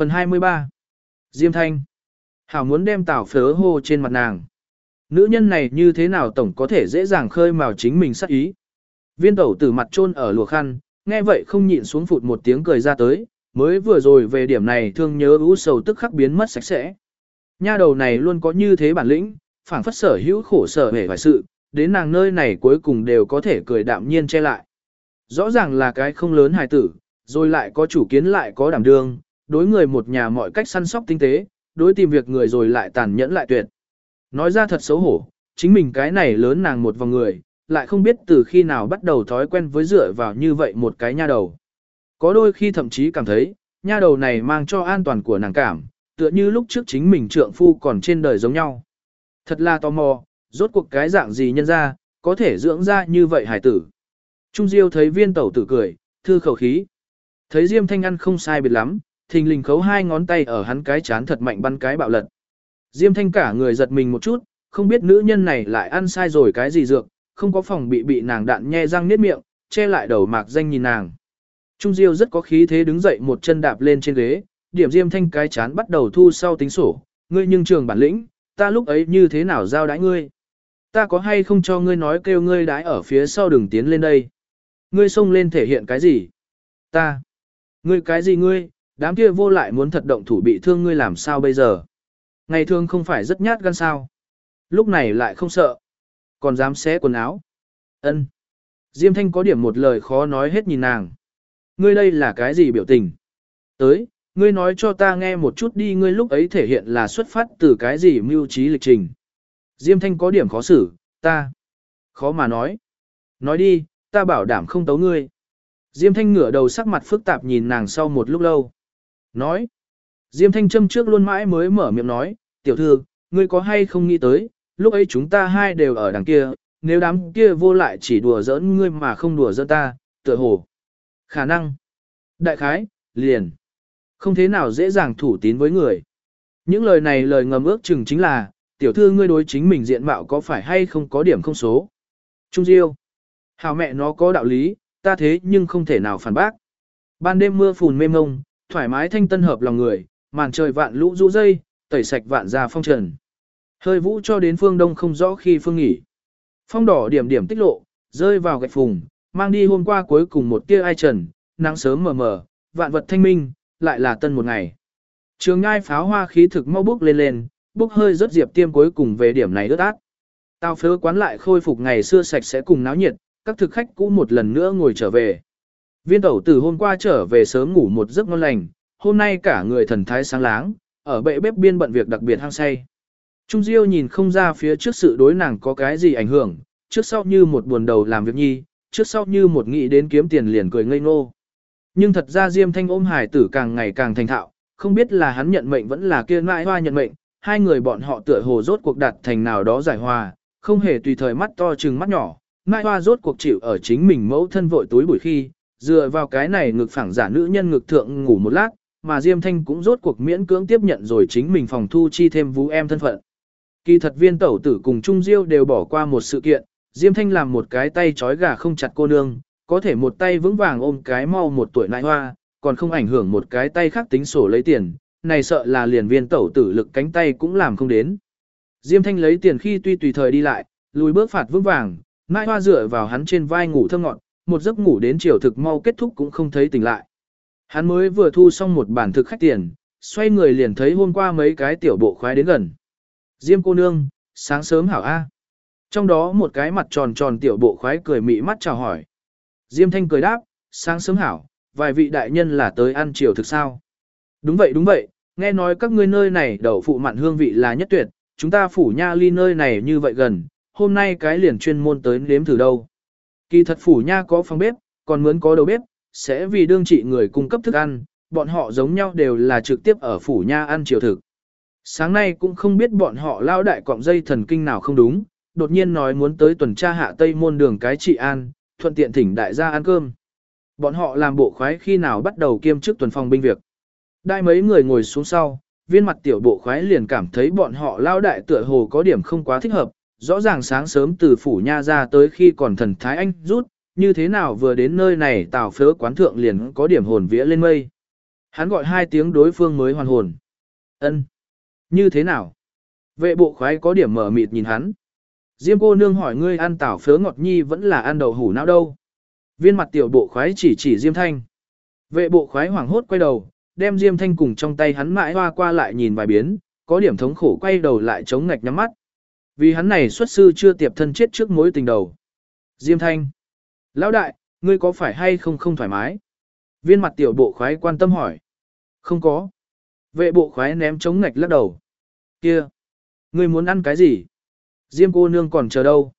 Phần 23 Diêm Thanh Hảo muốn đem tảo phớ hô trên mặt nàng. Nữ nhân này như thế nào tổng có thể dễ dàng khơi mào chính mình sắc ý. Viên tẩu tử mặt trôn ở lùa khăn, nghe vậy không nhịn xuống phụt một tiếng cười ra tới, mới vừa rồi về điểm này thương nhớ ú sầu tức khắc biến mất sạch sẽ. Nha đầu này luôn có như thế bản lĩnh, phảng phất sở hữu khổ sở hề vài sự, đến nàng nơi này cuối cùng đều có thể cười đạm nhiên che lại. Rõ ràng là cái không lớn hài tử, rồi lại có chủ kiến lại có đảm đương, đối người một nhà mọi cách săn sóc tinh tế, đối tìm việc người rồi lại tàn nhẫn lại tuyệt. Nói ra thật xấu hổ, chính mình cái này lớn nàng một vòng người, lại không biết từ khi nào bắt đầu thói quen với dựa vào như vậy một cái nha đầu. Có đôi khi thậm chí cảm thấy, nha đầu này mang cho an toàn của nàng cảm, tựa như lúc trước chính mình trượng phu còn trên đời giống nhau. Thật là tò mò, rốt cuộc cái dạng gì nhân ra, có thể dưỡng ra như vậy hải tử. Trung Diêu thấy viên tẩu tử cười, thư khẩu khí. Thấy Diêm Thanh ăn không sai biệt lắm, thình lình khấu hai ngón tay ở hắn cái chán thật mạnh bắn cái bạo lật. Diêm Thanh cả người giật mình một chút, không biết nữ nhân này lại ăn sai rồi cái gì dược, không có phòng bị bị nàng đạn nhe răng niết miệng, che lại đầu mạc danh nhìn nàng. Trung Diêu rất có khí thế đứng dậy một chân đạp lên trên ghế, điểm Diêm Thanh cái chán bắt đầu thu sau tính sổ, ngươi nhưng trường bản lĩnh, ta lúc ấy như thế nào giao đãi ngươi? Ta có hay không cho ngươi nói kêu ngươi đãi ở phía sau đừng tiến lên đây? Ngươi xông lên thể hiện cái gì? Ta. Ngươi cái gì ngươi, đám kia vô lại muốn thật động thủ bị thương ngươi làm sao bây giờ? Ngày thường không phải rất nhát gan sao? Lúc này lại không sợ. Còn dám xé quần áo. Ân. Diêm Thanh có điểm một lời khó nói hết nhìn nàng. Ngươi đây là cái gì biểu tình? Tới, ngươi nói cho ta nghe một chút đi ngươi lúc ấy thể hiện là xuất phát từ cái gì mưu trí lịch trình. Diêm Thanh có điểm khó xử, ta. Khó mà nói. Nói đi, ta bảo đảm không tấu ngươi. Diêm Thanh ngửa đầu sắc mặt phức tạp nhìn nàng sau một lúc lâu. Nói. Diêm Thanh Trâm trước luôn mãi mới mở miệng nói, tiểu thư, ngươi có hay không nghĩ tới, lúc ấy chúng ta hai đều ở đằng kia, nếu đám kia vô lại chỉ đùa giỡn ngươi mà không đùa giỡn ta, tựa hồ. Khả năng. Đại khái, liền. Không thế nào dễ dàng thủ tín với người. Những lời này lời ngầm ước chừng chính là, tiểu thư ngươi đối chính mình diện mạo có phải hay không có điểm không số. Trung Diêu. Hào mẹ nó có đạo lý, ta thế nhưng không thể nào phản bác. Ban đêm mưa phùn mê mông, thoải mái thanh tân hợp lòng người, màn trời vạn lũ rũ dây, tẩy sạch vạn gia phong trần. Hơi vũ cho đến phương đông không rõ khi phương nghỉ. Phong đỏ điểm điểm tích lộ, rơi vào gạch phùng, mang đi hôm qua cuối cùng một tia ai trần, nắng sớm mờ mờ, vạn vật thanh minh, lại là tân một ngày. Trường ngai pháo hoa khí thực mau bốc lên lên, bốc hơi rất diệp tiêm cuối cùng về điểm này ướt át. Tao phớ quán lại khôi phục ngày xưa sạch sẽ cùng náo nhiệt, các thực khách cũ một lần nữa ngồi trở về. Viên tẩu từ hôm qua trở về sớm ngủ một giấc ngon lành, hôm nay cả người thần thái sáng láng, ở bệ bếp biên bận việc đặc biệt hăng say. Trung Diêu nhìn không ra phía trước sự đối nàng có cái gì ảnh hưởng, trước sau như một buồn đầu làm việc nhi, trước sau như một nghĩ đến kiếm tiền liền cười ngây ngô. Nhưng thật ra Diêm Thanh ôm hải tử càng ngày càng thành thạo, không biết là hắn nhận mệnh vẫn là kia nãi hoa nhận mệnh, hai người bọn họ tựa hồ rốt cuộc đạt thành nào đó giải hòa, không hề tùy thời mắt to chừng mắt nhỏ, nãi hoa rốt cuộc chịu ở chính mình mẫu thân vội túi buổi khi, dựa vào cái này ngực phẳng giả nữ nhân ngực thượng ngủ một lát, mà Diêm Thanh cũng rốt cuộc miễn cưỡng tiếp nhận rồi chính mình phòng thu chi thêm vũ em thân phận. Kỳ thật viên tẩu tử cùng Trung Diêu đều bỏ qua một sự kiện, Diêm Thanh làm một cái tay trói gà không chặt cô nương, có thể một tay vững vàng ôm cái mau một tuổi nại hoa, còn không ảnh hưởng một cái tay khác tính sổ lấy tiền, này sợ là liền viên tẩu tử lực cánh tay cũng làm không đến. Diêm Thanh lấy tiền khi tuy tùy thời đi lại, lùi bước phạt vững vàng, nại hoa dựa vào hắn trên vai ngủ thơ ngọn, một giấc ngủ đến chiều thực mau kết thúc cũng không thấy tỉnh lại. Hắn mới vừa thu xong một bản thực khách tiền, xoay người liền thấy hôm qua mấy cái tiểu bộ khoái đến gần. Diêm cô nương, sáng sớm hảo A. Trong đó một cái mặt tròn tròn tiểu bộ khoái cười mị mắt chào hỏi. Diêm thanh cười đáp, sáng sớm hảo, vài vị đại nhân là tới ăn chiều thực sao. Đúng vậy đúng vậy, nghe nói các ngươi nơi này đậu phụ mặn hương vị là nhất tuyệt, chúng ta phủ nha ly nơi này như vậy gần, hôm nay cái liền chuyên môn tới nếm thử đâu. Kỳ thật phủ nha có phòng bếp, còn mướn có đầu bếp, sẽ vì đương trị người cung cấp thức ăn, bọn họ giống nhau đều là trực tiếp ở phủ nha ăn chiều thực. Sáng nay cũng không biết bọn họ lao đại cọng dây thần kinh nào không đúng, đột nhiên nói muốn tới tuần tra hạ tây môn đường cái trị an, thuận tiện thỉnh đại gia ăn cơm. Bọn họ làm bộ khoái khi nào bắt đầu kiêm chức tuần phòng binh việc. Đại mấy người ngồi xuống sau, viên mặt tiểu bộ khoái liền cảm thấy bọn họ lao đại tựa hồ có điểm không quá thích hợp, rõ ràng sáng sớm từ phủ nha ra tới khi còn thần thái anh rút, như thế nào vừa đến nơi này tào phớ quán thượng liền có điểm hồn vía lên mây. Hắn gọi hai tiếng đối phương mới hoàn hồn. Ân, Như thế nào? Vệ bộ khoái có điểm mở mịt nhìn hắn. Diêm cô nương hỏi ngươi ăn tảo phớ ngọt nhi vẫn là ăn đậu hủ não đâu. Viên mặt tiểu bộ khoái chỉ chỉ Diêm Thanh. Vệ bộ khoái hoảng hốt quay đầu, đem Diêm Thanh cùng trong tay hắn mãi hoa qua lại nhìn vài biến, có điểm thống khổ quay đầu lại chống ngạch nhắm mắt. Vì hắn này xuất sư chưa tiệp thân chết trước mối tình đầu. Diêm Thanh. Lão đại, ngươi có phải hay không không thoải mái? Viên mặt tiểu bộ khoái quan tâm hỏi. Không có. Vệ bộ khoái ném chống ngạch lắc đầu. Kia. Ngươi muốn ăn cái gì? Diêm cô nương còn chờ đâu?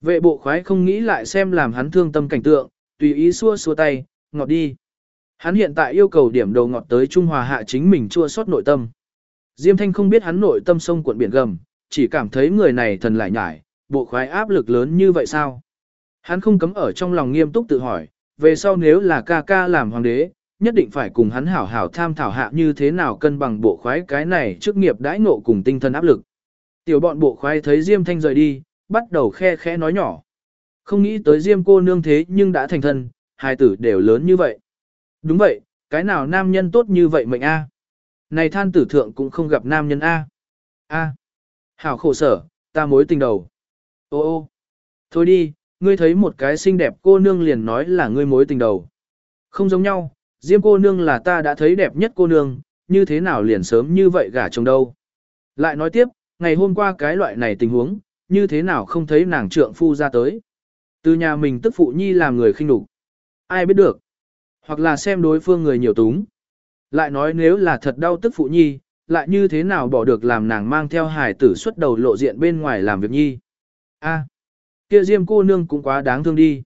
Vệ bộ khoái không nghĩ lại xem làm hắn thương tâm cảnh tượng, tùy ý xua xua tay, ngọt đi. Hắn hiện tại yêu cầu điểm đầu ngọt tới Trung Hòa hạ chính mình chua sót nội tâm. Diêm Thanh không biết hắn nội tâm sông cuộn biển gầm, chỉ cảm thấy người này thần lại nhải, bộ khoái áp lực lớn như vậy sao? Hắn không cấm ở trong lòng nghiêm túc tự hỏi, về sau nếu là ca ca làm hoàng đế, nhất định phải cùng hắn hảo hảo tham thảo hạ như thế nào cân bằng bộ khoái cái này trước nghiệp đãi ngộ cùng tinh thần áp lực. Tiểu bọn bộ khoái thấy Diêm Thanh rời đi, bắt đầu khe khẽ nói nhỏ. Không nghĩ tới Diêm cô nương thế nhưng đã thành thân, hai tử đều lớn như vậy. Đúng vậy, cái nào nam nhân tốt như vậy mệnh a? Này than tử thượng cũng không gặp nam nhân a. A. Hảo khổ sở, ta mối tình đầu. Ô ô. Thôi đi, ngươi thấy một cái xinh đẹp cô nương liền nói là ngươi mối tình đầu. Không giống nhau, Diêm cô nương là ta đã thấy đẹp nhất cô nương, như thế nào liền sớm như vậy gả chồng đâu. Lại nói tiếp, ngày hôm qua cái loại này tình huống, như thế nào không thấy nàng trượng phu ra tới. Từ nhà mình tức phụ nhi làm người khinh đục. Ai biết được. Hoặc là xem đối phương người nhiều túng. Lại nói nếu là thật đau tức phụ nhi, lại như thế nào bỏ được làm nàng mang theo hài tử xuất đầu lộ diện bên ngoài làm việc nhi. A, kia diêm cô nương cũng quá đáng thương đi.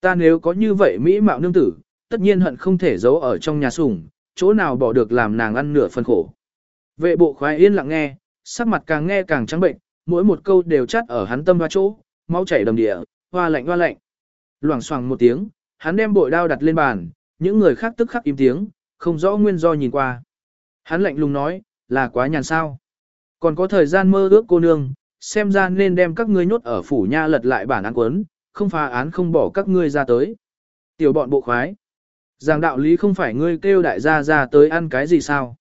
Ta nếu có như vậy mỹ mạo nương tử, tất nhiên hận không thể giấu ở trong nhà sủng, chỗ nào bỏ được làm nàng ăn nửa phần khổ. Vệ bộ khoái yên lặng nghe, sắc mặt càng nghe càng trắng bệnh, mỗi một câu đều chắt ở hắn tâm hoa chỗ, máu chảy đầm địa, hoa lạnh hoa lạnh. Loảng xoảng một tiếng, hắn đem bội đao đặt lên bàn, những người khác tức khắc im tiếng, không rõ nguyên do nhìn qua. Hắn lạnh lùng nói, là quá nhàn sao. Còn có thời gian mơ ước cô nương, xem ra nên đem các ngươi nhốt ở phủ nha lật lại bản án quấn, không phá án không bỏ các ngươi ra tới. Tiểu bọn bộ khoái. Giảng đạo lý không phải ngươi kêu đại gia ra tới ăn cái gì sao?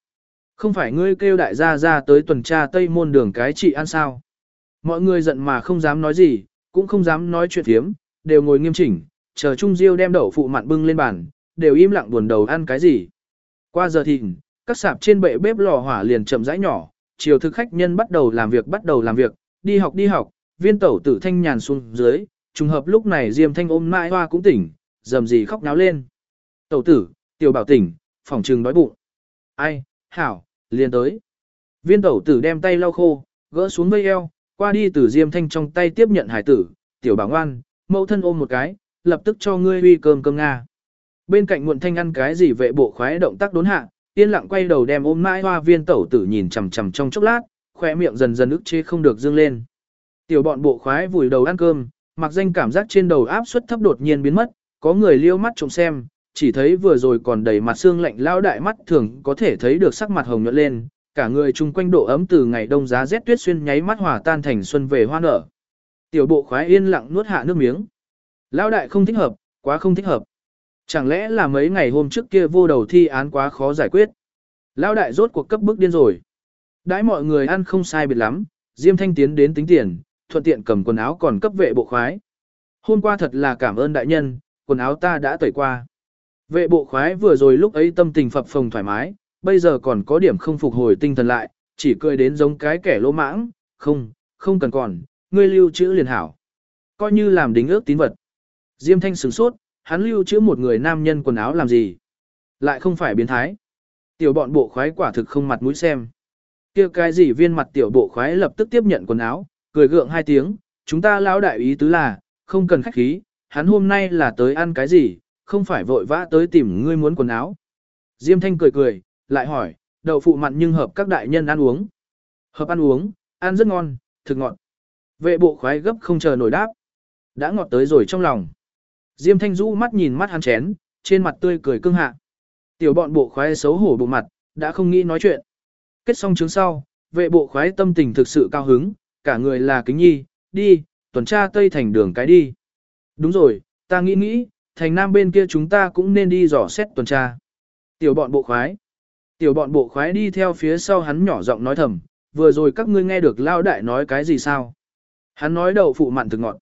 Không phải ngươi kêu đại gia ra tới tuần tra tây môn đường cái trị ăn sao? Mọi người giận mà không dám nói gì, cũng không dám nói chuyện thiếm, đều ngồi nghiêm chỉnh, chờ Trung Diêu đem đậu phụ mặn bưng lên bàn, đều im lặng buồn đầu ăn cái gì. Qua giờ thịnh, các sạp trên bệ bếp lò hỏa liền chậm rãi nhỏ, chiều thực khách nhân bắt đầu làm việc bắt đầu làm việc, đi học đi học, viên tẩu tử thanh nhàn xuống dưới, trùng hợp lúc này Diêm Thanh ôm mãi hoa cũng tỉnh, dầm gì khóc náo lên. Tẩu tử, tiểu bảo tỉnh, phòng trừng đói bụng. Ai, hảo, liền tới. Viên tẩu tử đem tay lau khô, gỡ xuống mây eo, qua đi từ Diêm Thanh trong tay tiếp nhận hải tử, tiểu bảo ngoan, mẫu thân ôm một cái, lập tức cho ngươi uy cơm cơm Nga. Bên cạnh muộn thanh ăn cái gì vệ bộ khoái động tác đốn hạ, yên lặng quay đầu đem ôm mãi hoa viên tẩu tử nhìn chằm chằm trong chốc lát, khỏe miệng dần dần ức chế không được dương lên. Tiểu bọn bộ khoái vùi đầu ăn cơm, mặc danh cảm giác trên đầu áp suất thấp đột nhiên biến mất, có người liêu mắt trông xem, chỉ thấy vừa rồi còn đầy mặt xương lạnh lao đại mắt thường có thể thấy được sắc mặt hồng nhuận lên, cả người chung quanh độ ấm từ ngày đông giá rét tuyết xuyên nháy mắt hòa tan thành xuân về hoa nở. Tiểu bộ khoái yên lặng nuốt hạ nước miếng. Lao đại không thích hợp, quá không thích hợp. Chẳng lẽ là mấy ngày hôm trước kia vô đầu thi án quá khó giải quyết. lão đại rốt cuộc cấp bức điên rồi. Đãi mọi người ăn không sai biệt lắm, Diêm Thanh tiến đến tính tiền, thuận tiện cầm quần áo còn cấp vệ bộ khoái. Hôm qua thật là cảm ơn đại nhân, quần áo ta đã tẩy qua. Vệ bộ khoái vừa rồi lúc ấy tâm tình phập phồng thoải mái, bây giờ còn có điểm không phục hồi tinh thần lại, chỉ cười đến giống cái kẻ lỗ mãng, không, không cần còn, ngươi lưu trữ liền hảo. Coi như làm đính ước tín vật. Diêm Thanh sửng sốt, hắn lưu trữ một người nam nhân quần áo làm gì? Lại không phải biến thái. Tiểu bọn bộ khoái quả thực không mặt mũi xem. kia cái gì viên mặt tiểu bộ khoái lập tức tiếp nhận quần áo, cười gượng hai tiếng, chúng ta lão đại ý tứ là, không cần khách khí, hắn hôm nay là tới ăn cái gì, không phải vội vã tới tìm ngươi muốn quần áo. Diêm Thanh cười cười, lại hỏi, đậu phụ mặn nhưng hợp các đại nhân ăn uống. Hợp ăn uống, ăn rất ngon, thực ngọt. Vệ bộ khoái gấp không chờ nổi đáp. Đã ngọt tới rồi trong lòng. Diêm Thanh Dũ mắt nhìn mắt hắn chén, trên mặt tươi cười cưng hạ. Tiểu bọn bộ khoái xấu hổ bộ mặt, đã không nghĩ nói chuyện. Kết xong chứng sau, vệ bộ khoái tâm tình thực sự cao hứng, cả người là kính nhi, đi, tuần tra tây thành đường cái đi. Đúng rồi, ta nghĩ nghĩ, thành nam bên kia chúng ta cũng nên đi dò xét tuần tra. Tiểu bọn bộ khoái. Tiểu bọn bộ khoái đi theo phía sau hắn nhỏ giọng nói thầm, vừa rồi các ngươi nghe được lao đại nói cái gì sao? Hắn nói đầu phụ mặn thực ngọt.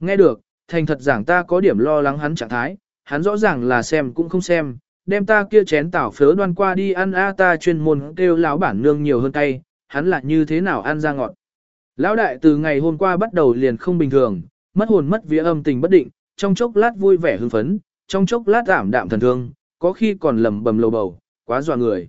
Nghe được, thành thật giảng ta có điểm lo lắng hắn trạng thái, hắn rõ ràng là xem cũng không xem, đem ta kia chén tảo phớ đoan qua đi ăn a ta chuyên môn kêu lão bản nương nhiều hơn cay, hắn là như thế nào ăn ra ngọt. Lão đại từ ngày hôm qua bắt đầu liền không bình thường, mất hồn mất vía âm tình bất định, trong chốc lát vui vẻ hưng phấn, trong chốc lát giảm đạm thần thương, có khi còn lầm bầm lầu bầu, quá dọa người.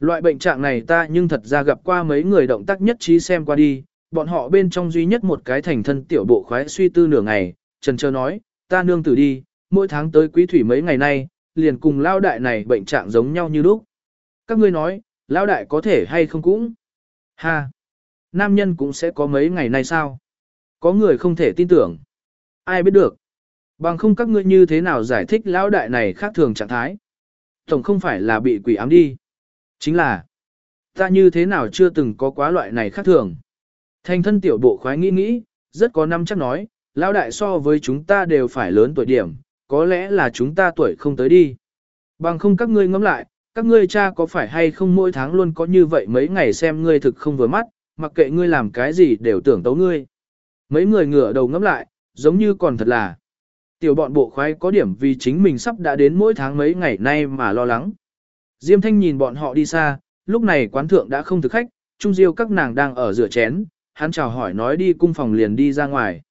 Loại bệnh trạng này ta nhưng thật ra gặp qua mấy người động tác nhất trí xem qua đi, bọn họ bên trong duy nhất một cái thành thân tiểu bộ khoái suy tư nửa ngày, trần trơ nói, ta nương tử đi, mỗi tháng tới quý thủy mấy ngày nay, liền cùng lao đại này bệnh trạng giống nhau như lúc. Các ngươi nói, lao đại có thể hay không cũng? Ha! Nam nhân cũng sẽ có mấy ngày nay sao? Có người không thể tin tưởng. Ai biết được? Bằng không các ngươi như thế nào giải thích lão đại này khác thường trạng thái? Tổng không phải là bị quỷ ám đi. Chính là, ta như thế nào chưa từng có quá loại này khác thường. Thành thân tiểu bộ khoái nghĩ nghĩ, rất có năm chắc nói, lão đại so với chúng ta đều phải lớn tuổi điểm, có lẽ là chúng ta tuổi không tới đi. Bằng không các ngươi ngẫm lại, các ngươi cha có phải hay không mỗi tháng luôn có như vậy mấy ngày xem ngươi thực không vừa mắt, mặc kệ ngươi làm cái gì đều tưởng tấu ngươi. Mấy người ngửa đầu ngẫm lại, giống như còn thật là. Tiểu bọn bộ khoái có điểm vì chính mình sắp đã đến mỗi tháng mấy ngày nay mà lo lắng. Diêm Thanh nhìn bọn họ đi xa, lúc này quán thượng đã không thực khách, Trung Diêu các nàng đang ở rửa chén, hắn chào hỏi nói đi cung phòng liền đi ra ngoài.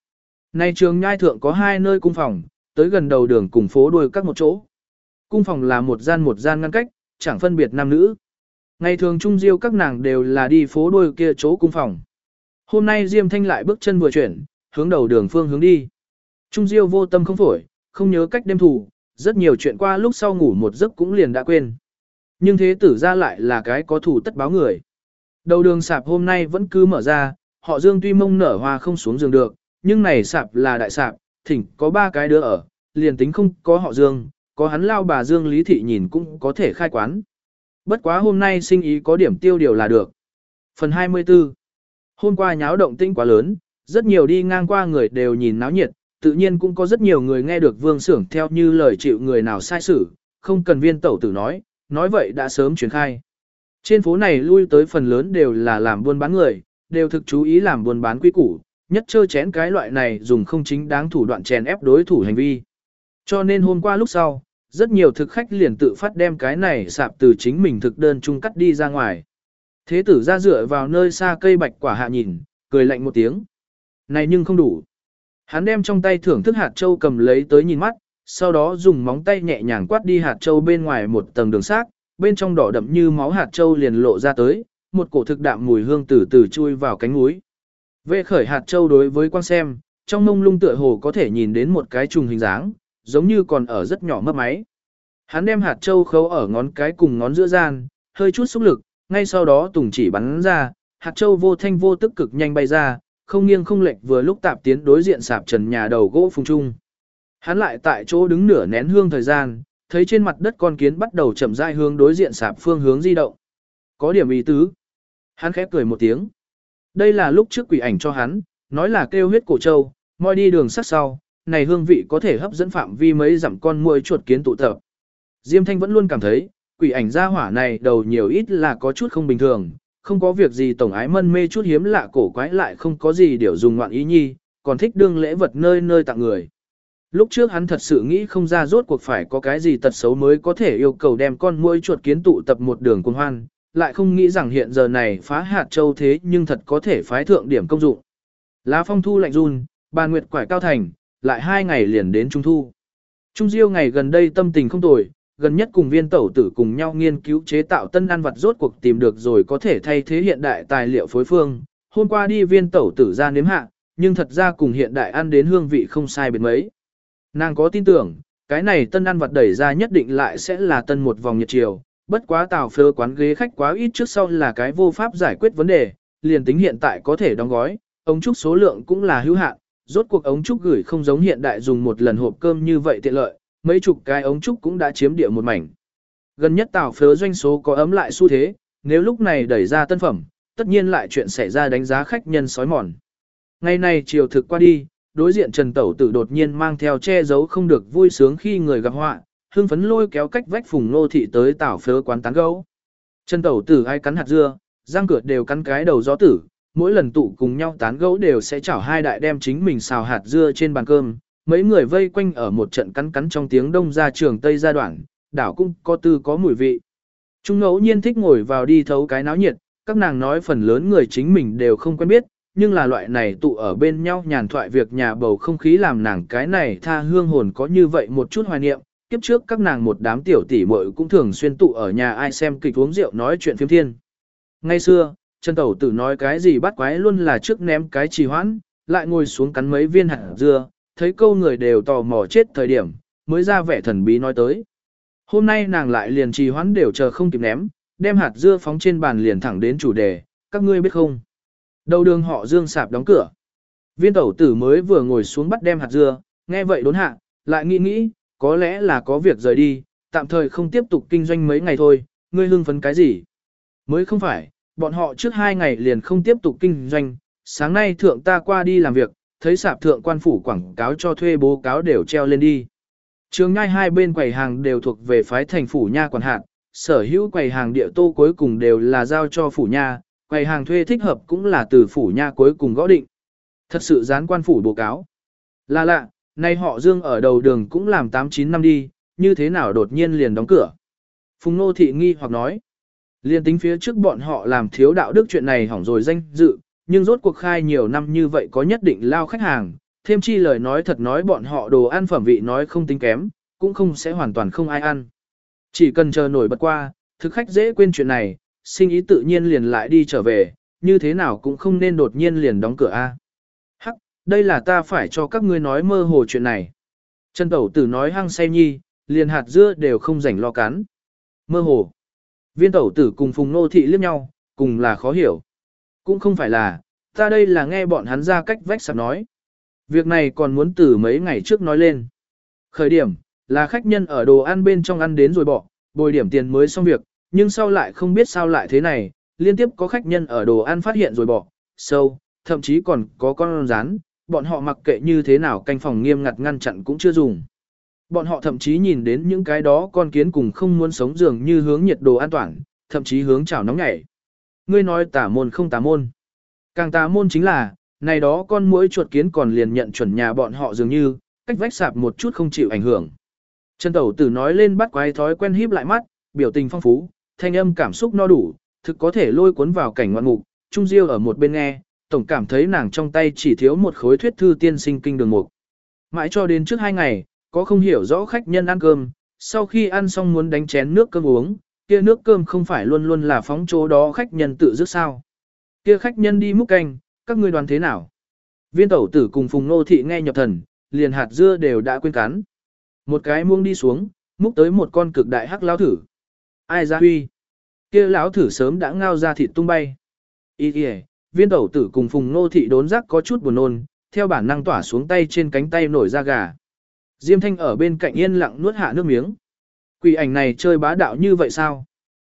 Nay trường nhai thượng có hai nơi cung phòng, tới gần đầu đường cùng phố đuôi các một chỗ. Cung phòng là một gian một gian ngăn cách, chẳng phân biệt nam nữ. Ngày thường Trung Diêu các nàng đều là đi phố đuôi kia chỗ cung phòng. Hôm nay Diêm Thanh lại bước chân vừa chuyển, hướng đầu đường phương hướng đi. Trung Diêu vô tâm không phổi, không nhớ cách đêm thủ, rất nhiều chuyện qua lúc sau ngủ một giấc cũng liền đã quên. Nhưng thế tử ra lại là cái có thủ tất báo người. Đầu đường sạp hôm nay vẫn cứ mở ra, họ Dương tuy mông nở hoa không xuống giường được, nhưng này sạp là đại sạp, thỉnh có ba cái đứa ở, liền tính không có họ Dương, có hắn lao bà Dương Lý Thị nhìn cũng có thể khai quán. Bất quá hôm nay sinh ý có điểm tiêu điều là được. Phần 24 Hôm qua nháo động tinh quá lớn, rất nhiều đi ngang qua người đều nhìn náo nhiệt, tự nhiên cũng có rất nhiều người nghe được vương sưởng theo như lời chịu người nào sai xử, không cần viên tẩu tử nói, nói vậy đã sớm truyền khai. Trên phố này lui tới phần lớn đều là làm buôn bán người, đều thực chú ý làm buôn bán quy củ, nhất chơ chén cái loại này dùng không chính đáng thủ đoạn chèn ép đối thủ hành vi. Cho nên hôm qua lúc sau, rất nhiều thực khách liền tự phát đem cái này sạp từ chính mình thực đơn chung cắt đi ra ngoài. Thế tử ra dựa vào nơi xa cây bạch quả hạ nhìn, cười lạnh một tiếng. Này nhưng không đủ. Hắn đem trong tay thưởng thức hạt châu cầm lấy tới nhìn mắt, sau đó dùng móng tay nhẹ nhàng quát đi hạt châu bên ngoài một tầng đường xác, bên trong đỏ đậm như máu hạt châu liền lộ ra tới, một cổ thực đạm mùi hương từ từ chui vào cánh mũi. Vệ khởi hạt châu đối với quan xem, trong mông lung tựa hồ có thể nhìn đến một cái trùng hình dáng, giống như còn ở rất nhỏ mấp máy. Hắn đem hạt châu khấu ở ngón cái cùng ngón giữa gian, hơi chút xúc lực, ngay sau đó tùng chỉ bắn ra, hạt châu vô thanh vô tức cực nhanh bay ra, không nghiêng không lệch vừa lúc tạp tiến đối diện sạp trần nhà đầu gỗ phùng trung. Hắn lại tại chỗ đứng nửa nén hương thời gian, thấy trên mặt đất con kiến bắt đầu chậm rãi hướng đối diện sạp phương hướng di động. Có điểm ý tứ. Hắn khép cười một tiếng. Đây là lúc trước quỷ ảnh cho hắn, nói là kêu huyết cổ châu, moi đi đường sắt sau, này hương vị có thể hấp dẫn phạm vi mấy dặm con muỗi chuột kiến tụ tập. Diêm Thanh vẫn luôn cảm thấy, quỷ ảnh gia hỏa này đầu nhiều ít là có chút không bình thường, không có việc gì tổng ái mân mê chút hiếm lạ cổ quái lại không có gì điều dùng ngoạn ý nhi, còn thích đương lễ vật nơi nơi tặng người. Lúc trước hắn thật sự nghĩ không ra rốt cuộc phải có cái gì tật xấu mới có thể yêu cầu đem con muỗi chuột kiến tụ tập một đường cùng hoan, lại không nghĩ rằng hiện giờ này phá hạt châu thế nhưng thật có thể phái thượng điểm công dụng. Lá phong thu lạnh run, bà nguyệt quải cao thành, lại hai ngày liền đến trung thu. Trung diêu ngày gần đây tâm tình không tồi, gần nhất cùng viên tẩu tử cùng nhau nghiên cứu chế tạo tân ăn vật rốt cuộc tìm được rồi có thể thay thế hiện đại tài liệu phối phương. Hôm qua đi viên tẩu tử ra nếm hạ, nhưng thật ra cùng hiện đại ăn đến hương vị không sai biệt mấy. Nàng có tin tưởng, cái này tân ăn vật đẩy ra nhất định lại sẽ là tân một vòng nhiệt chiều, bất quá tàu phơ quán ghế khách quá ít trước sau là cái vô pháp giải quyết vấn đề, liền tính hiện tại có thể đóng gói, ống trúc số lượng cũng là hữu hạn, rốt cuộc ống trúc gửi không giống hiện đại dùng một lần hộp cơm như vậy tiện lợi, mấy chục cái ống trúc cũng đã chiếm địa một mảnh. Gần nhất tàu phớ doanh số có ấm lại xu thế, nếu lúc này đẩy ra tân phẩm, tất nhiên lại chuyện xảy ra đánh giá khách nhân sói mòn. Ngày nay chiều thực qua đi, đối diện Trần Tẩu Tử đột nhiên mang theo che giấu không được vui sướng khi người gặp họa, hương phấn lôi kéo cách vách phùng nô thị tới tảo phớ quán tán gấu. Chân tẩu tử ai cắn hạt dưa, răng cửa đều cắn cái đầu gió tử, mỗi lần tụ cùng nhau tán gấu đều sẽ chảo hai đại đem chính mình xào hạt dưa trên bàn cơm. Mấy người vây quanh ở một trận cắn cắn trong tiếng đông ra trường tây gia đoạn, đảo cũng có tư có mùi vị. Trung ngẫu nhiên thích ngồi vào đi thấu cái náo nhiệt, các nàng nói phần lớn người chính mình đều không quen biết, nhưng là loại này tụ ở bên nhau nhàn thoại việc nhà bầu không khí làm nàng cái này tha hương hồn có như vậy một chút hoài niệm. Kiếp trước các nàng một đám tiểu tỷ muội cũng thường xuyên tụ ở nhà ai xem kịch uống rượu nói chuyện phiếm thiên. Ngay xưa, Trần tẩu tử nói cái gì bắt quái luôn là trước ném cái trì hoãn, lại ngồi xuống cắn mấy viên hạt dưa, thấy câu người đều tò mò chết thời điểm, mới ra vẻ thần bí nói tới. Hôm nay nàng lại liền trì hoãn đều chờ không kịp ném, đem hạt dưa phóng trên bàn liền thẳng đến chủ đề, các ngươi biết không? Đầu đường họ Dương sạp đóng cửa. Viên tẩu tử mới vừa ngồi xuống bắt đem hạt dưa, nghe vậy đốn hạ, lại nghĩ nghĩ, có lẽ là có việc rời đi, tạm thời không tiếp tục kinh doanh mấy ngày thôi, ngươi hưng phấn cái gì? Mới không phải, bọn họ trước hai ngày liền không tiếp tục kinh doanh, sáng nay thượng ta qua đi làm việc, thấy sạp thượng quan phủ quảng cáo cho thuê bố cáo đều treo lên đi. Trường ngay hai bên quầy hàng đều thuộc về phái thành phủ nha quản hạt, sở hữu quầy hàng địa tô cuối cùng đều là giao cho phủ nha, quầy hàng thuê thích hợp cũng là từ phủ nha cuối cùng gõ định. Thật sự gián quan phủ bố cáo. Là lạ, nay họ Dương ở đầu đường cũng làm 8-9 năm đi, như thế nào đột nhiên liền đóng cửa. Phùng Nô Thị nghi hoặc nói, liền tính phía trước bọn họ làm thiếu đạo đức chuyện này hỏng rồi danh dự, nhưng rốt cuộc khai nhiều năm như vậy có nhất định lao khách hàng, thêm chi lời nói thật nói bọn họ đồ ăn phẩm vị nói không tính kém, cũng không sẽ hoàn toàn không ai ăn. Chỉ cần chờ nổi bật qua, thực khách dễ quên chuyện này, sinh ý tự nhiên liền lại đi trở về, như thế nào cũng không nên đột nhiên liền đóng cửa a đây là ta phải cho các ngươi nói mơ hồ chuyện này. Trần Tẩu Tử nói hăng say nhi, liền hạt dưa đều không rảnh lo cắn. Mơ hồ. Viên Tẩu Tử cùng Phùng Nô Thị liếc nhau, cùng là khó hiểu. Cũng không phải là, ta đây là nghe bọn hắn ra cách vách sạp nói. Việc này còn muốn từ mấy ngày trước nói lên. Khởi điểm, là khách nhân ở đồ ăn bên trong ăn đến rồi bỏ, bồi điểm tiền mới xong việc, nhưng sau lại không biết sao lại thế này, liên tiếp có khách nhân ở đồ ăn phát hiện rồi bỏ, sâu, thậm chí còn có con rán, bọn họ mặc kệ như thế nào canh phòng nghiêm ngặt ngăn chặn cũng chưa dùng. Bọn họ thậm chí nhìn đến những cái đó con kiến cùng không muốn sống dường như hướng nhiệt độ an toàn, thậm chí hướng chảo nóng nhảy. Ngươi nói tả môn không tả môn. Càng tả môn chính là, này đó con muỗi chuột kiến còn liền nhận chuẩn nhà bọn họ dường như, cách vách sạp một chút không chịu ảnh hưởng. Trần Tẩu Tử nói lên bắt quái thói quen híp lại mắt, biểu tình phong phú, thanh âm cảm xúc no đủ, thực có thể lôi cuốn vào cảnh ngoạn mục, Trung Diêu ở một bên nghe, tổng cảm thấy nàng trong tay chỉ thiếu một khối thuyết thư tiên sinh kinh đường mục. Mãi cho đến trước hai ngày, có không hiểu rõ khách nhân ăn cơm, sau khi ăn xong muốn đánh chén nước cơm uống, kia nước cơm không phải luôn luôn là phóng chỗ đó khách nhân tự dứt sao. Kia khách nhân đi múc canh, các ngươi đoàn thế nào? Viên tẩu tử cùng phùng nô thị nghe nhập thần, liền hạt dưa đều đã quên cắn. Một cái muông đi xuống, múc tới một con cực đại hắc lao thử. Ai ra huy? kia lão thử sớm đã ngao ra thịt tung bay. Ý kìa, viên tẩu tử cùng phùng nô thị đốn rắc có chút buồn nôn, theo bản năng tỏa xuống tay trên cánh tay nổi ra gà. Diêm thanh ở bên cạnh yên lặng nuốt hạ nước miếng. Quỷ ảnh này chơi bá đạo như vậy sao?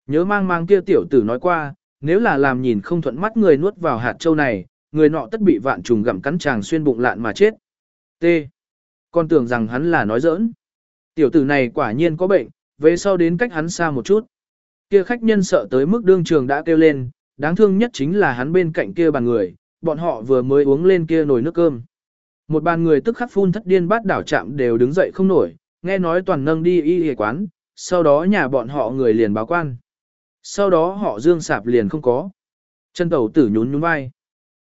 Nhớ mang mang kia tiểu tử nói qua, nếu là làm nhìn không thuận mắt người nuốt vào hạt châu này, người nọ tất bị vạn trùng gặm cắn chàng xuyên bụng lạn mà chết. T. Con tưởng rằng hắn là nói giỡn. Tiểu tử này quả nhiên có bệnh, về sau đến cách hắn xa một chút. Kia khách nhân sợ tới mức đương trường đã kêu lên, đáng thương nhất chính là hắn bên cạnh kia bàn người, bọn họ vừa mới uống lên kia nồi nước cơm. Một bàn người tức khắc phun thất điên bát đảo chạm đều đứng dậy không nổi, nghe nói toàn nâng đi y y quán, sau đó nhà bọn họ người liền báo quan. Sau đó họ dương sạp liền không có. Chân tẩu tử nhún nhún vai.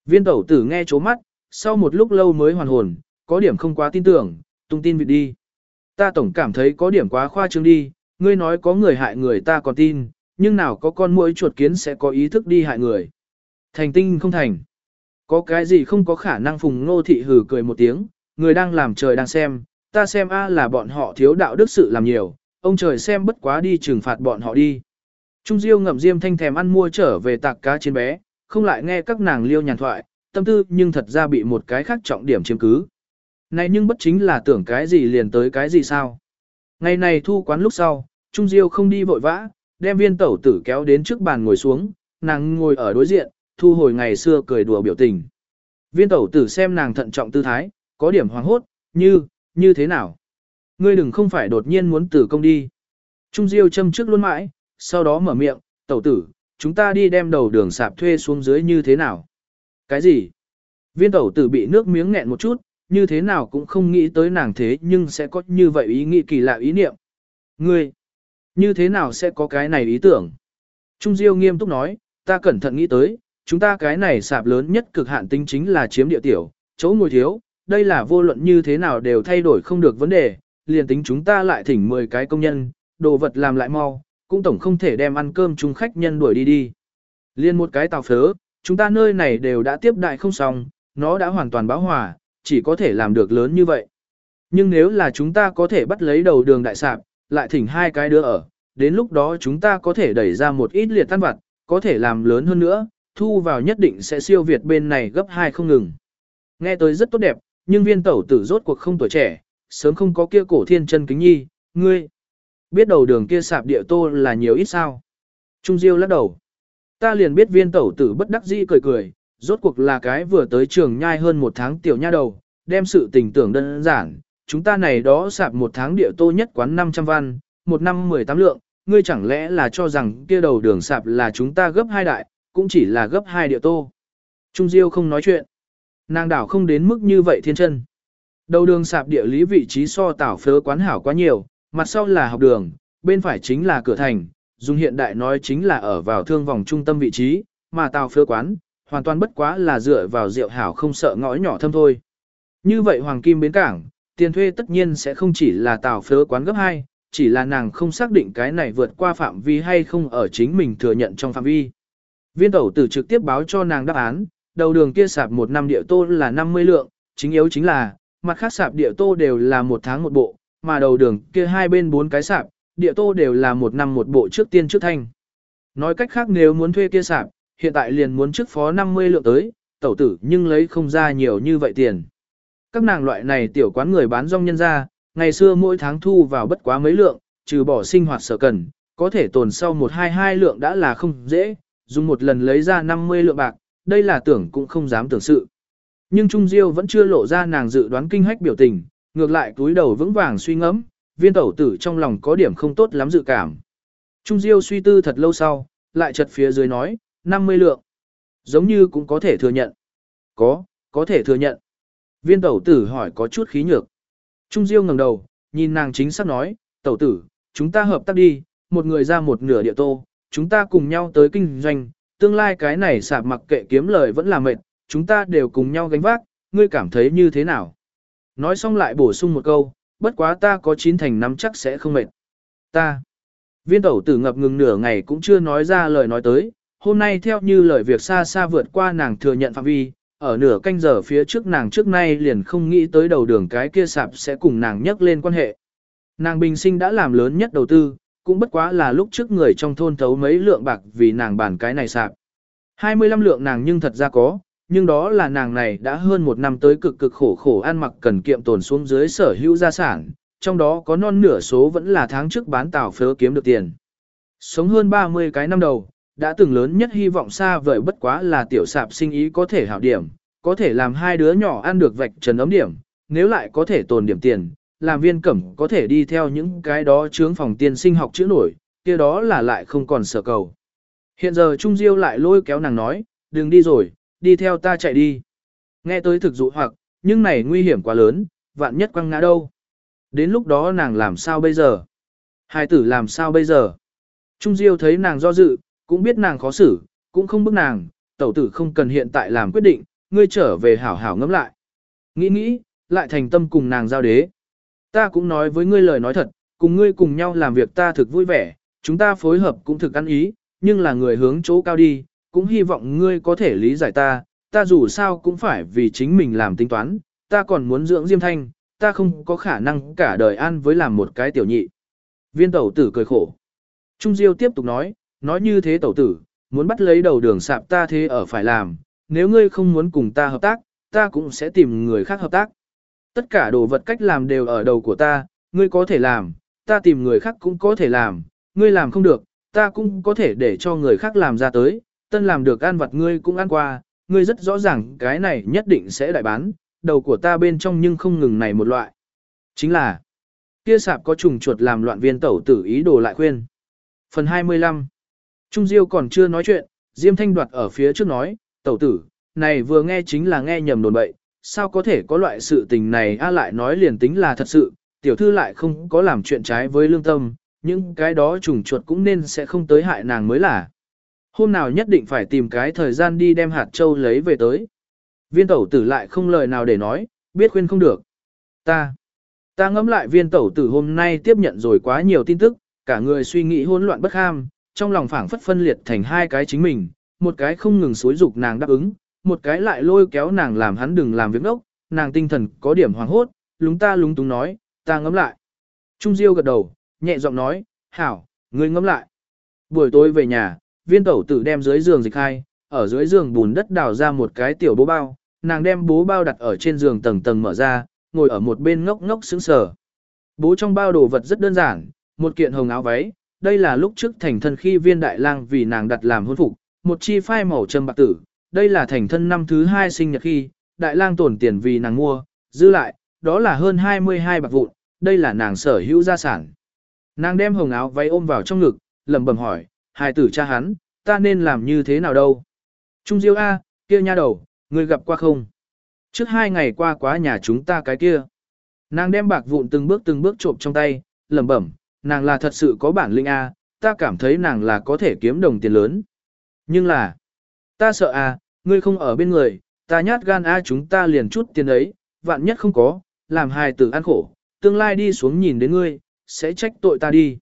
Viên tẩu tử nghe chố mắt, sau một lúc lâu mới hoàn hồn, có điểm không quá tin tưởng, tung tin vịt đi. Ta tổng cảm thấy có điểm quá khoa trương đi, ngươi nói có người hại người ta còn tin, nhưng nào có con muỗi chuột kiến sẽ có ý thức đi hại người. Thành tinh không thành. Có cái gì không có khả năng phùng ngô thị hừ cười một tiếng, người đang làm trời đang xem, ta xem a là bọn họ thiếu đạo đức sự làm nhiều, ông trời xem bất quá đi trừng phạt bọn họ đi. Trung Diêu ngậm diêm thanh thèm ăn mua trở về tạc cá trên bé, không lại nghe các nàng liêu nhàn thoại, tâm tư nhưng thật ra bị một cái khác trọng điểm chiếm cứ. Này nhưng bất chính là tưởng cái gì liền tới cái gì sao. Ngày này thu quán lúc sau, Trung Diêu không đi vội vã, đem viên tẩu tử kéo đến trước bàn ngồi xuống, nàng ngồi ở đối diện, thu hồi ngày xưa cười đùa biểu tình. Viên tẩu tử xem nàng thận trọng tư thái, có điểm hoàng hốt, như, như thế nào. Ngươi đừng không phải đột nhiên muốn tử công đi. Trung Diêu châm trước luôn mãi, sau đó mở miệng, tẩu tử, chúng ta đi đem đầu đường sạp thuê xuống dưới như thế nào? Cái gì? Viên tẩu tử bị nước miếng nghẹn một chút, như thế nào cũng không nghĩ tới nàng thế nhưng sẽ có như vậy ý nghĩ kỳ lạ ý niệm. Ngươi, như thế nào sẽ có cái này ý tưởng? Trung Diêu nghiêm túc nói, ta cẩn thận nghĩ tới, chúng ta cái này sạp lớn nhất cực hạn tính chính là chiếm địa tiểu, chỗ ngồi thiếu, đây là vô luận như thế nào đều thay đổi không được vấn đề, liền tính chúng ta lại thỉnh 10 cái công nhân, đồ vật làm lại mau, cũng tổng không thể đem ăn cơm chung khách nhân đuổi đi đi. Liên một cái tàu phớ, chúng ta nơi này đều đã tiếp đại không xong, nó đã hoàn toàn báo hòa, chỉ có thể làm được lớn như vậy. Nhưng nếu là chúng ta có thể bắt lấy đầu đường đại sạp, lại thỉnh hai cái đứa ở, đến lúc đó chúng ta có thể đẩy ra một ít liệt tan vặt, có thể làm lớn hơn nữa, thu vào nhất định sẽ siêu việt bên này gấp hai không ngừng. Nghe tới rất tốt đẹp, nhưng viên tẩu tử rốt cuộc không tuổi trẻ, sớm không có kia cổ thiên chân kính nhi, ngươi. Biết đầu đường kia sạp địa tô là nhiều ít sao. Trung Diêu lắc đầu. Ta liền biết viên tẩu tử bất đắc dĩ cười cười, rốt cuộc là cái vừa tới trường nhai hơn một tháng tiểu nha đầu, đem sự tình tưởng đơn giản. Chúng ta này đó sạp một tháng địa tô nhất quán 500 văn, một năm 18 lượng, ngươi chẳng lẽ là cho rằng kia đầu đường sạp là chúng ta gấp hai đại, cũng chỉ là gấp hai địa tô. Trung Diêu không nói chuyện. Nàng đảo không đến mức như vậy thiên chân. Đầu đường sạp địa lý vị trí so tảo phớ quán hảo quá nhiều, mặt sau là học đường, bên phải chính là cửa thành, dùng hiện đại nói chính là ở vào thương vòng trung tâm vị trí, mà tàu phớ quán, hoàn toàn bất quá là dựa vào rượu hảo không sợ ngõ nhỏ thâm thôi. Như vậy Hoàng Kim Bến Cảng, tiền thuê tất nhiên sẽ không chỉ là tàu phớ quán gấp 2, chỉ là nàng không xác định cái này vượt qua phạm vi hay không ở chính mình thừa nhận trong phạm vi. Viên tẩu tử trực tiếp báo cho nàng đáp án, đầu đường kia sạp một năm địa tô là 50 lượng, chính yếu chính là, mặt khác sạp địa tô đều là một tháng một bộ, mà đầu đường kia hai bên bốn cái sạp, địa tô đều là một năm một bộ trước tiên trước thanh. Nói cách khác nếu muốn thuê kia sạp, hiện tại liền muốn trước phó 50 lượng tới, tẩu tử nhưng lấy không ra nhiều như vậy tiền. Các nàng loại này tiểu quán người bán rong nhân ra, ngày xưa mỗi tháng thu vào bất quá mấy lượng, trừ bỏ sinh hoạt sở cần, có thể tồn sau một hai hai lượng đã là không dễ, dùng một lần lấy ra 50 lượng bạc, đây là tưởng cũng không dám tưởng sự. Nhưng Trung Diêu vẫn chưa lộ ra nàng dự đoán kinh hách biểu tình, ngược lại túi đầu vững vàng suy ngẫm, viên tẩu tử trong lòng có điểm không tốt lắm dự cảm. Trung Diêu suy tư thật lâu sau, lại chật phía dưới nói, 50 lượng. Giống như cũng có thể thừa nhận. Có, có thể thừa nhận. Viên tẩu tử hỏi có chút khí nhược. Trung Diêu ngẩng đầu, nhìn nàng chính xác nói, tẩu tử, chúng ta hợp tác đi, một người ra một nửa địa tô, chúng ta cùng nhau tới kinh doanh, tương lai cái này sạp mặc kệ kiếm lời vẫn là mệt, chúng ta đều cùng nhau gánh vác, ngươi cảm thấy như thế nào? Nói xong lại bổ sung một câu, bất quá ta có chín thành nắm chắc sẽ không mệt. Ta. Viên tẩu tử ngập ngừng nửa ngày cũng chưa nói ra lời nói tới, hôm nay theo như lời việc xa xa vượt qua nàng thừa nhận phạm vi, ở nửa canh giờ phía trước nàng trước nay liền không nghĩ tới đầu đường cái kia sạp sẽ cùng nàng nhắc lên quan hệ. Nàng bình sinh đã làm lớn nhất đầu tư, cũng bất quá là lúc trước người trong thôn thấu mấy lượng bạc vì nàng bàn cái này sạp. 25 lượng nàng nhưng thật ra có, nhưng đó là nàng này đã hơn một năm tới cực cực khổ khổ ăn mặc cần kiệm tồn xuống dưới sở hữu gia sản, trong đó có non nửa số vẫn là tháng trước bán tàu phớ kiếm được tiền. Sống hơn 30 cái năm đầu, đã từng lớn nhất hy vọng xa vời bất quá là tiểu sạp sinh ý có thể hảo điểm, có thể làm hai đứa nhỏ ăn được vạch trần ấm điểm, nếu lại có thể tồn điểm tiền, làm viên cẩm có thể đi theo những cái đó chướng phòng tiên sinh học chữ nổi, kia đó là lại không còn sở cầu. Hiện giờ Trung Diêu lại lôi kéo nàng nói, đừng đi rồi, đi theo ta chạy đi. Nghe tới thực dụ hoặc, nhưng này nguy hiểm quá lớn, vạn nhất quăng ngã đâu. Đến lúc đó nàng làm sao bây giờ? Hai tử làm sao bây giờ? Trung Diêu thấy nàng do dự, cũng biết nàng khó xử, cũng không bức nàng, tẩu tử không cần hiện tại làm quyết định, ngươi trở về hảo hảo ngẫm lại. Nghĩ nghĩ, lại thành tâm cùng nàng giao đế. Ta cũng nói với ngươi lời nói thật, cùng ngươi cùng nhau làm việc ta thực vui vẻ, chúng ta phối hợp cũng thực ăn ý, nhưng là người hướng chỗ cao đi, cũng hy vọng ngươi có thể lý giải ta, ta dù sao cũng phải vì chính mình làm tính toán, ta còn muốn dưỡng Diêm Thanh, ta không có khả năng cả đời an với làm một cái tiểu nhị. Viên tẩu tử cười khổ. Trung Diêu tiếp tục nói, nói như thế tẩu tử, muốn bắt lấy đầu đường sạp ta thế ở phải làm, nếu ngươi không muốn cùng ta hợp tác, ta cũng sẽ tìm người khác hợp tác. Tất cả đồ vật cách làm đều ở đầu của ta, ngươi có thể làm, ta tìm người khác cũng có thể làm, ngươi làm không được, ta cũng có thể để cho người khác làm ra tới, tân làm được ăn vật ngươi cũng ăn qua, ngươi rất rõ ràng cái này nhất định sẽ đại bán, đầu của ta bên trong nhưng không ngừng này một loại. Chính là, kia sạp có trùng chuột làm loạn viên tẩu tử ý đồ lại khuyên. Phần 25 Trung Diêu còn chưa nói chuyện, Diêm Thanh đoạt ở phía trước nói, tẩu tử, này vừa nghe chính là nghe nhầm đồn bậy, sao có thể có loại sự tình này a lại nói liền tính là thật sự, tiểu thư lại không có làm chuyện trái với lương tâm, nhưng cái đó trùng chuột cũng nên sẽ không tới hại nàng mới là. Hôm nào nhất định phải tìm cái thời gian đi đem hạt châu lấy về tới. Viên tẩu tử lại không lời nào để nói, biết khuyên không được. Ta, ta ngẫm lại viên tẩu tử hôm nay tiếp nhận rồi quá nhiều tin tức, cả người suy nghĩ hỗn loạn bất ham, trong lòng phảng phất phân liệt thành hai cái chính mình, một cái không ngừng xối dục nàng đáp ứng, một cái lại lôi kéo nàng làm hắn đừng làm việc ốc, nàng tinh thần có điểm hoàng hốt, lúng ta lúng túng nói, ta ngẫm lại. Trung Diêu gật đầu, nhẹ giọng nói, hảo, ngươi ngẫm lại. Buổi tối về nhà, viên tẩu tử đem dưới giường dịch hai, ở dưới giường bùn đất đào ra một cái tiểu bố bao, nàng đem bố bao đặt ở trên giường tầng tầng mở ra, ngồi ở một bên ngốc ngốc sững sờ. Bố trong bao đồ vật rất đơn giản, một kiện hồng áo váy, đây là lúc trước thành thân khi viên đại lang vì nàng đặt làm hôn phục, một chi phai màu trầm bạc tử, đây là thành thân năm thứ hai sinh nhật khi, đại lang tổn tiền vì nàng mua, dư lại, đó là hơn 22 bạc vụn, đây là nàng sở hữu gia sản. Nàng đem hồng áo váy ôm vào trong ngực, lẩm bẩm hỏi, hài tử cha hắn, ta nên làm như thế nào đâu? Trung Diêu A, kia nha đầu, người gặp qua không? Trước hai ngày qua quá nhà chúng ta cái kia. Nàng đem bạc vụn từng bước từng bước trộm trong tay, lẩm bẩm, nàng là thật sự có bản lĩnh A, ta cảm thấy nàng là có thể kiếm đồng tiền lớn. Nhưng là, ta sợ A, ngươi không ở bên người, ta nhát gan A chúng ta liền chút tiền ấy, vạn nhất không có, làm hài tử ăn khổ, tương lai đi xuống nhìn đến ngươi, sẽ trách tội ta đi.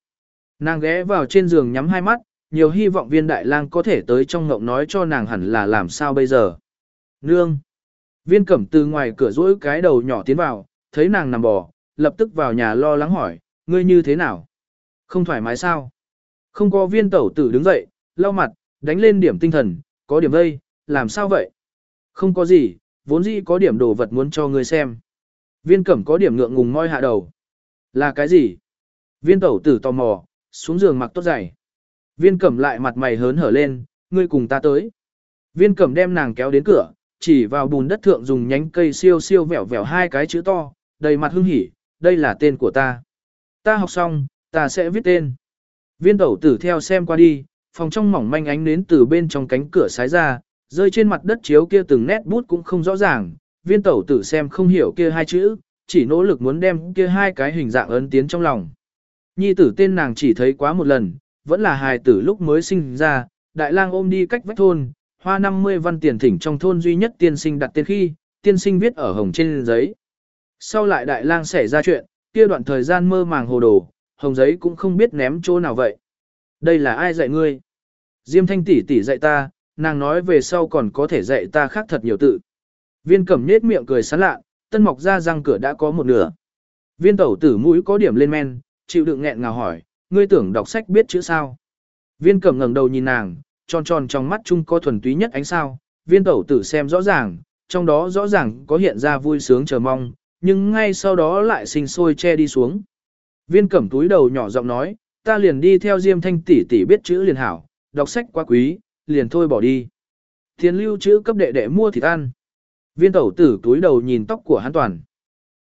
Nàng ghé vào trên giường nhắm hai mắt, nhiều hy vọng viên đại lang có thể tới trong ngộng nói cho nàng hẳn là làm sao bây giờ. Nương! Viên cẩm từ ngoài cửa rỗi cái đầu nhỏ tiến vào, thấy nàng nằm bò, lập tức vào nhà lo lắng hỏi, ngươi như thế nào? Không thoải mái sao? Không có viên tẩu tử đứng dậy, lau mặt, đánh lên điểm tinh thần, có điểm vây, làm sao vậy? Không có gì, vốn dĩ có điểm đồ vật muốn cho ngươi xem. Viên cẩm có điểm ngượng ngùng ngoi hạ đầu. Là cái gì? Viên tẩu tử tò mò, xuống giường mặc tốt giày. Viên cẩm lại mặt mày hớn hở lên, ngươi cùng ta tới. Viên cẩm đem nàng kéo đến cửa, chỉ vào bùn đất thượng dùng nhánh cây siêu siêu vẻo vẻo hai cái chữ to, đầy mặt hưng hỉ, đây là tên của ta. Ta học xong, ta sẽ viết tên. Viên tẩu tử theo xem qua đi, phòng trong mỏng manh ánh đến từ bên trong cánh cửa sái ra, rơi trên mặt đất chiếu kia từng nét bút cũng không rõ ràng, viên tẩu tử xem không hiểu kia hai chữ, chỉ nỗ lực muốn đem kia hai cái hình dạng ấn tiến trong lòng. Nhi tử tên nàng chỉ thấy quá một lần, vẫn là hài tử lúc mới sinh ra, đại lang ôm đi cách vách thôn, hoa 50 văn tiền thỉnh trong thôn duy nhất tiên sinh đặt tên khi, tiên sinh viết ở hồng trên giấy. Sau lại đại lang xảy ra chuyện, kia đoạn thời gian mơ màng hồ đồ, hồng giấy cũng không biết ném chỗ nào vậy. Đây là ai dạy ngươi? Diêm thanh tỷ tỷ dạy ta, nàng nói về sau còn có thể dạy ta khác thật nhiều tự. Viên cẩm nết miệng cười sán lạ, tân mọc ra răng cửa đã có một nửa. Viên tẩu tử mũi có điểm lên men, chịu đựng nghẹn ngào hỏi, ngươi tưởng đọc sách biết chữ sao? Viên cẩm ngẩng đầu nhìn nàng, tròn tròn trong mắt chung có thuần túy nhất ánh sao, viên tẩu tử xem rõ ràng, trong đó rõ ràng có hiện ra vui sướng chờ mong, nhưng ngay sau đó lại sinh sôi che đi xuống. Viên cẩm túi đầu nhỏ giọng nói, ta liền đi theo Diêm Thanh tỷ tỷ biết chữ liền hảo, đọc sách quá quý, liền thôi bỏ đi. Thiên lưu chữ cấp đệ đệ mua thịt ăn. Viên tẩu tử túi đầu nhìn tóc của hắn toàn.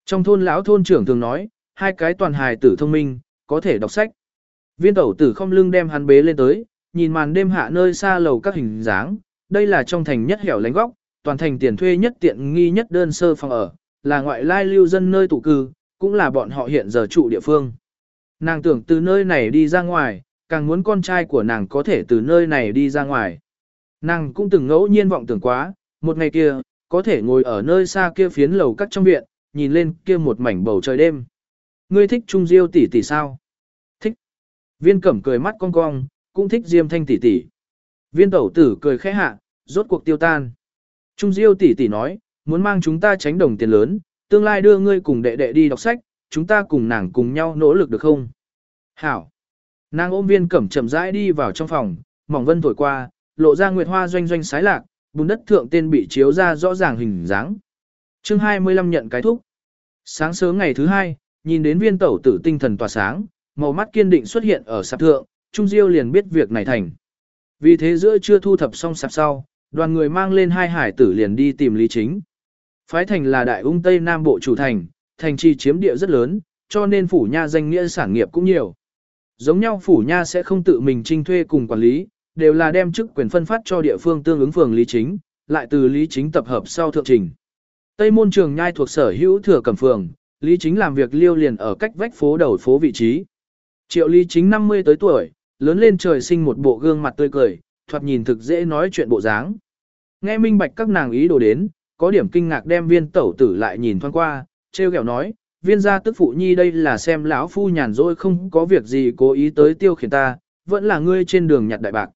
Trong thôn lão thôn trưởng thường nói, hai cái toàn hài tử thông minh, có thể đọc sách. Viên tẩu tử không lưng đem hắn bế lên tới, nhìn màn đêm hạ nơi xa lầu các hình dáng, đây là trong thành nhất hẻo lánh góc, toàn thành tiền thuê nhất tiện nghi nhất đơn sơ phòng ở, là ngoại lai lưu dân nơi tụ cư, cũng là bọn họ hiện giờ trụ địa phương. Nàng tưởng từ nơi này đi ra ngoài, càng muốn con trai của nàng có thể từ nơi này đi ra ngoài. Nàng cũng từng ngẫu nhiên vọng tưởng quá, một ngày kia, có thể ngồi ở nơi xa kia phiến lầu cắt trong viện, nhìn lên kia một mảnh bầu trời đêm. Ngươi thích Trung Diêu tỷ tỷ sao? Thích. Viên Cẩm cười mắt cong cong, cũng thích Diêm Thanh tỷ tỷ. Viên Tẩu Tử cười khẽ hạ, rốt cuộc tiêu tan. Trung Diêu tỷ tỷ nói, muốn mang chúng ta tránh đồng tiền lớn, tương lai đưa ngươi cùng đệ đệ đi đọc sách, chúng ta cùng nàng cùng nhau nỗ lực được không? Hảo. Nàng ôm viên cẩm chậm rãi đi vào trong phòng, mỏng vân thổi qua, lộ ra nguyệt hoa doanh doanh sái lạc, bùn đất thượng tên bị chiếu ra rõ ràng hình dáng. chương 25 nhận cái thúc. Sáng sớm ngày thứ hai, nhìn đến viên tẩu tử tinh thần tỏa sáng, màu mắt kiên định xuất hiện ở sạp thượng, Trung Diêu liền biết việc này thành. Vì thế giữa chưa thu thập xong sạp sau, đoàn người mang lên hai hải tử liền đi tìm Lý Chính. Phái thành là đại ung Tây Nam Bộ chủ thành, thành trì chiếm địa rất lớn, cho nên phủ nha danh nghĩa sản nghiệp cũng nhiều. Giống nhau phủ nha sẽ không tự mình trinh thuê cùng quản lý, đều là đem chức quyền phân phát cho địa phương tương ứng phường lý chính, lại từ lý chính tập hợp sau thượng trình. Tây môn trường nhai thuộc sở hữu thừa cẩm phường, lý chính làm việc liêu liền ở cách vách phố đầu phố vị trí. Triệu lý chính 50 tới tuổi, lớn lên trời sinh một bộ gương mặt tươi cười, thoạt nhìn thực dễ nói chuyện bộ dáng. Nghe minh bạch các nàng ý đồ đến, có điểm kinh ngạc đem viên tẩu tử lại nhìn thoáng qua, treo kẹo nói, viên gia tức phụ nhi đây là xem lão phu nhàn rỗi không có việc gì cố ý tới tiêu khiển ta, vẫn là ngươi trên đường nhặt đại bạc.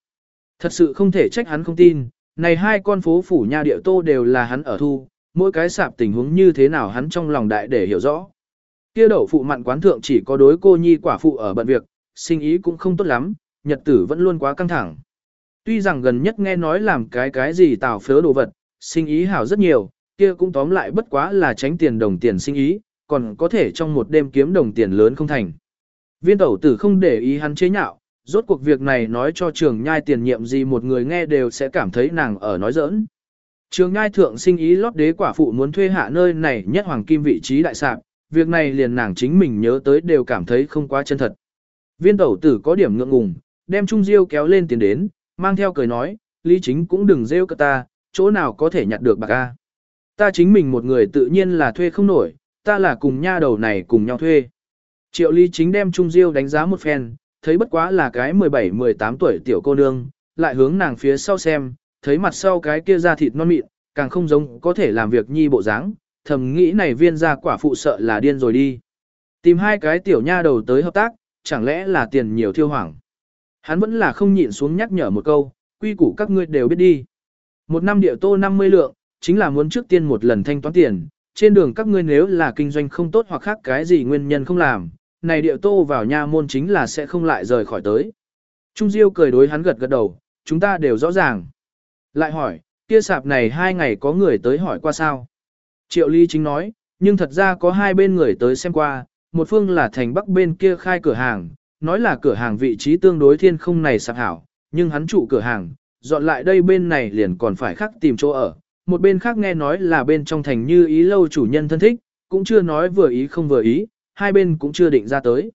Thật sự không thể trách hắn không tin, này hai con phố phủ nha địa tô đều là hắn ở thu, mỗi cái sạp tình huống như thế nào hắn trong lòng đại để hiểu rõ. Kia đậu phụ mặn quán thượng chỉ có đối cô nhi quả phụ ở bận việc, sinh ý cũng không tốt lắm, nhật tử vẫn luôn quá căng thẳng. Tuy rằng gần nhất nghe nói làm cái cái gì tào phớ đồ vật, sinh ý hảo rất nhiều, kia cũng tóm lại bất quá là tránh tiền đồng tiền sinh ý, còn có thể trong một đêm kiếm đồng tiền lớn không thành. Viên tẩu tử không để ý hắn chế nhạo, rốt cuộc việc này nói cho trường nhai tiền nhiệm gì một người nghe đều sẽ cảm thấy nàng ở nói giỡn. Trường nhai thượng sinh ý lót đế quả phụ muốn thuê hạ nơi này nhất hoàng kim vị trí đại sạp, việc này liền nàng chính mình nhớ tới đều cảm thấy không quá chân thật. Viên tẩu tử có điểm ngượng ngùng, đem Trung Diêu kéo lên tiền đến, mang theo cười nói, Lý Chính cũng đừng rêu cơ ta, chỗ nào có thể nhặt được bạc a. Ta chính mình một người tự nhiên là thuê không nổi, ta là cùng nha đầu này cùng nhau thuê. Triệu Lý Chính đem Trung Diêu đánh giá một phen, thấy bất quá là cái 17-18 tuổi tiểu cô nương, lại hướng nàng phía sau xem, thấy mặt sau cái kia da thịt non mịn, càng không giống có thể làm việc nhi bộ dáng, thầm nghĩ này viên gia quả phụ sợ là điên rồi đi. Tìm hai cái tiểu nha đầu tới hợp tác, chẳng lẽ là tiền nhiều thiêu hoảng. Hắn vẫn là không nhịn xuống nhắc nhở một câu, quy củ các ngươi đều biết đi. Một năm địa tô 50 lượng, chính là muốn trước tiên một lần thanh toán tiền, trên đường các ngươi nếu là kinh doanh không tốt hoặc khác cái gì nguyên nhân không làm, này địa tô vào nha môn chính là sẽ không lại rời khỏi tới. Trung Diêu cười đối hắn gật gật đầu, chúng ta đều rõ ràng. Lại hỏi, kia sạp này hai ngày có người tới hỏi qua sao? Triệu Ly chính nói, nhưng thật ra có hai bên người tới xem qua, một phương là thành bắc bên kia khai cửa hàng, nói là cửa hàng vị trí tương đối thiên không này sạp hảo, nhưng hắn trụ cửa hàng, dọn lại đây bên này liền còn phải khác tìm chỗ ở. Một bên khác nghe nói là bên trong thành như ý lâu chủ nhân thân thích, cũng chưa nói vừa ý không vừa ý, hai bên cũng chưa định ra tới.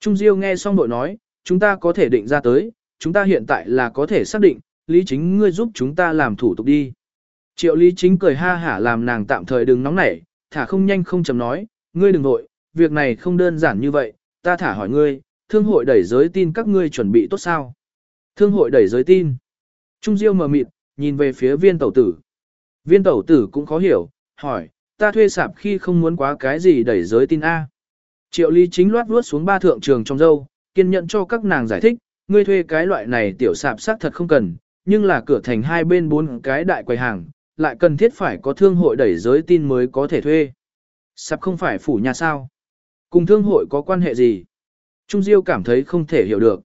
Trung Diêu nghe xong đội nói, chúng ta có thể định ra tới, chúng ta hiện tại là có thể xác định, Lý Chính ngươi giúp chúng ta làm thủ tục đi. Triệu Lý Chính cười ha hả làm nàng tạm thời đừng nóng nảy, thả không nhanh không chầm nói, ngươi đừng nội, việc này không đơn giản như vậy, ta thả hỏi ngươi, thương hội đẩy giới tin các ngươi chuẩn bị tốt sao? Thương hội đẩy giới tin. Trung Diêu mờ mịt, nhìn về phía viên tẩu tử. Viên tẩu tử cũng khó hiểu, hỏi, ta thuê sạp khi không muốn quá cái gì đẩy giới tin A. Triệu Lý chính loát vuốt xuống ba thượng trường trong dâu, kiên nhẫn cho các nàng giải thích, ngươi thuê cái loại này tiểu sạp xác thật không cần, nhưng là cửa thành hai bên bốn cái đại quầy hàng, lại cần thiết phải có thương hội đẩy giới tin mới có thể thuê. Sạp không phải phủ nhà sao? Cùng thương hội có quan hệ gì? Trung Diêu cảm thấy không thể hiểu được.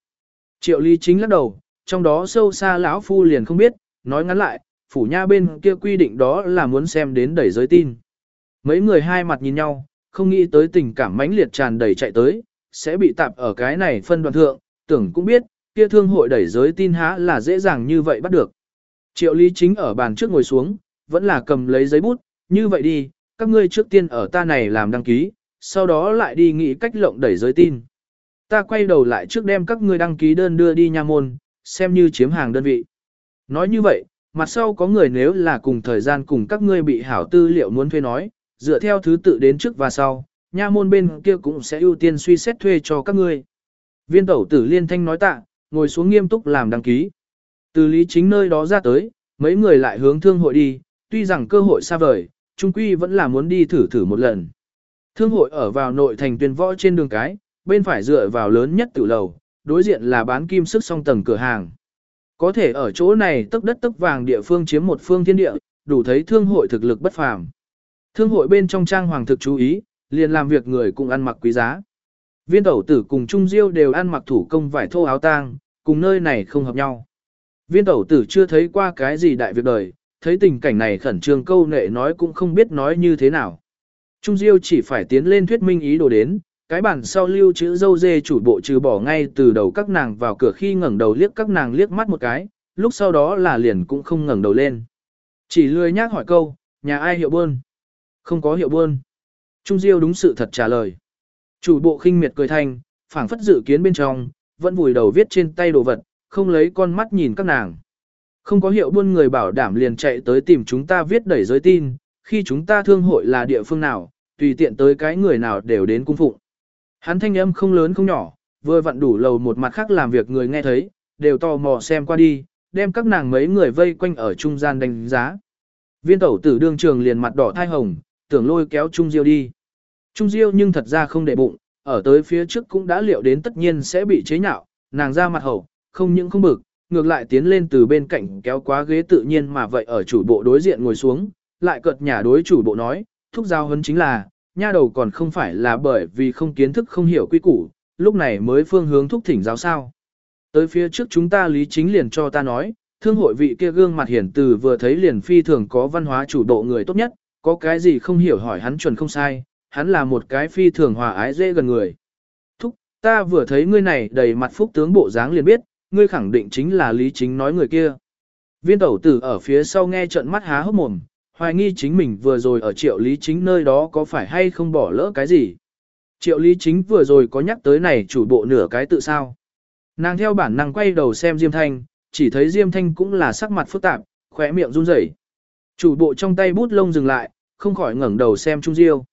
Triệu Lý chính lắc đầu, trong đó sâu xa lão phu liền không biết, nói ngắn lại, phủ nha bên kia quy định đó là muốn xem đến đẩy giới tin. Mấy người hai mặt nhìn nhau, không nghĩ tới tình cảm mãnh liệt tràn đầy chạy tới, sẽ bị tạp ở cái này phân đoạn thượng, tưởng cũng biết, kia thương hội đẩy giới tin há là dễ dàng như vậy bắt được. Triệu Lý Chính ở bàn trước ngồi xuống, vẫn là cầm lấy giấy bút, như vậy đi, các ngươi trước tiên ở ta này làm đăng ký, sau đó lại đi nghĩ cách lộng đẩy giới tin. Ta quay đầu lại trước đem các ngươi đăng ký đơn đưa đi nha môn, xem như chiếm hàng đơn vị. Nói như vậy, mặt sau có người nếu là cùng thời gian cùng các ngươi bị hảo tư liệu muốn thuê nói, dựa theo thứ tự đến trước và sau, nha môn bên kia cũng sẽ ưu tiên suy xét thuê cho các ngươi. Viên tẩu tử liên thanh nói tạ, ngồi xuống nghiêm túc làm đăng ký. Từ lý chính nơi đó ra tới, mấy người lại hướng thương hội đi, tuy rằng cơ hội xa vời, trung quy vẫn là muốn đi thử thử một lần. Thương hội ở vào nội thành tuyên võ trên đường cái, bên phải dựa vào lớn nhất tử lầu, đối diện là bán kim sức song tầng cửa hàng. Có thể ở chỗ này tức đất tức vàng địa phương chiếm một phương thiên địa, đủ thấy thương hội thực lực bất phàm. Thương hội bên trong trang hoàng thực chú ý, liền làm việc người cũng ăn mặc quý giá. Viên tẩu tử cùng Trung Diêu đều ăn mặc thủ công vải thô áo tang, cùng nơi này không hợp nhau. Viên tẩu tử chưa thấy qua cái gì đại việc đời, thấy tình cảnh này khẩn trương câu nệ nói cũng không biết nói như thế nào. Trung Diêu chỉ phải tiến lên thuyết minh ý đồ đến, cái bản sau lưu chữ dâu dê chủ bộ trừ bỏ ngay từ đầu các nàng vào cửa khi ngẩng đầu liếc các nàng liếc mắt một cái, lúc sau đó là liền cũng không ngẩng đầu lên. Chỉ lười nhác hỏi câu, nhà ai hiệu buôn? Không có hiệu buôn. Trung Diêu đúng sự thật trả lời. Chủ bộ khinh miệt cười thanh, phảng phất dự kiến bên trong, vẫn vùi đầu viết trên tay đồ vật, không lấy con mắt nhìn các nàng. Không có hiệu buôn người bảo đảm liền chạy tới tìm chúng ta viết đẩy giới tin, khi chúng ta thương hội là địa phương nào, tùy tiện tới cái người nào đều đến cung phụng. Hắn thanh âm không lớn không nhỏ, vừa vặn đủ lầu một mặt khác làm việc người nghe thấy, đều tò mò xem qua đi, đem các nàng mấy người vây quanh ở trung gian đánh giá. Viên tẩu tử đương trường liền mặt đỏ thai hồng, tưởng lôi kéo Trung Diêu đi. Trung Diêu nhưng thật ra không để bụng, ở tới phía trước cũng đã liệu đến tất nhiên sẽ bị chế nhạo, nàng ra mặt hậu, không những không bực, ngược lại tiến lên từ bên cạnh kéo quá ghế tự nhiên mà vậy ở chủ bộ đối diện ngồi xuống, lại cợt nhà đối chủ bộ nói, thúc giao hấn chính là, nha đầu còn không phải là bởi vì không kiến thức không hiểu quy củ, lúc này mới phương hướng thúc thỉnh giáo sao. Tới phía trước chúng ta lý chính liền cho ta nói, thương hội vị kia gương mặt hiển từ vừa thấy liền phi thường có văn hóa chủ độ người tốt nhất, có cái gì không hiểu hỏi hắn chuẩn không sai, hắn là một cái phi thường hòa ái dễ gần người. Thúc, ta vừa thấy ngươi này đầy mặt phúc tướng bộ dáng liền biết, ngươi khẳng định chính là lý chính nói người kia. Viên tẩu tử ở phía sau nghe trận mắt há hốc mồm, hoài nghi chính mình vừa rồi ở triệu lý chính nơi đó có phải hay không bỏ lỡ cái gì. Triệu lý chính vừa rồi có nhắc tới này chủ bộ nửa cái tự sao. Nàng theo bản năng quay đầu xem Diêm Thanh, chỉ thấy Diêm Thanh cũng là sắc mặt phức tạp, khỏe miệng run rẩy. Chủ bộ trong tay bút lông dừng lại, không khỏi ngẩng đầu xem Trung Diêu.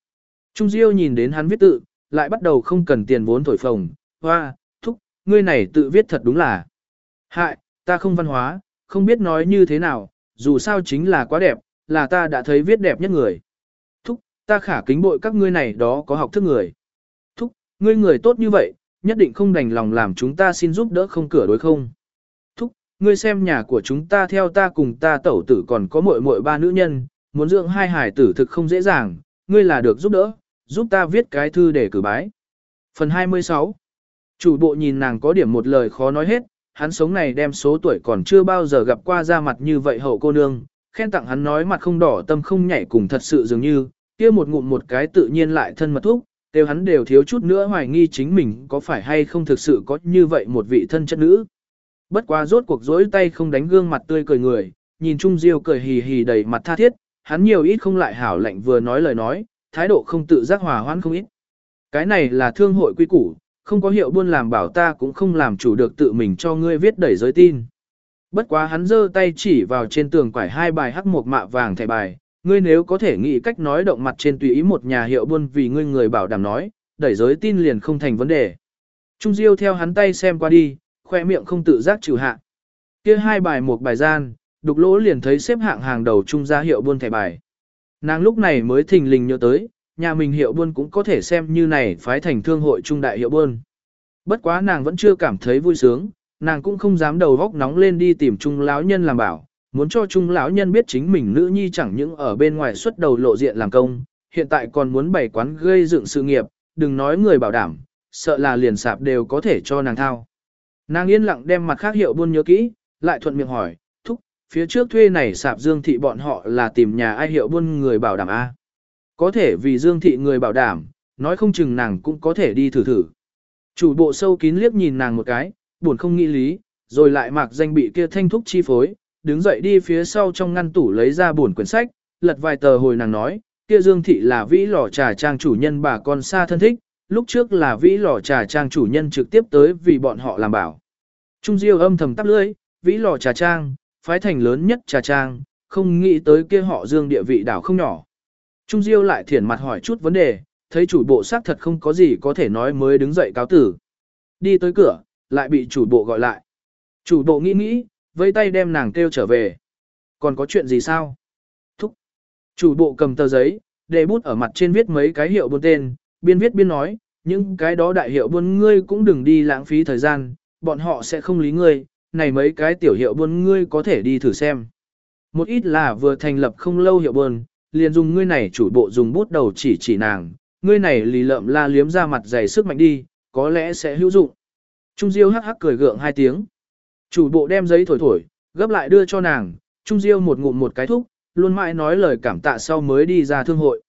Trung Diêu nhìn đến hắn viết tự, lại bắt đầu không cần tiền vốn thổi phồng, hoa, thúc, ngươi này tự viết thật đúng là. Hại, ta không văn hóa, không biết nói như thế nào, dù sao chính là quá đẹp, là ta đã thấy viết đẹp nhất người. Thúc, ta khả kính bội các ngươi này đó có học thức người. Thúc, ngươi người tốt như vậy, nhất định không đành lòng làm chúng ta xin giúp đỡ không cửa đối không. Thúc, ngươi xem nhà của chúng ta theo ta cùng ta tẩu tử còn có muội muội ba nữ nhân, muốn dưỡng hai hải tử thực không dễ dàng, ngươi là được giúp đỡ, giúp ta viết cái thư để cử bái. Phần 26 Chủ bộ nhìn nàng có điểm một lời khó nói hết, hắn sống này đem số tuổi còn chưa bao giờ gặp qua ra mặt như vậy hậu cô nương, khen tặng hắn nói mặt không đỏ tâm không nhảy cùng thật sự dường như, kia một ngụm một cái tự nhiên lại thân mật thúc, đều hắn đều thiếu chút nữa hoài nghi chính mình có phải hay không thực sự có như vậy một vị thân chất nữ. Bất quá rốt cuộc rỗi tay không đánh gương mặt tươi cười người, nhìn Trung Diêu cười hì hì đầy mặt tha thiết, hắn nhiều ít không lại hảo lạnh vừa nói lời nói, thái độ không tự giác hòa hoãn không ít. Cái này là thương hội quy củ, không có hiệu buôn làm bảo ta cũng không làm chủ được tự mình cho ngươi viết đẩy giới tin. Bất quá hắn giơ tay chỉ vào trên tường quải hai bài hắc một mạ vàng thẻ bài, ngươi nếu có thể nghĩ cách nói động mặt trên tùy ý một nhà hiệu buôn vì ngươi người bảo đảm nói, đẩy giới tin liền không thành vấn đề. Trung Diêu theo hắn tay xem qua đi, khoe miệng không tự giác trừ hạ. Kia hai bài một bài gian, đục lỗ liền thấy xếp hạng hàng đầu trung gia hiệu buôn thẻ bài. Nàng lúc này mới thình lình nhớ tới, nhà mình hiệu buôn cũng có thể xem như này phái thành thương hội trung đại hiệu buôn. Bất quá nàng vẫn chưa cảm thấy vui sướng, nàng cũng không dám đầu góc nóng lên đi tìm trung lão nhân làm bảo, muốn cho trung lão nhân biết chính mình nữ nhi chẳng những ở bên ngoài xuất đầu lộ diện làm công, hiện tại còn muốn bày quán gây dựng sự nghiệp, đừng nói người bảo đảm, sợ là liền sạp đều có thể cho nàng thao. Nàng yên lặng đem mặt khác hiệu buôn nhớ kỹ, lại thuận miệng hỏi, thúc, phía trước thuê này sạp dương thị bọn họ là tìm nhà ai hiệu buôn người bảo đảm A. Có thể vì dương thị người bảo đảm, nói không chừng nàng cũng có thể đi thử thử. Chủ bộ sâu kín liếc nhìn nàng một cái, buồn không nghĩ lý, rồi lại mặc danh bị kia thanh thúc chi phối, đứng dậy đi phía sau trong ngăn tủ lấy ra buồn quyển sách, lật vài tờ hồi nàng nói, kia Dương Thị là vĩ lò trà trang chủ nhân bà con xa thân thích, lúc trước là vĩ lò trà trang chủ nhân trực tiếp tới vì bọn họ làm bảo. Trung Diêu âm thầm tắp lưỡi, vĩ lò trà trang, phái thành lớn nhất trà trang, không nghĩ tới kia họ Dương địa vị đảo không nhỏ. Trung Diêu lại thiển mặt hỏi chút vấn đề, thấy chủ bộ xác thật không có gì có thể nói mới đứng dậy cáo tử. Đi tới cửa, lại bị chủ bộ gọi lại. Chủ bộ nghĩ nghĩ, vây tay đem nàng kêu trở về. Còn có chuyện gì sao? Thúc. Chủ bộ cầm tờ giấy, để bút ở mặt trên viết mấy cái hiệu buôn tên, biên viết biên nói, những cái đó đại hiệu buôn ngươi cũng đừng đi lãng phí thời gian, bọn họ sẽ không lý ngươi, này mấy cái tiểu hiệu buôn ngươi có thể đi thử xem. Một ít là vừa thành lập không lâu hiệu buôn, liền dùng ngươi này chủ bộ dùng bút đầu chỉ chỉ nàng, ngươi này lì lợm la liếm ra mặt dày sức mạnh đi, có lẽ sẽ hữu dụng. Trung Diêu hắc hắc cười gượng hai tiếng. Chủ bộ đem giấy thổi thổi, gấp lại đưa cho nàng, Trung Diêu một ngụm một cái thúc, luôn mãi nói lời cảm tạ sau mới đi ra thương hội.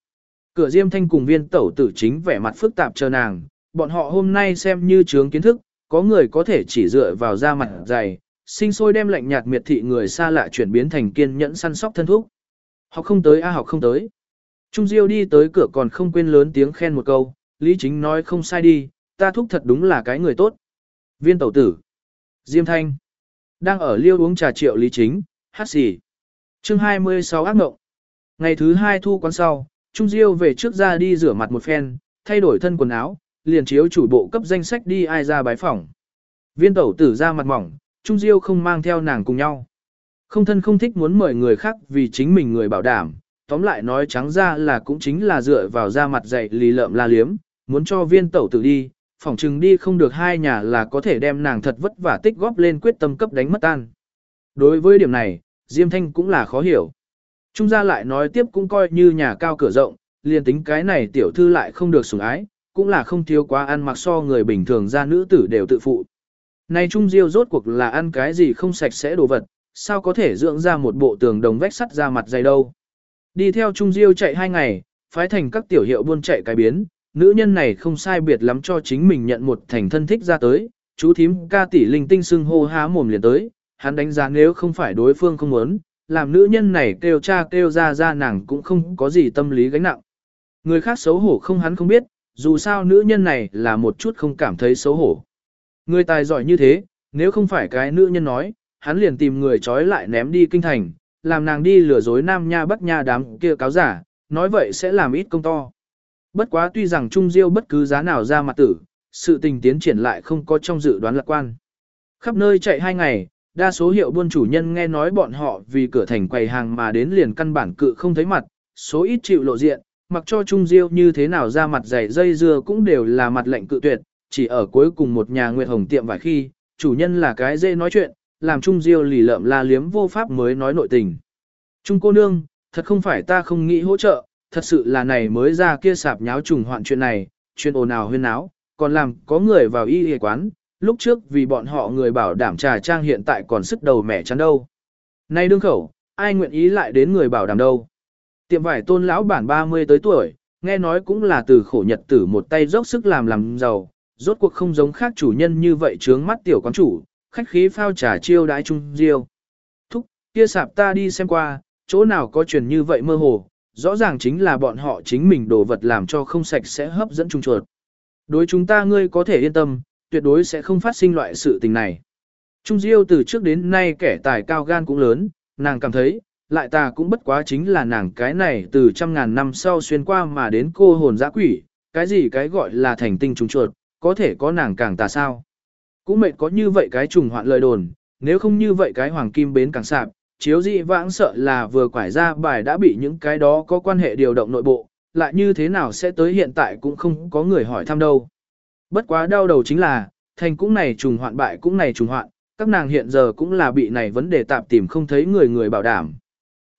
Cửa Diêm Thanh cùng viên tẩu tử chính vẻ mặt phức tạp chờ nàng, bọn họ hôm nay xem như chướng kiến thức, có người có thể chỉ dựa vào da mặt dày, sinh sôi đem lạnh nhạt miệt thị người xa lạ chuyển biến thành kiên nhẫn săn sóc thân thúc. Học không tới a học không tới. Trung Diêu đi tới cửa còn không quên lớn tiếng khen một câu, Lý Chính nói không sai đi, ta thúc thật đúng là cái người tốt. Viên tẩu tử. Diêm Thanh. Đang ở liêu uống trà triệu Lý Chính, hát xì. chương 26 ác ngộng. Ngày thứ hai thu quán sau, Trung Diêu về trước ra đi rửa mặt một phen, thay đổi thân quần áo, liền chiếu chủ bộ cấp danh sách đi ai ra bái phỏng. Viên tẩu tử ra mặt mỏng, Trung Diêu không mang theo nàng cùng nhau. Không thân không thích muốn mời người khác vì chính mình người bảo đảm, tóm lại nói trắng ra là cũng chính là dựa vào da mặt dạy lì lợm la liếm, muốn cho viên tẩu tử đi, phỏng chừng đi không được hai nhà là có thể đem nàng thật vất vả tích góp lên quyết tâm cấp đánh mất tan. Đối với điểm này, Diêm Thanh cũng là khó hiểu. Trung gia lại nói tiếp cũng coi như nhà cao cửa rộng, liền tính cái này tiểu thư lại không được sủng ái, cũng là không thiếu quá ăn mặc so người bình thường ra nữ tử đều tự phụ. Này Trung Diêu rốt cuộc là ăn cái gì không sạch sẽ đồ vật, sao có thể dưỡng ra một bộ tường đồng vách sắt ra mặt dày đâu. Đi theo Trung Diêu chạy hai ngày, phái thành các tiểu hiệu buôn chạy cái biến, nữ nhân này không sai biệt lắm cho chính mình nhận một thành thân thích ra tới, chú thím ca tỷ linh tinh xưng hô há mồm liền tới, hắn đánh giá nếu không phải đối phương không muốn, làm nữ nhân này kêu cha kêu ra ra nàng cũng không có gì tâm lý gánh nặng. Người khác xấu hổ không hắn không biết, dù sao nữ nhân này là một chút không cảm thấy xấu hổ. Người tài giỏi như thế, nếu không phải cái nữ nhân nói, hắn liền tìm người trói lại ném đi kinh thành, làm nàng đi lừa dối nam nha bắc nha đám kia cáo giả, nói vậy sẽ làm ít công to. Bất quá tuy rằng Trung Diêu bất cứ giá nào ra mặt tử, sự tình tiến triển lại không có trong dự đoán lạc quan. Khắp nơi chạy hai ngày, đa số hiệu buôn chủ nhân nghe nói bọn họ vì cửa thành quầy hàng mà đến liền căn bản cự không thấy mặt, số ít chịu lộ diện, mặc cho Trung Diêu như thế nào ra mặt dày dây dưa cũng đều là mặt lệnh cự tuyệt, chỉ ở cuối cùng một nhà Nguyệt Hồng tiệm vài khi, chủ nhân là cái dễ nói chuyện, làm Trung Diêu lì lợm la liếm vô pháp mới nói nội tình. Trung cô nương, thật không phải ta không nghĩ hỗ trợ, thật sự là này mới ra kia sạp nháo trùng hoạn chuyện này, chuyện ồn ào huyên náo, còn làm có người vào y y quán, lúc trước vì bọn họ người bảo đảm trà trang hiện tại còn sức đầu mẻ chắn đâu. Nay đương khẩu, ai nguyện ý lại đến người bảo đảm đâu. Tiệm vải tôn lão bản 30 tới tuổi, nghe nói cũng là từ khổ nhật tử một tay dốc sức làm làm giàu, rốt cuộc không giống khác chủ nhân như vậy trướng mắt tiểu quán chủ, khách khí phao trà chiêu đãi chung diêu. Thúc, kia sạp ta đi xem qua, chỗ nào có truyền như vậy mơ hồ, rõ ràng chính là bọn họ chính mình đồ vật làm cho không sạch sẽ hấp dẫn trung chuột. Đối chúng ta ngươi có thể yên tâm, tuyệt đối sẽ không phát sinh loại sự tình này. Trung Diêu từ trước đến nay kẻ tài cao gan cũng lớn, nàng cảm thấy, lại ta cũng bất quá chính là nàng cái này từ trăm ngàn năm sau xuyên qua mà đến cô hồn dã quỷ, cái gì cái gọi là thành tinh trùng chuột, có thể có nàng càng tà sao. Cũng mệt có như vậy cái trùng hoạn lời đồn, nếu không như vậy cái hoàng kim bến càng sạp, chiếu dị vãng sợ là vừa quải ra bài đã bị những cái đó có quan hệ điều động nội bộ, lại như thế nào sẽ tới hiện tại cũng không có người hỏi thăm đâu. Bất quá đau đầu chính là, thành cũng này trùng hoạn bại cũng này trùng hoạn, các nàng hiện giờ cũng là bị này vấn đề tạm tìm không thấy người người bảo đảm.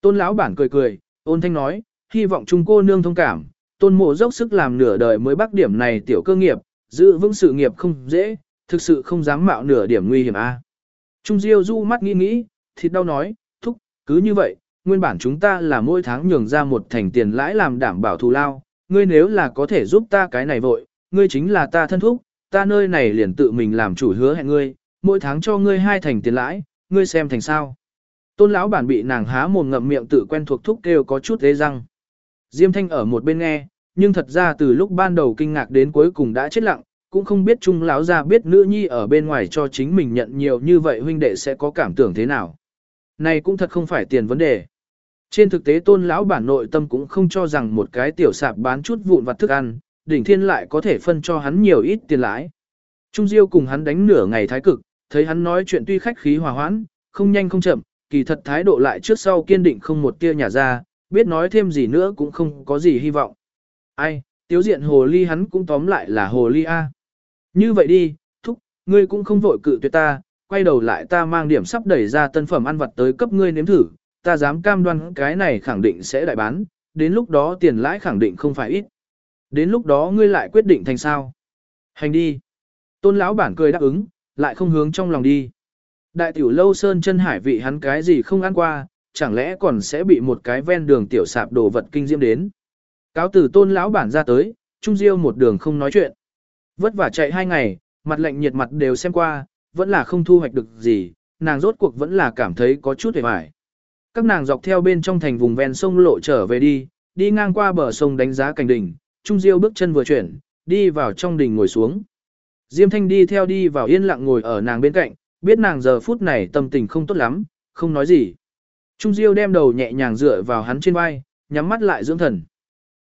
Tôn lão bản cười cười, ôn thanh nói, hy vọng chúng cô nương thông cảm, tôn mộ dốc sức làm nửa đời mới bắt điểm này tiểu cơ nghiệp, giữ vững sự nghiệp không dễ, thực sự không dám mạo nửa điểm nguy hiểm a. Trung Diêu du mắt nghĩ nghĩ, thịt đau nói, cứ như vậy, nguyên bản chúng ta là mỗi tháng nhường ra một thành tiền lãi làm đảm bảo thù lao, ngươi nếu là có thể giúp ta cái này vội, ngươi chính là ta thân thúc, ta nơi này liền tự mình làm chủ hứa hẹn ngươi, mỗi tháng cho ngươi hai thành tiền lãi, ngươi xem thành sao. Tôn lão bản bị nàng há mồm ngậm miệng tự quen thuộc thúc kêu có chút dê răng. Diêm thanh ở một bên nghe, nhưng thật ra từ lúc ban đầu kinh ngạc đến cuối cùng đã chết lặng, cũng không biết trung lão ra biết nữ nhi ở bên ngoài cho chính mình nhận nhiều như vậy huynh đệ sẽ có cảm tưởng thế nào. Này cũng thật không phải tiền vấn đề. Trên thực tế tôn lão bản nội tâm cũng không cho rằng một cái tiểu sạp bán chút vụn vặt thức ăn, đỉnh thiên lại có thể phân cho hắn nhiều ít tiền lãi. Trung Diêu cùng hắn đánh nửa ngày thái cực, thấy hắn nói chuyện tuy khách khí hòa hoãn, không nhanh không chậm, kỳ thật thái độ lại trước sau kiên định không một tia nhả ra, biết nói thêm gì nữa cũng không có gì hy vọng. Ai, tiếu diện hồ ly hắn cũng tóm lại là hồ ly A. Như vậy đi, thúc, ngươi cũng không vội cự tuyệt ta, quay đầu lại ta mang điểm sắp đẩy ra tân phẩm ăn vật tới cấp ngươi nếm thử, ta dám cam đoan cái này khẳng định sẽ đại bán, đến lúc đó tiền lãi khẳng định không phải ít. Đến lúc đó ngươi lại quyết định thành sao. Hành đi. Tôn lão bản cười đáp ứng, lại không hướng trong lòng đi. Đại tiểu lâu sơn chân hải vị hắn cái gì không ăn qua, chẳng lẽ còn sẽ bị một cái ven đường tiểu sạp đồ vật kinh diễm đến. Cáo từ tôn lão bản ra tới, Trung Diêu một đường không nói chuyện. Vất vả chạy hai ngày, mặt lạnh nhiệt mặt đều xem qua, vẫn là không thu hoạch được gì, nàng rốt cuộc vẫn là cảm thấy có chút hề mải. Các nàng dọc theo bên trong thành vùng ven sông lộ trở về đi, đi ngang qua bờ sông đánh giá cảnh đỉnh, Trung Diêu bước chân vừa chuyển, đi vào trong đỉnh ngồi xuống. Diêm Thanh đi theo đi vào yên lặng ngồi ở nàng bên cạnh, biết nàng giờ phút này tâm tình không tốt lắm, không nói gì. Trung Diêu đem đầu nhẹ nhàng dựa vào hắn trên vai, nhắm mắt lại dưỡng thần.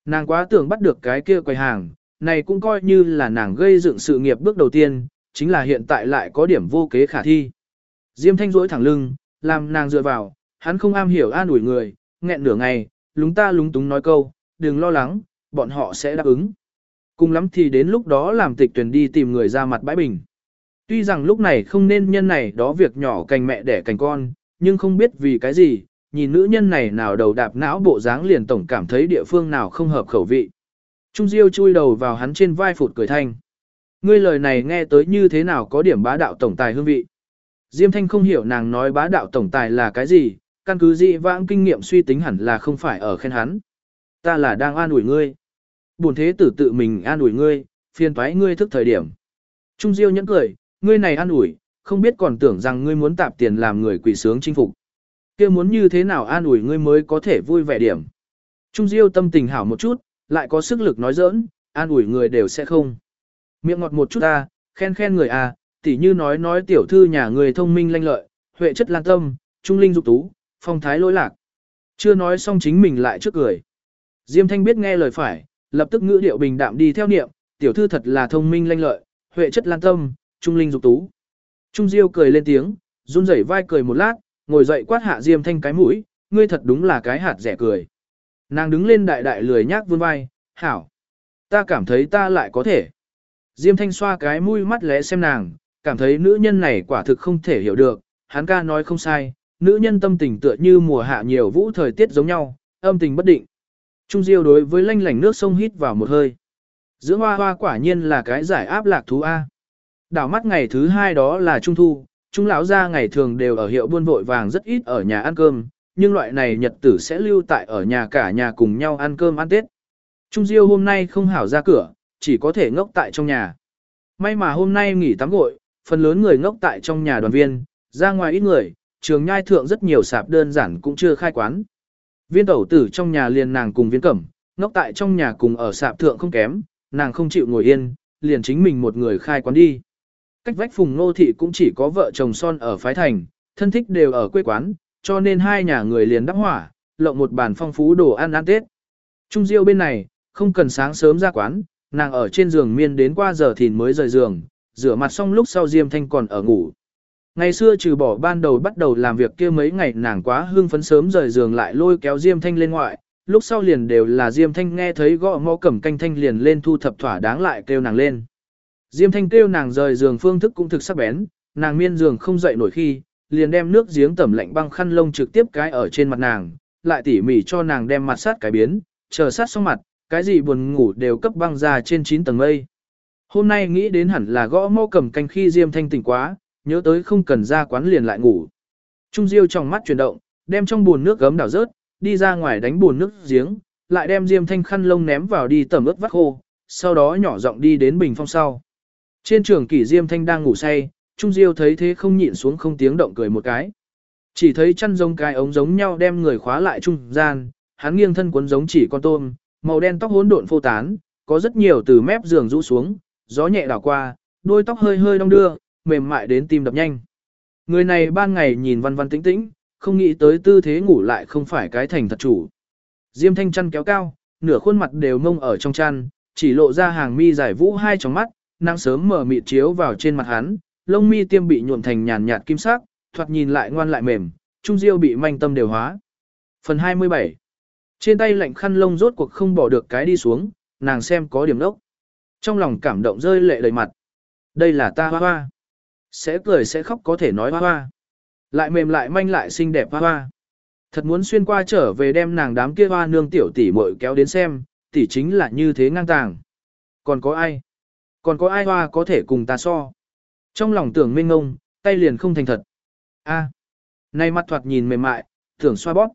Nàng quá tưởng bắt được cái kia quầy hàng, này cũng coi như là nàng gây dựng sự nghiệp bước đầu tiên, chính là hiện tại lại có điểm vô kế khả thi. Diêm Thanh rỗi thẳng lưng, làm nàng dựa vào, hắn không am hiểu an ủi người, nghẹn nửa ngày, lúng ta lúng túng nói câu, đừng lo lắng, bọn họ sẽ đáp ứng. Cùng lắm thì đến lúc đó làm tịch tuyển đi tìm người ra mặt bãi bình. Tuy rằng lúc này không nên nhân này đó việc nhỏ cành mẹ đẻ cành con, nhưng không biết vì cái gì, nhìn nữ nhân này nào đầu đạp não bộ dáng liền tổng cảm thấy địa phương nào không hợp khẩu vị. Trung Diêu chui đầu vào hắn trên vai phụt cười thanh. Ngươi lời này nghe tới như thế nào có điểm bá đạo tổng tài hương vị. Diêm Thanh không hiểu nàng nói bá đạo tổng tài là cái gì, căn cứ dị vãng kinh nghiệm suy tính hẳn là không phải ở khen hắn. Ta là đang an ủi ngươi. Buồn thế tử tự mình an ủi ngươi, phiền toái ngươi thức thời điểm. Trung Diêu nhẫn cười, ngươi này an ủi, không biết còn tưởng rằng ngươi muốn tạp tiền làm người quỷ sướng chinh phục. kia muốn như thế nào an ủi ngươi mới có thể vui vẻ điểm. Trung Diêu tâm tình hảo một chút, lại có sức lực nói giỡn, an ủi người đều sẽ không. Miệng ngọt một chút ta, khen khen người à, tỉ như nói nói tiểu thư nhà người thông minh lanh lợi, huệ chất lan tâm, trung linh dục tú, phong thái lỗi lạc. Chưa nói xong chính mình lại trước cười. Diêm Thanh biết nghe lời phải, lập tức ngữ điệu bình đạm đi theo niệm, tiểu thư thật là thông minh lanh lợi, huệ chất lan tâm, trung linh dục tú. Trung Diêu cười lên tiếng, run rẩy vai cười một lát, ngồi dậy quát hạ Diêm Thanh cái mũi, ngươi thật đúng là cái hạt rẻ cười. Nàng đứng lên đại đại lười nhác vươn vai, hảo. Ta cảm thấy ta lại có thể. Diêm Thanh xoa cái mũi mắt lẽ xem nàng, cảm thấy nữ nhân này quả thực không thể hiểu được, hắn ca nói không sai, nữ nhân tâm tình tựa như mùa hạ nhiều vũ thời tiết giống nhau, âm tình bất định. Trung Diêu đối với lanh lảnh nước sông hít vào một hơi. Dưỡng hoa hoa quả nhiên là cái giải áp lạc thú A. Đảo mắt ngày thứ hai đó là Trung Thu, Trung lão gia ngày thường đều ở hiệu buôn vội vàng rất ít ở nhà ăn cơm, nhưng loại này nhật tử sẽ lưu tại ở nhà cả nhà cùng nhau ăn cơm ăn Tết. Trung Diêu hôm nay không hảo ra cửa, chỉ có thể ngốc tại trong nhà. May mà hôm nay nghỉ tắm gội, phần lớn người ngốc tại trong nhà đoàn viên, ra ngoài ít người, trường nhai thượng rất nhiều sạp đơn giản cũng chưa khai quán. Viên tẩu tử trong nhà liền nàng cùng viên cẩm, ngốc tại trong nhà cùng ở sạp thượng không kém, nàng không chịu ngồi yên, liền chính mình một người khai quán đi. Cách vách phùng nô thị cũng chỉ có vợ chồng son ở phái thành, thân thích đều ở quê quán, cho nên hai nhà người liền đắp hỏa, lộng một bàn phong phú đồ ăn ăn Tết. Trung Diêu bên này, không cần sáng sớm ra quán, nàng ở trên giường miên đến qua giờ thìn mới rời giường, rửa mặt xong lúc sau Diêm Thanh còn ở ngủ. Ngày xưa trừ bỏ ban đầu bắt đầu làm việc kia mấy ngày nàng quá hưng phấn sớm rời giường lại lôi kéo Diêm Thanh lên ngoại, lúc sau liền đều là Diêm Thanh nghe thấy gõ mõ cẩm canh thanh liền lên thu thập thỏa đáng lại kêu nàng lên. Diêm Thanh kêu nàng rời giường phương thức cũng thực sắc bén, nàng miên giường không dậy nổi khi, liền đem nước giếng tẩm lạnh băng khăn lông trực tiếp cái ở trên mặt nàng, lại tỉ mỉ cho nàng đem mặt sát cái biến, chờ sát xong mặt, cái gì buồn ngủ đều cấp băng ra trên 9 tầng mây. Hôm nay nghĩ đến hẳn là gõ mô cầm canh khi Diêm Thanh tỉnh quá, nhớ tới không cần ra quán liền lại ngủ. Trung Diêu trong mắt chuyển động, đem trong buồn nước gấm đảo rớt, đi ra ngoài đánh buồn nước giếng, lại đem Diêm Thanh khăn lông ném vào đi tẩm ướt vắt khô, sau đó nhỏ giọng đi đến bình phong sau. Trên trường kỷ Diêm Thanh đang ngủ say, Trung Diêu thấy thế không nhịn xuống không tiếng động cười một cái. Chỉ thấy chăn rông cái ống giống nhau đem người khóa lại trung gian, hắn nghiêng thân cuốn giống chỉ con tôm, màu đen tóc hỗn độn phô tán, có rất nhiều từ mép giường rũ xuống, gió nhẹ đảo qua, đôi tóc hơi hơi đong đưa, mềm mại đến tim đập nhanh. Người này ban ngày nhìn văn văn tĩnh tĩnh, không nghĩ tới tư thế ngủ lại không phải cái thành thật chủ. Diêm thanh chăn kéo cao, nửa khuôn mặt đều mông ở trong chăn, chỉ lộ ra hàng mi dài vũ hai trong mắt, nắng sớm mở mịt chiếu vào trên mặt hắn, lông mi tiêm bị nhuộm thành nhàn nhạt kim sắc, thoạt nhìn lại ngoan lại mềm, trung diêu bị manh tâm đều hóa. Phần 27 trên tay lạnh khăn lông rốt cuộc không bỏ được cái đi xuống, nàng xem có điểm đốc. Trong lòng cảm động rơi lệ đầy mặt. Đây là ta hoa hoa. Sẽ cười sẽ khóc có thể nói hoa hoa. Lại mềm lại manh lại xinh đẹp hoa hoa. Thật muốn xuyên qua trở về đem nàng đám kia hoa nương tiểu tỷ muội kéo đến xem, tỷ chính là như thế ngang tàng. Còn có ai? Còn có ai hoa có thể cùng ta so? Trong lòng tưởng mênh ngông, tay liền không thành thật. A, nay mặt thoạt nhìn mềm mại, tưởng xoa bóp.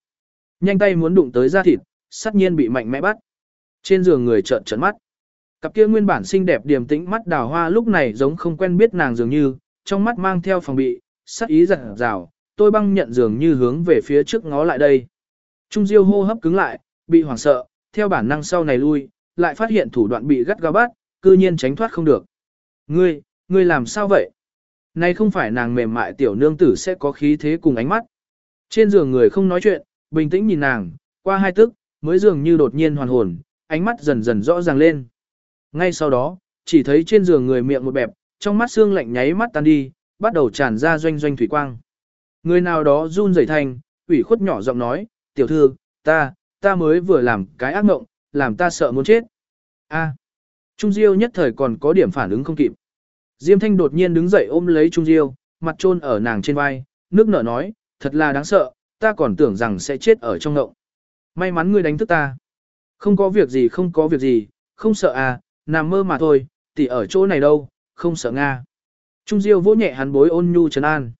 Nhanh tay muốn đụng tới da thịt, sát nhiên bị mạnh mẽ bắt. Trên giường người trợn trợn mắt. Cặp kia nguyên bản xinh đẹp điềm tĩnh mắt đào hoa lúc này giống không quen biết nàng dường như, trong mắt mang theo phòng bị, sắc ý giật rào, tôi băng nhận dường như hướng về phía trước ngó lại đây. Trung diêu hô hấp cứng lại, bị hoảng sợ, theo bản năng sau này lui, lại phát hiện thủ đoạn bị gắt gao bắt, cư nhiên tránh thoát không được. Ngươi, ngươi làm sao vậy? Này không phải nàng mềm mại tiểu nương tử sẽ có khí thế cùng ánh mắt. Trên giường người không nói chuyện, bình tĩnh nhìn nàng, qua hai tức, mới dường như đột nhiên hoàn hồn, ánh mắt dần dần rõ ràng lên. Ngay sau đó, chỉ thấy trên giường người miệng một bẹp, trong mắt xương lạnh nháy mắt tan đi, bắt đầu tràn ra doanh doanh thủy quang. Người nào đó run rẩy thành, ủy khuất nhỏ giọng nói, tiểu thư, ta, ta mới vừa làm cái ác mộng, làm ta sợ muốn chết. A. Trung Diêu nhất thời còn có điểm phản ứng không kịp. Diêm Thanh đột nhiên đứng dậy ôm lấy Trung Diêu, mặt trôn ở nàng trên vai, nước nở nói, thật là đáng sợ, ta còn tưởng rằng sẽ chết ở trong ngộng. May mắn ngươi đánh thức ta. Không có việc gì không có việc gì, không sợ à, nằm mơ mà thôi, tỷ ở chỗ này đâu, không sợ Nga. Trung Diêu vỗ nhẹ hắn bối ôn nhu trấn an.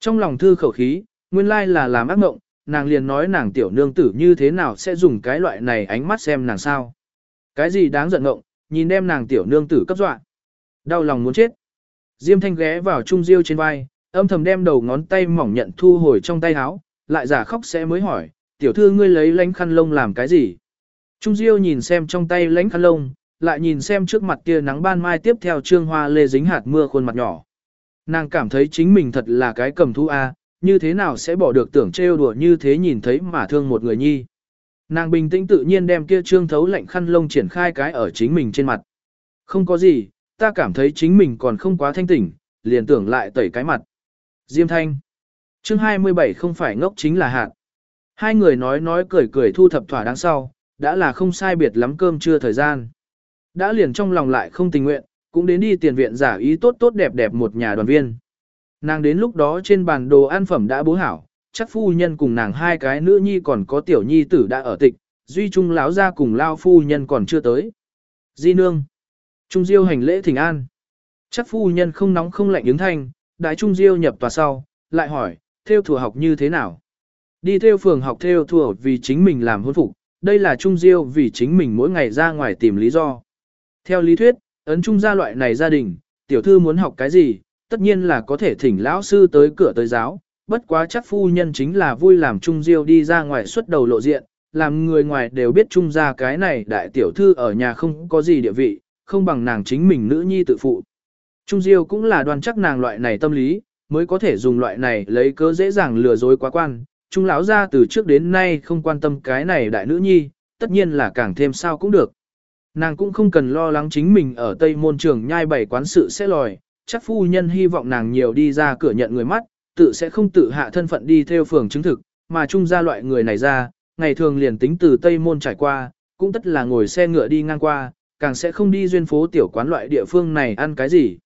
Trong lòng thư khẩu khí, nguyên lai là làm ác mộng, nàng liền nói nàng tiểu nương tử như thế nào sẽ dùng cái loại này ánh mắt xem nàng sao. Cái gì đáng giận ngộng, nhìn đem nàng tiểu nương tử cấp dọa. Đau lòng muốn chết. Diêm thanh ghé vào Trung Diêu trên vai, âm thầm đem đầu ngón tay mỏng nhận thu hồi trong tay áo, lại giả khóc sẽ mới hỏi, tiểu thư ngươi lấy lánh khăn lông làm cái gì? Trung Diêu nhìn xem trong tay lánh khăn lông, lại nhìn xem trước mặt kia nắng ban mai tiếp theo trương hoa lê dính hạt mưa khuôn mặt nhỏ. Nàng cảm thấy chính mình thật là cái cầm thú a, như thế nào sẽ bỏ được tưởng trêu đùa như thế nhìn thấy mà thương một người nhi. Nàng bình tĩnh tự nhiên đem kia trương thấu lạnh khăn lông triển khai cái ở chính mình trên mặt. Không có gì, ta cảm thấy chính mình còn không quá thanh tỉnh, liền tưởng lại tẩy cái mặt. Diêm thanh. Chương 27 không phải ngốc chính là hạt. Hai người nói nói cười cười thu thập thỏa đáng sau, đã là không sai biệt lắm cơm trưa thời gian. Đã liền trong lòng lại không tình nguyện, cũng đến đi tiền viện giả ý tốt tốt đẹp đẹp một nhà đoàn viên. Nàng đến lúc đó trên bàn đồ ăn phẩm đã bố hảo, chắc phu nhân cùng nàng hai cái nữ nhi còn có tiểu nhi tử đã ở tịch, duy trung lão ra cùng lao phu nhân còn chưa tới. Di nương. Trung diêu hành lễ thỉnh an. Chắc phu nhân không nóng không lạnh ứng thanh, đại trung diêu nhập tòa sau, lại hỏi, theo thùa học như thế nào? Đi theo phường học theo thùa vì chính mình làm hôn phục, đây là trung diêu vì chính mình mỗi ngày ra ngoài tìm lý do. Theo lý thuyết, ấn trung gia loại này gia đình, tiểu thư muốn học cái gì, tất nhiên là có thể thỉnh lão sư tới cửa tới giáo, bất quá chắc phu nhân chính là vui làm trung diêu đi ra ngoài xuất đầu lộ diện, làm người ngoài đều biết trung gia cái này đại tiểu thư ở nhà không có gì địa vị, không bằng nàng chính mình nữ nhi tự phụ. Trung diêu cũng là đoan chắc nàng loại này tâm lý, mới có thể dùng loại này lấy cớ dễ dàng lừa dối quá quan. Trung lão ra từ trước đến nay không quan tâm cái này đại nữ nhi, tất nhiên là càng thêm sao cũng được. Nàng cũng không cần lo lắng chính mình ở Tây Môn Trường nhai bảy quán sự sẽ lòi, chắc phu nhân hy vọng nàng nhiều đi ra cửa nhận người mắt, tự sẽ không tự hạ thân phận đi theo phường chứng thực, mà trung ra loại người này ra, ngày thường liền tính từ Tây Môn trải qua, cũng tất là ngồi xe ngựa đi ngang qua, càng sẽ không đi duyên phố tiểu quán loại địa phương này ăn cái gì.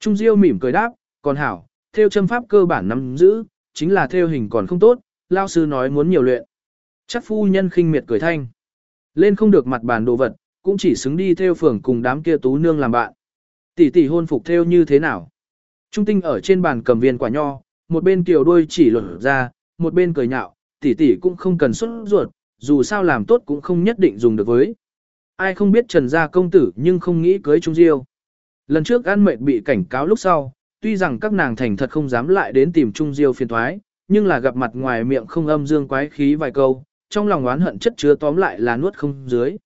Trung Diêu mỉm cười đáp, còn hảo, theo châm pháp cơ bản nắm giữ, chính là theo hình còn không tốt, lao sư nói muốn nhiều luyện. Chắc phu nhân khinh miệt cười thanh. Lên không được mặt bàn đồ vật, cũng chỉ xứng đi theo phường cùng đám kia tú nương làm bạn. Tỷ tỷ hôn phục theo như thế nào? Trung tinh ở trên bàn cầm viên quả nho, một bên kiều đuôi chỉ lột ra, một bên cười nhạo, tỷ tỷ cũng không cần xuất ruột, dù sao làm tốt cũng không nhất định dùng được với. Ai không biết trần gia công tử nhưng không nghĩ cưới Trung Diêu. Lần trước ăn mệt bị cảnh cáo lúc sau, tuy rằng các nàng thành thật không dám lại đến tìm Trung Diêu phiền thoái, nhưng là gặp mặt ngoài miệng không âm dương quái khí vài câu, trong lòng oán hận chất chứa tóm lại là nuốt không dưới.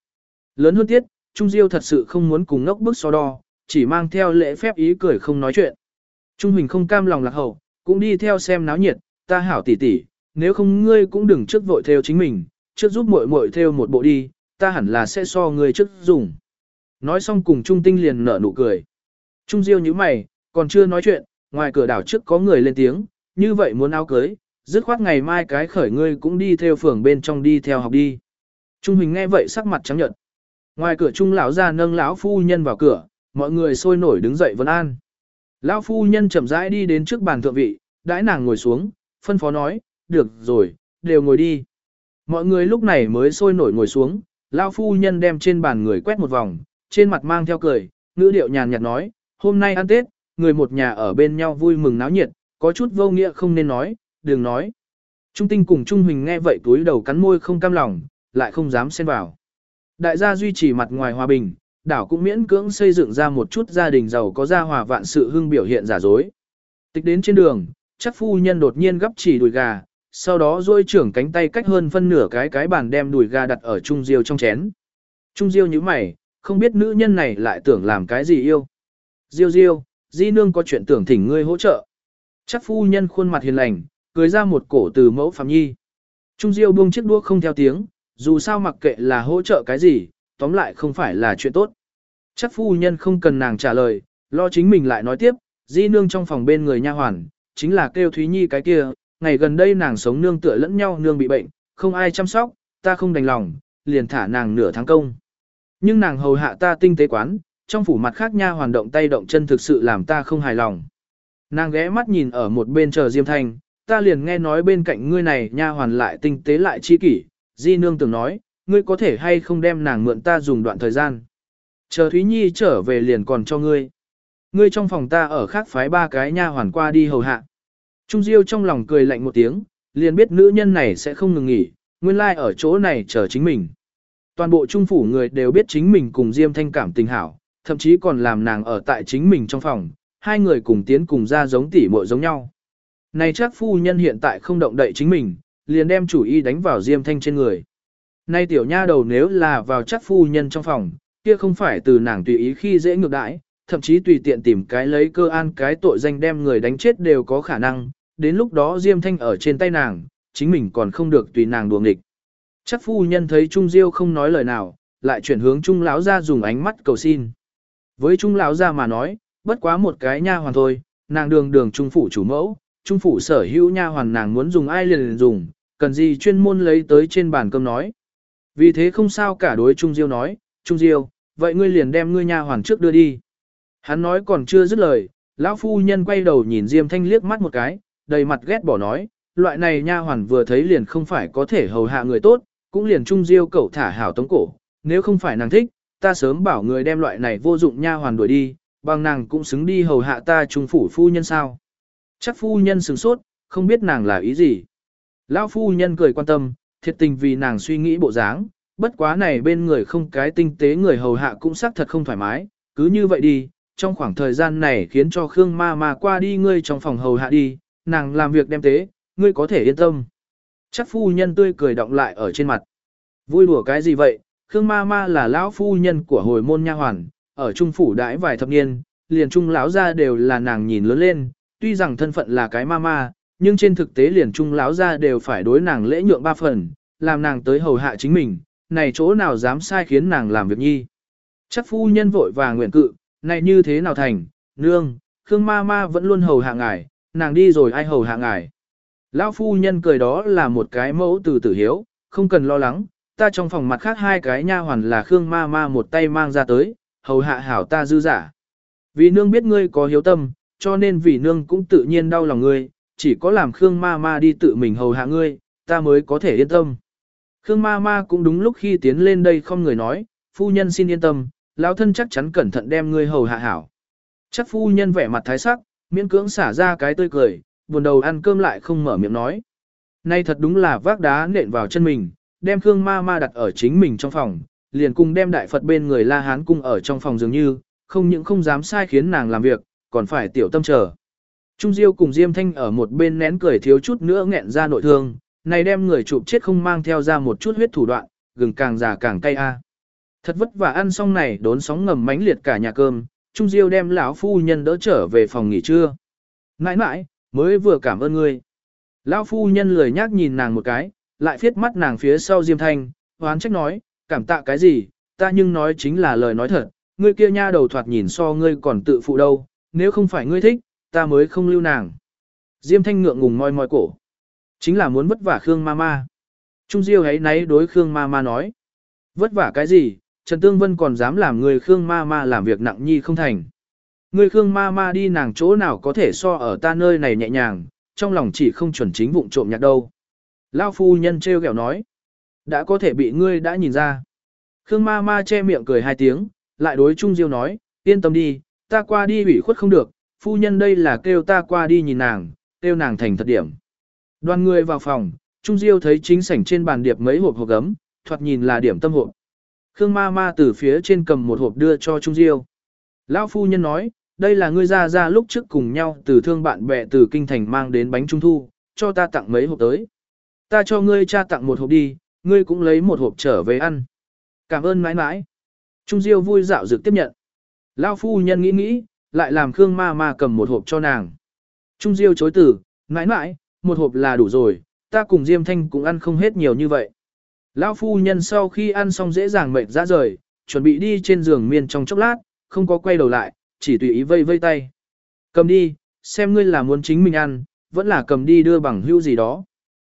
Lớn hơn tiết, Trung Diêu thật sự không muốn cùng ngốc bức so đo, chỉ mang theo lễ phép ý cười không nói chuyện. Trung Huỳnh không cam lòng lạc hậu, cũng đi theo xem náo nhiệt, ta hảo tỷ tỷ, nếu không ngươi cũng đừng trước vội theo chính mình, trước giúp muội muội theo một bộ đi, ta hẳn là sẽ so ngươi trước dùng. Nói xong cùng Trung Tinh liền nở nụ cười. Trung Diêu như mày, còn chưa nói chuyện, ngoài cửa đảo trước có người lên tiếng, như vậy muốn áo cưới, dứt khoát ngày mai cái khởi ngươi cũng đi theo phường bên trong đi theo học đi. Trung Hình nghe vậy sắc mặt trắng nhợt. Ngoài cửa Trung lão ra nâng lão phu nhân vào cửa, mọi người sôi nổi đứng dậy vấn an. Lão phu nhân chậm rãi đi đến trước bàn thượng vị, đãi nàng ngồi xuống, phân phó nói, được rồi, đều ngồi đi. Mọi người lúc này mới sôi nổi ngồi xuống, lão phu nhân đem trên bàn người quét một vòng, trên mặt mang theo cười, ngữ điệu nhàn nhạt nói, hôm nay ăn Tết, người một nhà ở bên nhau vui mừng náo nhiệt, có chút vô nghĩa không nên nói, đừng nói. Trung tinh cùng Trung Huỳnh nghe vậy túi đầu cắn môi không cam lòng, lại không dám xen vào. Đại gia duy trì mặt ngoài hòa bình, đảo cũng miễn cưỡng xây dựng ra một chút gia đình giàu có gia hòa vạn sự hưng biểu hiện giả dối. Tịch đến trên đường, chắc phu nhân đột nhiên gấp chỉ đùi gà, sau đó duỗi trưởng cánh tay cách hơn phân nửa cái cái bàn đem đùi gà đặt ở trung diêu trong chén. Trung diêu như mày, không biết nữ nhân này lại tưởng làm cái gì yêu. Diêu diêu, di nương có chuyện tưởng thỉnh ngươi hỗ trợ. Chắc phu nhân khuôn mặt hiền lành, cười ra một cổ từ mẫu phạm nhi. Trung diêu buông chiếc đũa không theo tiếng, dù sao mặc kệ là hỗ trợ cái gì, tóm lại không phải là chuyện tốt. Chắc phu nhân không cần nàng trả lời, lo chính mình lại nói tiếp, di nương trong phòng bên người nha hoàn, chính là kêu Thúy Nhi cái kia, ngày gần đây nàng sống nương tựa lẫn nhau nương bị bệnh, không ai chăm sóc, ta không đành lòng, liền thả nàng nửa tháng công. Nhưng nàng hầu hạ ta tinh tế quán, trong phủ mặt khác nha hoàn động tay động chân thực sự làm ta không hài lòng. Nàng ghé mắt nhìn ở một bên chờ Diêm Thanh, ta liền nghe nói bên cạnh ngươi này nha hoàn lại tinh tế lại chi kỷ, Di Nương từng nói, ngươi có thể hay không đem nàng mượn ta dùng đoạn thời gian. Chờ Thúy Nhi trở về liền còn cho ngươi. Ngươi trong phòng ta ở khác phái ba cái nha hoàn qua đi hầu hạ. Trung Diêu trong lòng cười lạnh một tiếng, liền biết nữ nhân này sẽ không ngừng nghỉ, nguyên lai like ở chỗ này chờ chính mình. Toàn bộ trung phủ người đều biết chính mình cùng Diêm Thanh cảm tình hảo, thậm chí còn làm nàng ở tại chính mình trong phòng, hai người cùng tiến cùng ra giống tỉ muội giống nhau. Này chắc phu nhân hiện tại không động đậy chính mình, liền đem chủ ý đánh vào Diêm Thanh trên người. Nay tiểu nha đầu nếu là vào chắc phu nhân trong phòng, kia không phải từ nàng tùy ý khi dễ ngược đãi, thậm chí tùy tiện tìm cái lấy cơ an cái tội danh đem người đánh chết đều có khả năng, đến lúc đó Diêm Thanh ở trên tay nàng, chính mình còn không được tùy nàng đùa địch. Chắc phu nhân thấy Trung Diêu không nói lời nào, lại chuyển hướng Trung lão ra dùng ánh mắt cầu xin. Với Trung lão ra mà nói, bất quá một cái nha hoàn thôi, nàng đường đường Trung phủ chủ mẫu, Trung phủ sở hữu nha hoàn nàng muốn dùng ai liền, liền dùng, cần gì chuyên môn lấy tới trên bàn cơm nói. Vì thế không sao cả đối Trung Diêu nói, Trung Diêu, vậy ngươi liền đem ngươi nha hoàn trước đưa đi. Hắn nói còn chưa dứt lời, lão phu nhân quay đầu nhìn Diêm Thanh liếc mắt một cái, đầy mặt ghét bỏ nói, loại này nha hoàn vừa thấy liền không phải có thể hầu hạ người tốt, cũng liền Trung Diêu cẩu thả hảo tống cổ, nếu không phải nàng thích, ta sớm bảo người đem loại này vô dụng nha hoàn đuổi đi, bằng nàng cũng xứng đi hầu hạ ta trung phủ phu nhân sao. Chắc phu nhân sừng sốt, không biết nàng là ý gì. Lão phu nhân cười quan tâm, thiệt tình vì nàng suy nghĩ bộ dáng, bất quá này bên người không cái tinh tế người hầu hạ cũng xác thật không thoải mái, cứ như vậy đi, trong khoảng thời gian này khiến cho Khương ma ma qua đi ngươi trong phòng hầu hạ đi, nàng làm việc đem tế, ngươi có thể yên tâm. Chắc phu nhân tươi cười động lại ở trên mặt. Vui đùa cái gì vậy, Khương ma ma là lão phu nhân của hồi môn nha hoàn, ở trung phủ đãi vài thập niên, liền trung lão gia đều là nàng nhìn lớn lên, tuy rằng thân phận là cái ma ma, nhưng trên thực tế liền trung lão gia đều phải đối nàng lễ nhượng ba phần, làm nàng tới hầu hạ chính mình, này chỗ nào dám sai khiến nàng làm việc nhi. Chắc phu nhân vội và nguyện cự, này như thế nào thành, nương, Khương ma ma vẫn luôn hầu hạ ngài, nàng đi rồi ai hầu hạ ngài. Lão phu nhân cười đó là một cái mẫu từ tử hiếu, không cần lo lắng, ta trong phòng mặt khác hai cái nha hoàn là Khương ma ma một tay mang ra tới, hầu hạ hảo ta dư giả. Vì nương biết ngươi có hiếu tâm, cho nên vì nương cũng tự nhiên đau lòng ngươi, chỉ có làm Khương ma ma đi tự mình hầu hạ ngươi, ta mới có thể yên tâm. Khương ma ma cũng đúng lúc khi tiến lên đây không người nói, phu nhân xin yên tâm, lão thân chắc chắn cẩn thận đem ngươi hầu hạ hảo. Chắc phu nhân vẻ mặt thái sắc, miễn cưỡng xả ra cái tươi cười, buồn đầu ăn cơm lại không mở miệng nói. Nay thật đúng là vác đá nện vào chân mình, đem Khương ma ma đặt ở chính mình trong phòng, liền cùng đem đại Phật bên người La Hán cung ở trong phòng dường như, không những không dám sai khiến nàng làm việc, còn phải tiểu tâm chờ. Trung Diêu cùng Diêm Thanh ở một bên nén cười thiếu chút nữa nghẹn ra nội thương, này đem người chụp chết không mang theo ra một chút huyết thủ đoạn, gừng càng già càng cay a. À. Thật vất vả ăn xong này đốn sóng ngầm mánh liệt cả nhà cơm, Trung Diêu đem lão phu nhân đỡ trở về phòng nghỉ trưa. Nãi nãi, mới vừa cảm ơn ngươi. Lão phu nhân lười nhác nhìn nàng một cái, lại phiết mắt nàng phía sau Diêm Thanh, hoán trách nói, cảm tạ cái gì, ta nhưng nói chính là lời nói thật, ngươi kia nha đầu thoạt nhìn so ngươi còn tự phụ đâu, nếu không phải ngươi thích, ta mới không lưu nàng. Diêm Thanh ngượng ngùng moi moi cổ. Chính là muốn vất vả Khương Mama. Trung Diêu ấy náy đối Khương Mama nói. Vất vả cái gì, Trần Tương Vân còn dám làm người Khương Mama làm việc nặng nhi không thành. Người Khương Mama đi nàng chỗ nào có thể so ở ta nơi này nhẹ nhàng, trong lòng chỉ không chuẩn chính vụng trộm nhạc đâu. Lao phu nhân treo kẹo nói. Đã có thể bị ngươi đã nhìn ra. Khương Ma Ma che miệng cười hai tiếng, lại đối Trung Diêu nói, yên tâm đi, ta qua đi ủy khuất không được, phu nhân đây là kêu ta qua đi nhìn nàng, kêu nàng thành thật điểm. Đoàn người vào phòng, Trung Diêu thấy chính sảnh trên bàn điệp mấy hộp hộp gấm, thoạt nhìn là điểm tâm hộp. Khương ma ma từ phía trên cầm một hộp đưa cho Trung Diêu. Lão phu nhân nói, đây là ngươi ra ra lúc trước cùng nhau từ thương bạn bè từ kinh thành mang đến bánh trung thu, cho ta tặng mấy hộp tới. Ta cho ngươi cha tặng một hộp đi, ngươi cũng lấy một hộp trở về ăn. Cảm ơn mãi mãi. Trung Diêu vui dạo dược tiếp nhận. Lao phu nhân nghĩ nghĩ, lại làm Khương ma ma cầm một hộp cho nàng. Trung Diêu chối từ, mãi mãi, một hộp là đủ rồi, ta cùng Diêm Thanh cũng ăn không hết nhiều như vậy. Lão phu nhân sau khi ăn xong dễ dàng mệt ra rời, chuẩn bị đi trên giường miên trong chốc lát, không có quay đầu lại, chỉ tùy ý vây vây tay. Cầm đi, xem ngươi là muốn chính mình ăn, vẫn là cầm đi đưa bằng hữu gì đó.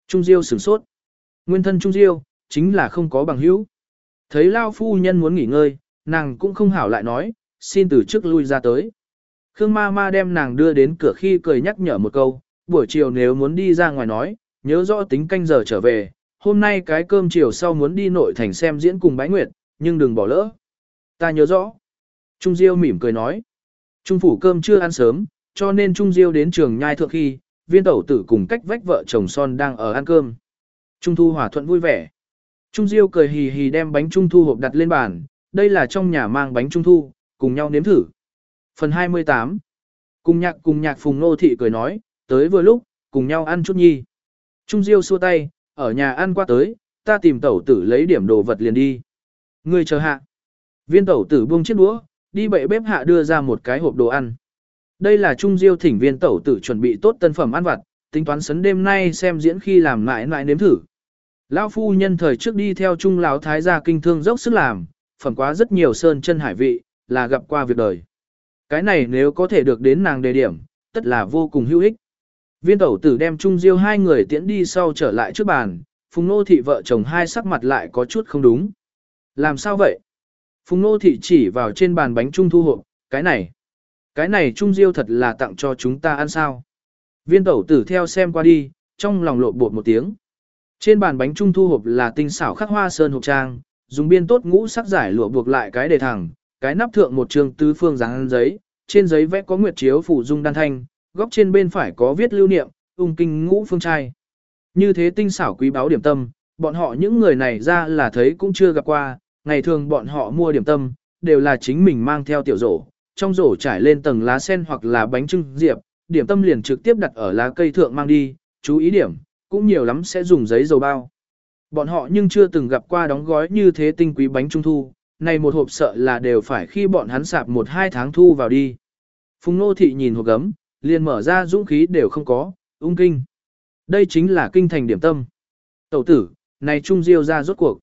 Trung Diêu sửng sốt. Nguyên thân Trung Diêu, chính là không có bằng hữu. Thấy Lao phu nhân muốn nghỉ ngơi, nàng cũng không hảo lại nói, xin từ trước lui ra tới. Khương ma ma đem nàng đưa đến cửa khi cười nhắc nhở một câu, buổi chiều nếu muốn đi ra ngoài nói, nhớ rõ tính canh giờ trở về, hôm nay cái cơm chiều sau muốn đi nội thành xem diễn cùng bái nguyệt, nhưng đừng bỏ lỡ. Ta nhớ rõ. Trung Diêu mỉm cười nói. Trung phủ cơm chưa ăn sớm, cho nên Trung Diêu đến trường nhai thượng khi, viên tẩu tử cùng cách vách vợ chồng son đang ở ăn cơm. Trung thu hòa thuận vui vẻ. Trung Diêu cười hì hì đem bánh trung thu hộp đặt lên bàn, đây là trong nhà mang bánh trung thu, cùng nhau nếm thử. Phần 28 Cùng nhạc cùng nhạc phùng nô thị cười nói, tới vừa lúc, cùng nhau ăn chút nhi. Trung Diêu xua tay, ở nhà ăn qua tới, ta tìm tẩu tử lấy điểm đồ vật liền đi. Ngươi chờ hạ. Viên tẩu tử buông chiếc đũa, đi bậy bếp hạ đưa ra một cái hộp đồ ăn. Đây là Trung Diêu thỉnh viên tẩu tử chuẩn bị tốt tân phẩm ăn vặt, tính toán sấn đêm nay xem diễn khi làm mãi mãi nếm thử. Lão phu nhân thời trước đi theo Trung lão thái gia kinh thương dốc sức làm, phẩm quá rất nhiều sơn chân hải vị, là gặp qua việc đời. Cái này nếu có thể được đến nàng đề điểm, tất là vô cùng hữu ích. Viên tẩu tử đem Trung Diêu hai người tiễn đi sau trở lại trước bàn, Phùng Nô Thị vợ chồng hai sắc mặt lại có chút không đúng. Làm sao vậy? Phùng Nô Thị chỉ vào trên bàn bánh trung thu hộp, cái này. Cái này Trung Diêu thật là tặng cho chúng ta ăn sao. Viên tẩu tử theo xem qua đi, trong lòng lộ bột một tiếng. Trên bàn bánh trung thu hộp là tinh xảo khắc hoa sơn hộp trang, dùng biên tốt ngũ sắc giải lụa buộc lại cái đề thẳng, cái nắp thượng một trường tứ phương dáng giấy, trên giấy vẽ có nguyệt chiếu phủ dung đan thanh, góc trên bên phải có viết lưu niệm, ung kinh ngũ phương trai. Như thế tinh xảo quý báo điểm tâm, bọn họ những người này ra là thấy cũng chưa gặp qua, ngày thường bọn họ mua điểm tâm, đều là chính mình mang theo tiểu rổ, trong rổ trải lên tầng lá sen hoặc là bánh trưng diệp, điểm tâm liền trực tiếp đặt ở lá cây thượng mang đi, chú ý điểm, cũng nhiều lắm sẽ dùng giấy dầu bao. Bọn họ nhưng chưa từng gặp qua đóng gói như thế tinh quý bánh trung thu, này một hộp sợ là đều phải khi bọn hắn sạp một hai tháng thu vào đi. Phùng Nô Thị nhìn hộp gấm, liền mở ra dũng khí đều không có, ung kinh. Đây chính là kinh thành điểm tâm. Tẩu tử, này trung diêu ra rốt cuộc.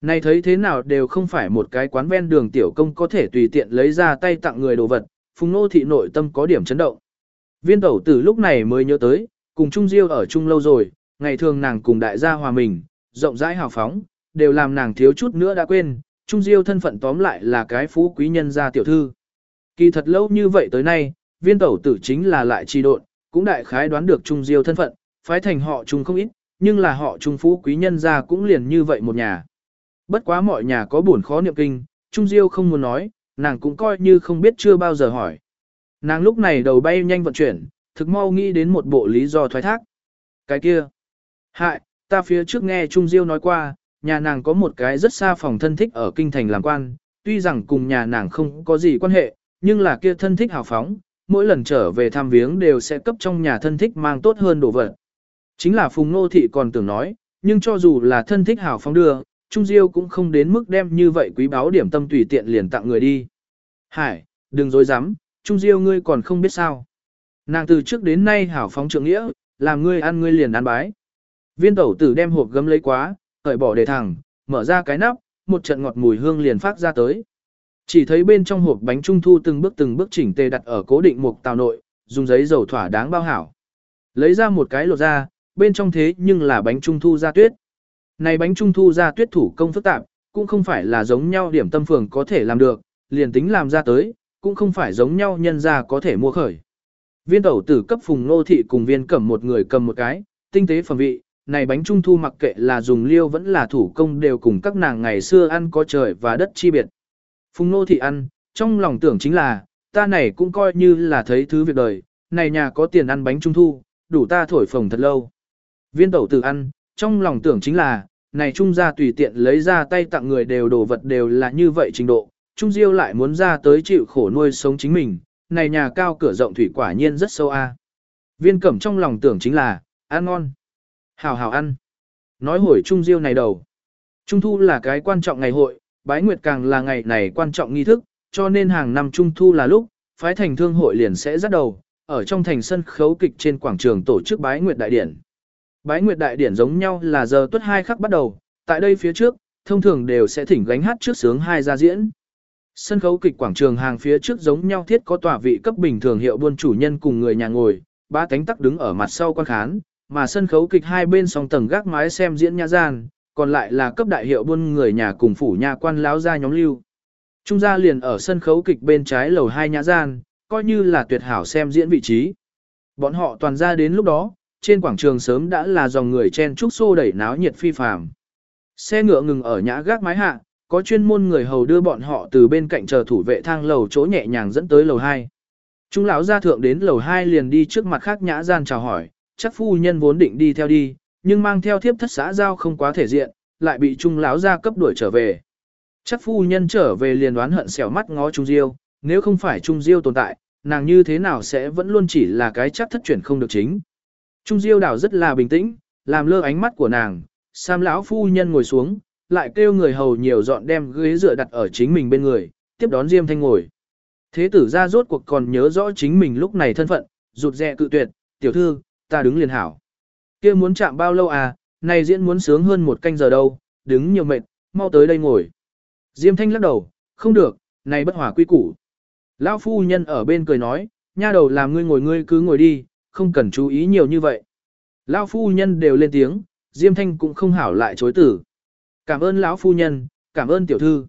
Này thấy thế nào đều không phải một cái quán ven đường tiểu công có thể tùy tiện lấy ra tay tặng người đồ vật, phùng nô thị nội tâm có điểm chấn động. Viên tẩu tử lúc này mới nhớ tới, cùng Trung Diêu ở chung lâu rồi, ngày thường nàng cùng đại gia hòa mình, rộng rãi hào phóng, đều làm nàng thiếu chút nữa đã quên, Trung Diêu thân phận tóm lại là cái phú quý nhân gia tiểu thư. Kỳ thật lâu như vậy tới nay, viên tẩu tử chính là lại trì độn, cũng đại khái đoán được Trung Diêu thân phận, phái thành họ Trung không ít, nhưng là họ Trung phú quý nhân gia cũng liền như vậy một nhà. Bất quá mọi nhà có buồn khó niệm kinh, Trung Diêu không muốn nói, nàng cũng coi như không biết chưa bao giờ hỏi. Nàng lúc này đầu bay nhanh vận chuyển, thực mau nghĩ đến một bộ lý do thoái thác. Cái kia. Hại, ta phía trước nghe Trung Diêu nói qua, nhà nàng có một cái rất xa phòng thân thích ở kinh thành làm quan, tuy rằng cùng nhà nàng không có gì quan hệ, nhưng là kia thân thích hào phóng, mỗi lần trở về thăm viếng đều sẽ cấp trong nhà thân thích mang tốt hơn đồ vật. Chính là Phùng Nô Thị còn tưởng nói, nhưng cho dù là thân thích hào phóng đưa, Trung Diêu cũng không đến mức đem như vậy quý báo điểm tâm tùy tiện liền tặng người đi. Hải, đừng dối dám, Trung Diêu ngươi còn không biết sao. Nàng từ trước đến nay hảo phóng trượng nghĩa, làm ngươi ăn ngươi liền ăn bái. Viên tẩu tử đem hộp gấm lấy quá, cởi bỏ để thẳng, mở ra cái nắp, một trận ngọt mùi hương liền phát ra tới. Chỉ thấy bên trong hộp bánh trung thu từng bước từng bước chỉnh tề đặt ở cố định mục tàu nội, dùng giấy dầu thỏa đáng bao hảo. Lấy ra một cái lột ra, bên trong thế nhưng là bánh trung thu ra tuyết. Này bánh trung thu ra tuyết thủ công phức tạp, cũng không phải là giống nhau điểm tâm phường có thể làm được, liền tính làm ra tới, cũng không phải giống nhau nhân ra có thể mua khởi. Viên tẩu tử cấp phùng nô thị cùng viên cẩm một người cầm một cái, tinh tế phẩm vị, này bánh trung thu mặc kệ là dùng liêu vẫn là thủ công đều cùng các nàng ngày xưa ăn có trời và đất chi biệt. Phùng nô thị ăn, trong lòng tưởng chính là, ta này cũng coi như là thấy thứ việc đời, này nhà có tiền ăn bánh trung thu, đủ ta thổi phồng thật lâu. Viên tẩu tử ăn, trong lòng tưởng chính là, này trung gia tùy tiện lấy ra tay tặng người đều đồ vật đều là như vậy trình độ, trung diêu lại muốn ra tới chịu khổ nuôi sống chính mình, này nhà cao cửa rộng thủy quả nhiên rất sâu a. Viên cẩm trong lòng tưởng chính là, ăn ngon. Hào hào ăn. Nói hồi trung diêu này đầu. Trung thu là cái quan trọng ngày hội, bái nguyệt càng là ngày này quan trọng nghi thức, cho nên hàng năm trung thu là lúc, phái thành thương hội liền sẽ dắt đầu, ở trong thành sân khấu kịch trên quảng trường tổ chức bái nguyệt đại điển. Bái nguyệt đại điển giống nhau là giờ tuất hai khắc bắt đầu, tại đây phía trước, thông thường đều sẽ thỉnh gánh hát trước sướng hai ra diễn. Sân khấu kịch quảng trường hàng phía trước giống nhau thiết có tòa vị cấp bình thường hiệu buôn chủ nhân cùng người nhà ngồi, ba cánh tắc đứng ở mặt sau quan khán, mà sân khấu kịch hai bên song tầng gác mái xem diễn nhã gian, còn lại là cấp đại hiệu buôn người nhà cùng phủ nhà quan láo ra nhóm lưu. Trung gia liền ở sân khấu kịch bên trái lầu hai nhã gian, coi như là tuyệt hảo xem diễn vị trí. Bọn họ toàn ra đến lúc đó, trên quảng trường sớm đã là dòng người chen trúc xô đẩy náo nhiệt phi phàm. Xe ngựa ngừng ở nhã gác mái hạ, có chuyên môn người hầu đưa bọn họ từ bên cạnh chờ thủ vệ thang lầu chỗ nhẹ nhàng dẫn tới lầu 2. Trung lão gia thượng đến lầu 2 liền đi trước mặt khác nhã gian chào hỏi, chắc phu nhân vốn định đi theo đi, nhưng mang theo thiếp thất xã giao không quá thể diện, lại bị trung lão gia cấp đuổi trở về. Chắc phu nhân trở về liền đoán hận xẻo mắt ngó Trung Diêu, nếu không phải Trung Diêu tồn tại, nàng như thế nào sẽ vẫn luôn chỉ là cái chắc thất chuyển không được chính. Trung Diêu đảo rất là bình tĩnh, làm lơ ánh mắt của nàng, Sam lão phu nhân ngồi xuống, lại kêu người hầu nhiều dọn đem ghế dựa đặt ở chính mình bên người, tiếp đón Diêm Thanh ngồi. Thế tử ra rốt cuộc còn nhớ rõ chính mình lúc này thân phận, rụt rè cự tuyệt, tiểu thư, ta đứng liền hảo. kia muốn chạm bao lâu à, này diễn muốn sướng hơn một canh giờ đâu, đứng nhiều mệt, mau tới đây ngồi. Diêm Thanh lắc đầu, không được, này bất hòa quy củ. Lão phu nhân ở bên cười nói, nha đầu làm ngươi ngồi ngươi cứ ngồi đi, không cần chú ý nhiều như vậy. Lão phu nhân đều lên tiếng, Diêm Thanh cũng không hảo lại chối tử. Cảm ơn lão phu nhân, cảm ơn tiểu thư.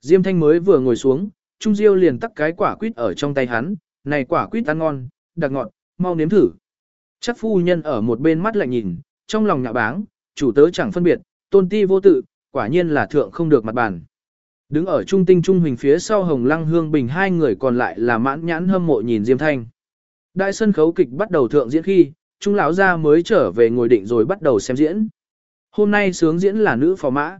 Diêm Thanh mới vừa ngồi xuống, Trung Diêu liền tắt cái quả quýt ở trong tay hắn, này quả quýt ăn ngon, đặc ngọt, mau nếm thử. Chắc phu nhân ở một bên mắt lại nhìn, trong lòng nhạ báng, chủ tớ chẳng phân biệt, tôn ti vô tự, quả nhiên là thượng không được mặt bàn. Đứng ở trung tinh trung hình phía sau Hồng Lăng Hương Bình hai người còn lại là mãn nhãn hâm mộ nhìn Diêm Thanh. Đại sân khấu kịch bắt đầu thượng diễn khi, Trung lão gia mới trở về ngồi định rồi bắt đầu xem diễn. Hôm nay sướng diễn là nữ phò mã.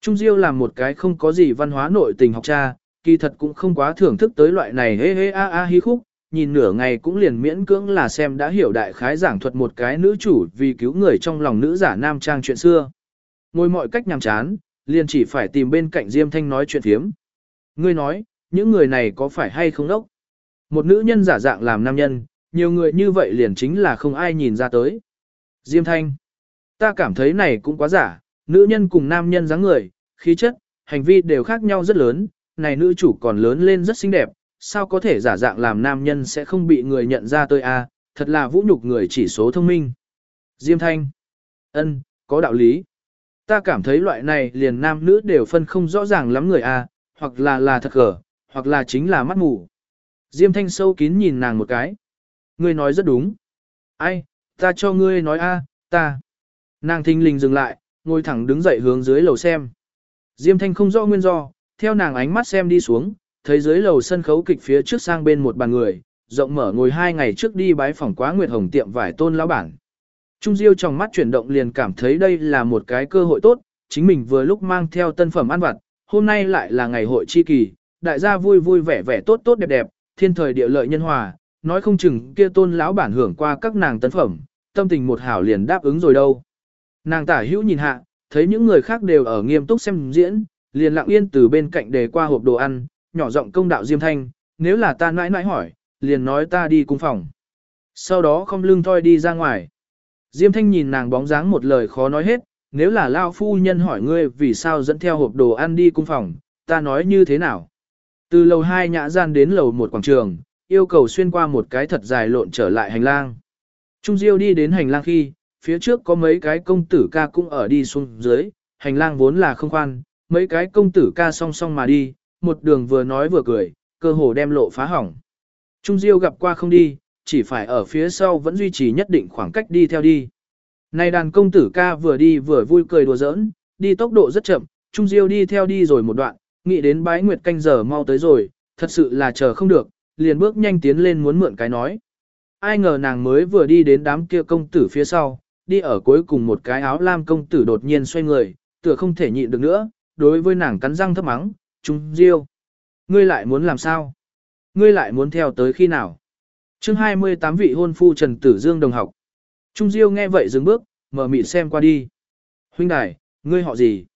Trung Diêu làm một cái không có gì văn hóa nội tình học cha, kỳ thật cũng không quá thưởng thức tới loại này hê hê a a hí khúc, nhìn nửa ngày cũng liền miễn cưỡng là xem đã hiểu đại khái giảng thuật một cái nữ chủ vì cứu người trong lòng nữ giả nam trang chuyện xưa. Ngồi mọi cách nhằm chán, liền chỉ phải tìm bên cạnh Diêm Thanh nói chuyện phiếm. Ngươi nói, những người này có phải hay không đốc? Một nữ nhân giả dạng làm nam nhân, nhiều người như vậy liền chính là không ai nhìn ra tới. Diêm Thanh, ta cảm thấy này cũng quá giả, nữ nhân cùng nam nhân dáng người, khí chất, hành vi đều khác nhau rất lớn, này nữ chủ còn lớn lên rất xinh đẹp, sao có thể giả dạng làm nam nhân sẽ không bị người nhận ra tôi a? À, thật là vũ nhục người chỉ số thông minh. Diêm Thanh, ân, có đạo lý. Ta cảm thấy loại này liền nam nữ đều phân không rõ ràng lắm người a, hoặc là là thật gở, hoặc là chính là mắt mù. Diêm Thanh sâu kín nhìn nàng một cái. Ngươi nói rất đúng. Ai, ta cho ngươi nói a, ta. Nàng thinh linh dừng lại, ngồi thẳng đứng dậy hướng dưới lầu xem. Diêm Thanh không rõ nguyên do, theo nàng ánh mắt xem đi xuống, thấy dưới lầu sân khấu kịch phía trước sang bên một bàn người, rộng mở ngồi hai ngày trước đi bái phỏng quá Nguyệt Hồng tiệm vải tôn lão bản. Trung Diêu trong mắt chuyển động liền cảm thấy đây là một cái cơ hội tốt, chính mình vừa lúc mang theo tân phẩm ăn vặt, hôm nay lại là ngày hội chi kỳ, đại gia vui vui vẻ vẻ tốt tốt đẹp đẹp, thiên thời địa lợi nhân hòa, nói không chừng kia tôn lão bản hưởng qua các nàng tân phẩm, tâm tình một hảo liền đáp ứng rồi đâu. Nàng tả hữu nhìn hạ, thấy những người khác đều ở nghiêm túc xem diễn, liền lặng yên từ bên cạnh đề qua hộp đồ ăn, nhỏ giọng công đạo Diêm Thanh, nếu là ta nãi nãi hỏi, liền nói ta đi cung phòng. Sau đó không lưng thoi đi ra ngoài. Diêm Thanh nhìn nàng bóng dáng một lời khó nói hết, nếu là Lao phu nhân hỏi ngươi vì sao dẫn theo hộp đồ ăn đi cung phòng, ta nói như thế nào? Từ lầu 2 nhã gian đến lầu 1 quảng trường, yêu cầu xuyên qua một cái thật dài lộn trở lại hành lang. Trung Diêu đi đến hành lang khi, phía trước có mấy cái công tử ca cũng ở đi xuống dưới, hành lang vốn là không khoan, mấy cái công tử ca song song mà đi, một đường vừa nói vừa cười, cơ hồ đem lộ phá hỏng. Trung Diêu gặp qua không đi, chỉ phải ở phía sau vẫn duy trì nhất định khoảng cách đi theo đi. Này đàn công tử ca vừa đi vừa vui cười đùa giỡn, đi tốc độ rất chậm, Trung Diêu đi theo đi rồi một đoạn, nghĩ đến bái nguyệt canh giờ mau tới rồi, thật sự là chờ không được, liền bước nhanh tiến lên muốn mượn cái nói. Ai ngờ nàng mới vừa đi đến đám kia công tử phía sau, đi ở cuối cùng một cái áo lam công tử đột nhiên xoay người, tựa không thể nhịn được nữa, đối với nàng cắn răng thấp mắng, Trung Diêu. Ngươi lại muốn làm sao? Ngươi lại muốn theo tới khi nào? chương 28 vị hôn phu Trần Tử Dương đồng học. Trung Diêu nghe vậy dừng bước, mở mịt xem qua đi. Huynh đài, ngươi họ gì?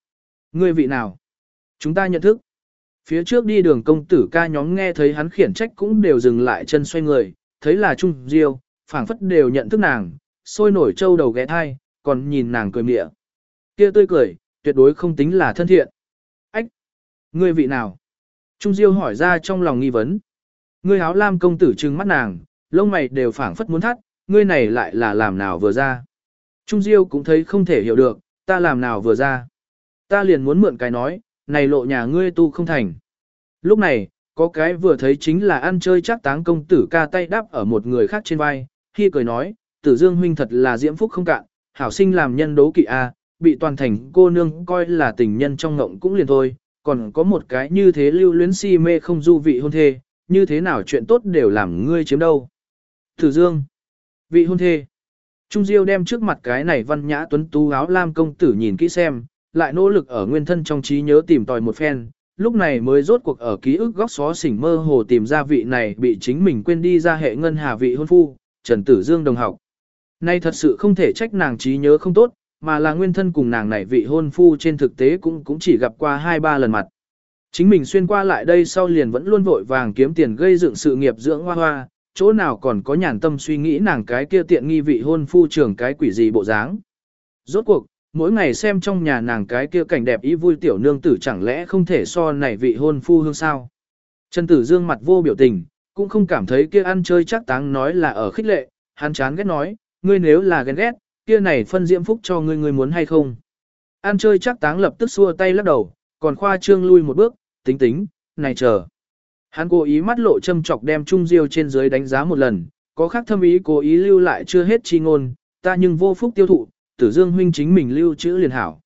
Ngươi vị nào? Chúng ta nhận thức. Phía trước đi đường công tử ca nhóm nghe thấy hắn khiển trách cũng đều dừng lại chân xoay người, thấy là Trung Diêu, phảng phất đều nhận thức nàng, sôi nổi trâu đầu ghé thai, còn nhìn nàng cười mịa. Kia tươi cười, tuyệt đối không tính là thân thiện. Ách! Ngươi vị nào? Trung Diêu hỏi ra trong lòng nghi vấn. Ngươi áo lam công tử trừng mắt nàng, lông mày đều phảng phất muốn thắt, ngươi này lại là làm nào vừa ra. Trung Diêu cũng thấy không thể hiểu được, ta làm nào vừa ra. Ta liền muốn mượn cái nói, này lộ nhà ngươi tu không thành. Lúc này, có cái vừa thấy chính là ăn chơi chắc táng công tử ca tay đắp ở một người khác trên vai, khi cười nói, tử dương huynh thật là diễm phúc không cạn, hảo sinh làm nhân đố kỵ a, bị toàn thành cô nương coi là tình nhân trong ngộng cũng liền thôi, còn có một cái như thế lưu luyến si mê không du vị hôn thê, như thế nào chuyện tốt đều làm ngươi chiếm đâu. Tử dương, vị hôn thê. Trung Diêu đem trước mặt cái này văn nhã tuấn tú áo lam công tử nhìn kỹ xem, lại nỗ lực ở nguyên thân trong trí nhớ tìm tòi một phen, lúc này mới rốt cuộc ở ký ức góc xó xỉnh mơ hồ tìm ra vị này bị chính mình quên đi ra hệ ngân hà vị hôn phu, Trần Tử Dương đồng học. Nay thật sự không thể trách nàng trí nhớ không tốt, mà là nguyên thân cùng nàng này vị hôn phu trên thực tế cũng cũng chỉ gặp qua hai ba lần mặt. Chính mình xuyên qua lại đây sau liền vẫn luôn vội vàng kiếm tiền gây dựng sự nghiệp dưỡng hoa hoa, chỗ nào còn có nhàn tâm suy nghĩ nàng cái kia tiện nghi vị hôn phu trưởng cái quỷ gì bộ dáng. Rốt cuộc, mỗi ngày xem trong nhà nàng cái kia cảnh đẹp ý vui tiểu nương tử chẳng lẽ không thể so này vị hôn phu hương sao. Trần Tử Dương mặt vô biểu tình, cũng không cảm thấy kia ăn chơi chắc táng nói là ở khích lệ, hắn chán ghét nói, ngươi nếu là ghen ghét, kia này phân diễm phúc cho ngươi ngươi muốn hay không. Ăn chơi chắc táng lập tức xua tay lắc đầu, còn khoa trương lui một bước, tính tính, này chờ. Hắn cố ý mắt lộ châm chọc đem Trung Diêu trên dưới đánh giá một lần, có khác thâm ý cố ý lưu lại chưa hết chi ngôn, ta nhưng vô phúc tiêu thụ, tử dương huynh chính mình lưu chữ liền hảo.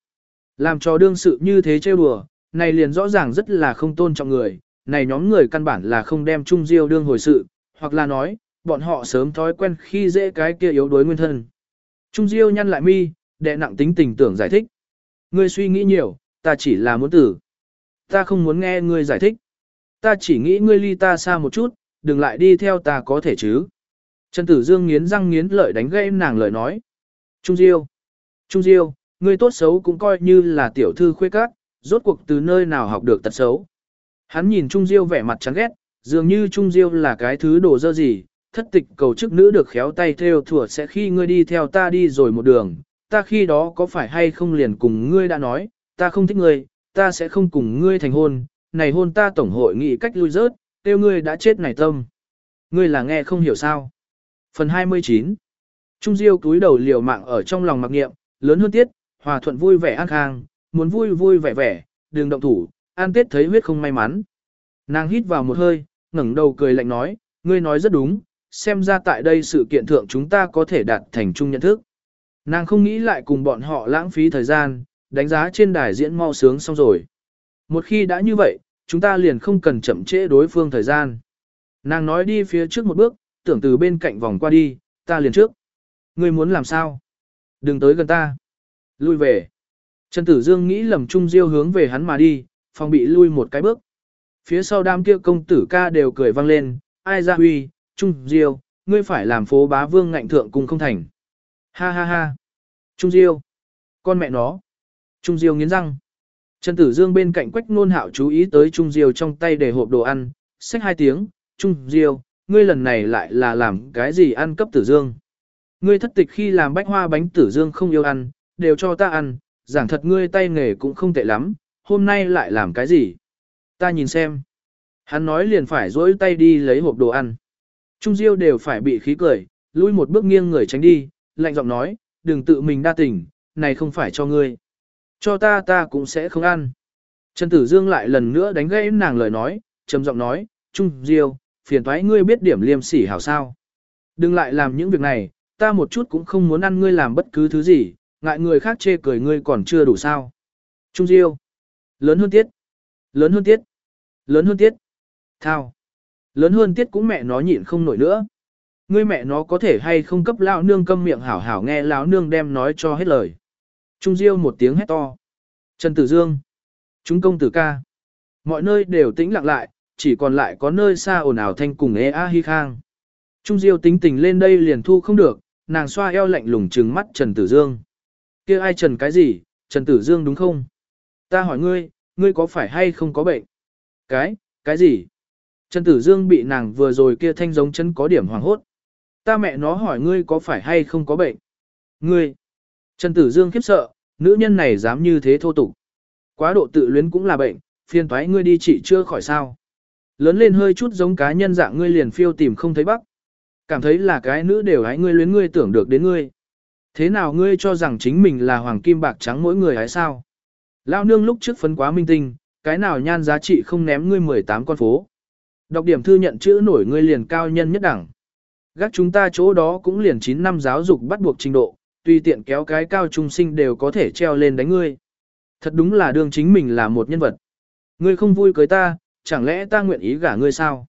Làm cho đương sự như thế trêu đùa, này liền rõ ràng rất là không tôn trọng người, này nhóm người căn bản là không đem Trung Diêu đương hồi sự, hoặc là nói, bọn họ sớm thói quen khi dễ cái kia yếu đuối nguyên thân. Trung Diêu nhăn lại mi, đệ nặng tính tình tưởng giải thích. Ngươi suy nghĩ nhiều, ta chỉ là muốn tử. Ta không muốn nghe ngươi giải thích. Ta chỉ nghĩ ngươi ly ta xa một chút, đừng lại đi theo ta có thể chứ. Trần Tử Dương nghiến răng nghiến lợi đánh gây nàng lời nói. Trung Diêu. Trung Diêu, ngươi tốt xấu cũng coi như là tiểu thư khuê các, rốt cuộc từ nơi nào học được tật xấu. Hắn nhìn Trung Diêu vẻ mặt chán ghét, dường như Trung Diêu là cái thứ đồ dơ gì, thất tịch cầu chức nữ được khéo tay theo thủa sẽ khi ngươi đi theo ta đi rồi một đường, ta khi đó có phải hay không liền cùng ngươi đã nói, ta không thích ngươi, ta sẽ không cùng ngươi thành hôn, này hôn ta tổng hội nghị cách lui rớt, tiêu ngươi đã chết này tâm. Ngươi là nghe không hiểu sao. Phần 29 Trung Diêu túi đầu liều mạng ở trong lòng mặc nghiệm, lớn hơn tiết, hòa thuận vui vẻ an khang, muốn vui vui vẻ vẻ, đừng động thủ, an tết thấy huyết không may mắn. Nàng hít vào một hơi, ngẩng đầu cười lạnh nói, ngươi nói rất đúng, xem ra tại đây sự kiện thượng chúng ta có thể đạt thành chung nhận thức. Nàng không nghĩ lại cùng bọn họ lãng phí thời gian, đánh giá trên đài diễn mau sướng xong rồi. Một khi đã như vậy, chúng ta liền không cần chậm trễ đối phương thời gian. Nàng nói đi phía trước một bước, tưởng từ bên cạnh vòng qua đi, ta liền trước. Ngươi muốn làm sao? Đừng tới gần ta. Lui về. Trần Tử Dương nghĩ lầm Trung Diêu hướng về hắn mà đi, phòng bị lui một cái bước. Phía sau đám kia công tử ca đều cười vang lên, ai ra huy, Trung Diêu, ngươi phải làm phố bá vương ngạnh thượng cùng không thành. Ha ha ha. Trung Diêu. Con mẹ nó. Trung Diêu nghiến răng. Trần Tử Dương bên cạnh Quách Nôn Hạo chú ý tới Trung Diêu trong tay để hộp đồ ăn, xách hai tiếng, Trung Diêu, ngươi lần này lại là làm cái gì ăn cấp Tử Dương. Ngươi thất tịch khi làm bách hoa bánh Tử Dương không yêu ăn, đều cho ta ăn, giảng thật ngươi tay nghề cũng không tệ lắm, hôm nay lại làm cái gì. Ta nhìn xem. Hắn nói liền phải dỗi tay đi lấy hộp đồ ăn. Trung Diêu đều phải bị khí cười, lui một bước nghiêng người tránh đi, lạnh giọng nói, đừng tự mình đa tình, này không phải cho ngươi. Cho ta ta cũng sẽ không ăn. Trần Tử Dương lại lần nữa đánh gãy nàng lời nói, trầm giọng nói, Trung Diêu, phiền thoái ngươi biết điểm liêm sỉ hảo sao. Đừng lại làm những việc này, ta một chút cũng không muốn ăn ngươi làm bất cứ thứ gì, ngại người khác chê cười ngươi còn chưa đủ sao. Trung Diêu, lớn hơn tiết, lớn hơn tiết, lớn hơn tiết, thao, lớn hơn tiết cũng mẹ nó nhịn không nổi nữa. Ngươi mẹ nó có thể hay không cấp lão nương câm miệng hảo hảo nghe lão nương đem nói cho hết lời. Trung Diêu một tiếng hét to. Trần Tử Dương. Chúng công tử ca. Mọi nơi đều tĩnh lặng lại, chỉ còn lại có nơi xa ồn ào thanh cùng ê a hi khang. Trung Diêu tính tình lên đây liền thu không được, nàng xoa eo lạnh lùng trừng mắt Trần Tử Dương. kia ai Trần cái gì, Trần Tử Dương đúng không? Ta hỏi ngươi, ngươi có phải hay không có bệnh? Cái, cái gì? Trần Tử Dương bị nàng vừa rồi kia thanh giống chân có điểm hoàng hốt. Ta mẹ nó hỏi ngươi có phải hay không có bệnh? Ngươi! Trần Tử Dương khiếp sợ, nữ nhân này dám như thế thô tục. Quá độ tự luyến cũng là bệnh, phiền toái ngươi đi trị chưa khỏi sao. Lớn lên hơi chút giống cá nhân dạng ngươi liền phiêu tìm không thấy bắc. Cảm thấy là cái nữ đều hái ngươi luyến ngươi tưởng được đến ngươi. Thế nào ngươi cho rằng chính mình là hoàng kim bạc trắng mỗi người hái sao? Lao nương lúc trước phấn quá minh tinh, cái nào nhan giá trị không ném ngươi 18 con phố. Đọc điểm thư nhận chữ nổi ngươi liền cao nhân nhất đẳng. Gác chúng ta chỗ đó cũng liền 9 năm giáo dục bắt buộc trình độ, tùy tiện kéo cái cao trung sinh đều có thể treo lên đánh ngươi. Thật đúng là đương chính mình là một nhân vật. Ngươi không vui cưới ta, chẳng lẽ ta nguyện ý gả ngươi sao?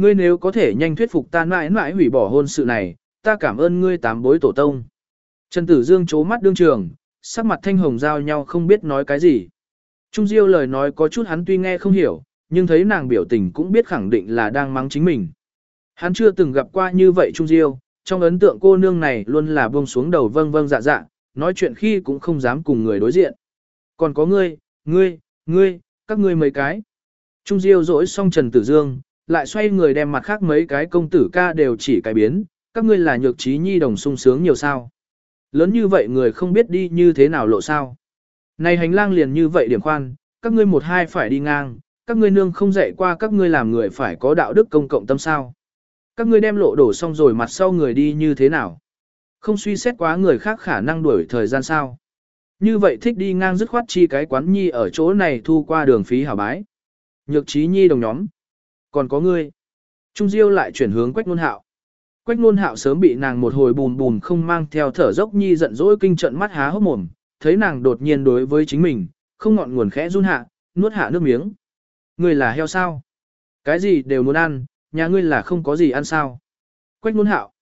Ngươi nếu có thể nhanh thuyết phục ta mãi mãi hủy bỏ hôn sự này, ta cảm ơn ngươi tám bối tổ tông. Trần Tử Dương chố mắt đương trường, sắc mặt thanh hồng giao nhau không biết nói cái gì. Trung Diêu lời nói có chút hắn tuy nghe không hiểu, nhưng thấy nàng biểu tình cũng biết khẳng định là đang mắng chính mình. Hắn chưa từng gặp qua như vậy Trung Diêu, trong ấn tượng cô nương này luôn là buông xuống đầu vâng vâng dạ dạ, nói chuyện khi cũng không dám cùng người đối diện. Còn có ngươi, ngươi, ngươi, các ngươi mấy cái. Trung Diêu dỗi xong Trần Tử Dương, lại xoay người đem mặt khác mấy cái công tử ca đều chỉ cái biến, các ngươi là nhược trí nhi đồng sung sướng nhiều sao. Lớn như vậy người không biết đi như thế nào lộ sao. Này hành lang liền như vậy điểm khoan, các ngươi một hai phải đi ngang, các ngươi nương không dạy qua các ngươi làm người phải có đạo đức công cộng tâm sao. Các ngươi đem lộ đổ xong rồi mặt sau người đi như thế nào. Không suy xét quá người khác khả năng đuổi thời gian sao. Như vậy thích đi ngang dứt khoát chi cái quán nhi ở chỗ này thu qua đường phí hảo bái. Nhược trí nhi đồng nhóm. Còn có ngươi. Trung Diêu lại chuyển hướng Quách Nôn Hạo. Quách Nôn Hạo sớm bị nàng một hồi bùn bùn không mang theo thở dốc nhi giận dỗi kinh trận mắt há hốc mồm, thấy nàng đột nhiên đối với chính mình, không ngọn nguồn khẽ run hạ, nuốt hạ nước miếng. Ngươi là heo sao? Cái gì đều muốn ăn, nhà ngươi là không có gì ăn sao? Quách Nôn Hạo.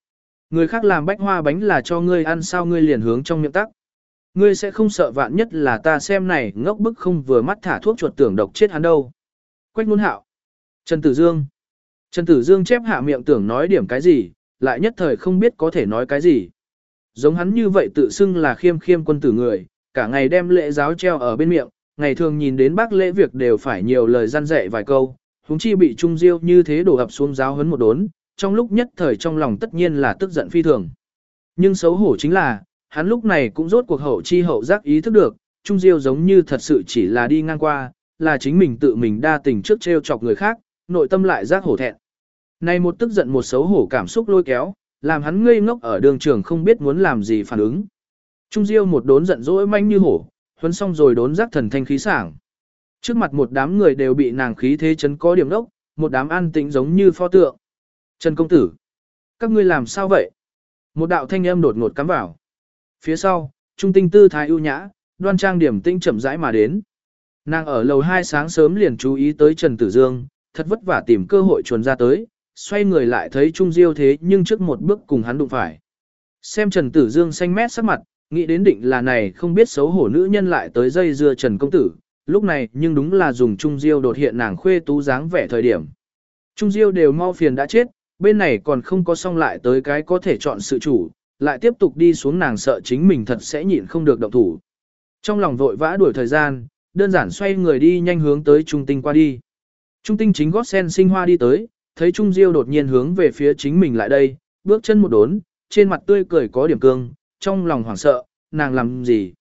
Người khác làm bách hoa bánh là cho ngươi ăn sao ngươi liền hướng trong miệng tắc. Ngươi sẽ không sợ vạn nhất là ta xem này ngốc bức không vừa mắt thả thuốc chuột tưởng độc chết hắn đâu. Quách Nôn Hạo. Trần Tử Dương. Trần Tử Dương chép hạ miệng tưởng nói điểm cái gì, lại nhất thời không biết có thể nói cái gì. Giống hắn như vậy tự xưng là khiêm khiêm quân tử người, cả ngày đem lễ giáo treo ở bên miệng, ngày thường nhìn đến bác lễ việc đều phải nhiều lời gian dạy vài câu, huống chi bị trung diêu như thế đổ ập xuống giáo huấn một đốn, trong lúc nhất thời trong lòng tất nhiên là tức giận phi thường. Nhưng xấu hổ chính là, hắn lúc này cũng rốt cuộc hậu chi hậu giác ý thức được, trung diêu giống như thật sự chỉ là đi ngang qua, là chính mình tự mình đa tình trước treo chọc người khác, nội tâm lại giác hổ thẹn. Này một tức giận một xấu hổ cảm xúc lôi kéo, làm hắn ngây ngốc ở đường trường không biết muốn làm gì phản ứng. Trung Diêu một đốn giận dỗi manh như hổ, huấn xong rồi đốn giác thần thanh khí sảng. Trước mặt một đám người đều bị nàng khí thế chấn có điểm đốc, một đám an tĩnh giống như pho tượng. Trần công tử, các ngươi làm sao vậy? Một đạo thanh âm đột ngột cắm vào. Phía sau, trung tinh tư thái ưu nhã, đoan trang điểm tinh chậm rãi mà đến. Nàng ở lầu 2 sáng sớm liền chú ý tới Trần Tử Dương, thật vất vả tìm cơ hội chuồn ra tới, xoay người lại thấy Trung Diêu thế nhưng trước một bước cùng hắn đụng phải. Xem Trần Tử Dương xanh mét sắc mặt, nghĩ đến định là này không biết xấu hổ nữ nhân lại tới dây dưa Trần Công Tử, lúc này nhưng đúng là dùng Trung Diêu đột hiện nàng khuê tú dáng vẻ thời điểm. Trung Diêu đều mau phiền đã chết, bên này còn không có xong lại tới cái có thể chọn sự chủ, lại tiếp tục đi xuống nàng sợ chính mình thật sẽ nhịn không được động thủ. Trong lòng vội vã đuổi thời gian, đơn giản xoay người đi nhanh hướng tới Trung Tinh qua đi. Trung Tinh chính gót sen sinh hoa đi tới, thấy Trung Diêu đột nhiên hướng về phía chính mình lại đây, bước chân một đốn, trên mặt tươi cười có điểm cương, trong lòng hoảng sợ, nàng làm gì?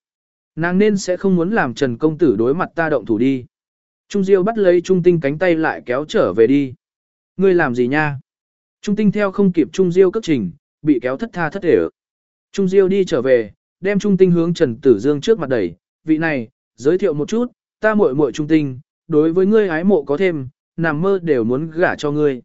Nàng nên sẽ không muốn làm Trần Công Tử đối mặt ta động thủ đi. Trung Diêu bắt lấy Trung Tinh cánh tay lại kéo trở về đi. Ngươi làm gì nha? Trung Tinh theo không kịp Trung Diêu cất trình, bị kéo thất tha thất thể Trung Diêu đi trở về, đem Trung Tinh hướng Trần Tử Dương trước mặt đẩy, vị này, giới thiệu một chút, ta muội muội Trung Tinh, đối với ngươi ái mộ có thêm, nằm mơ đều muốn gả cho ngươi.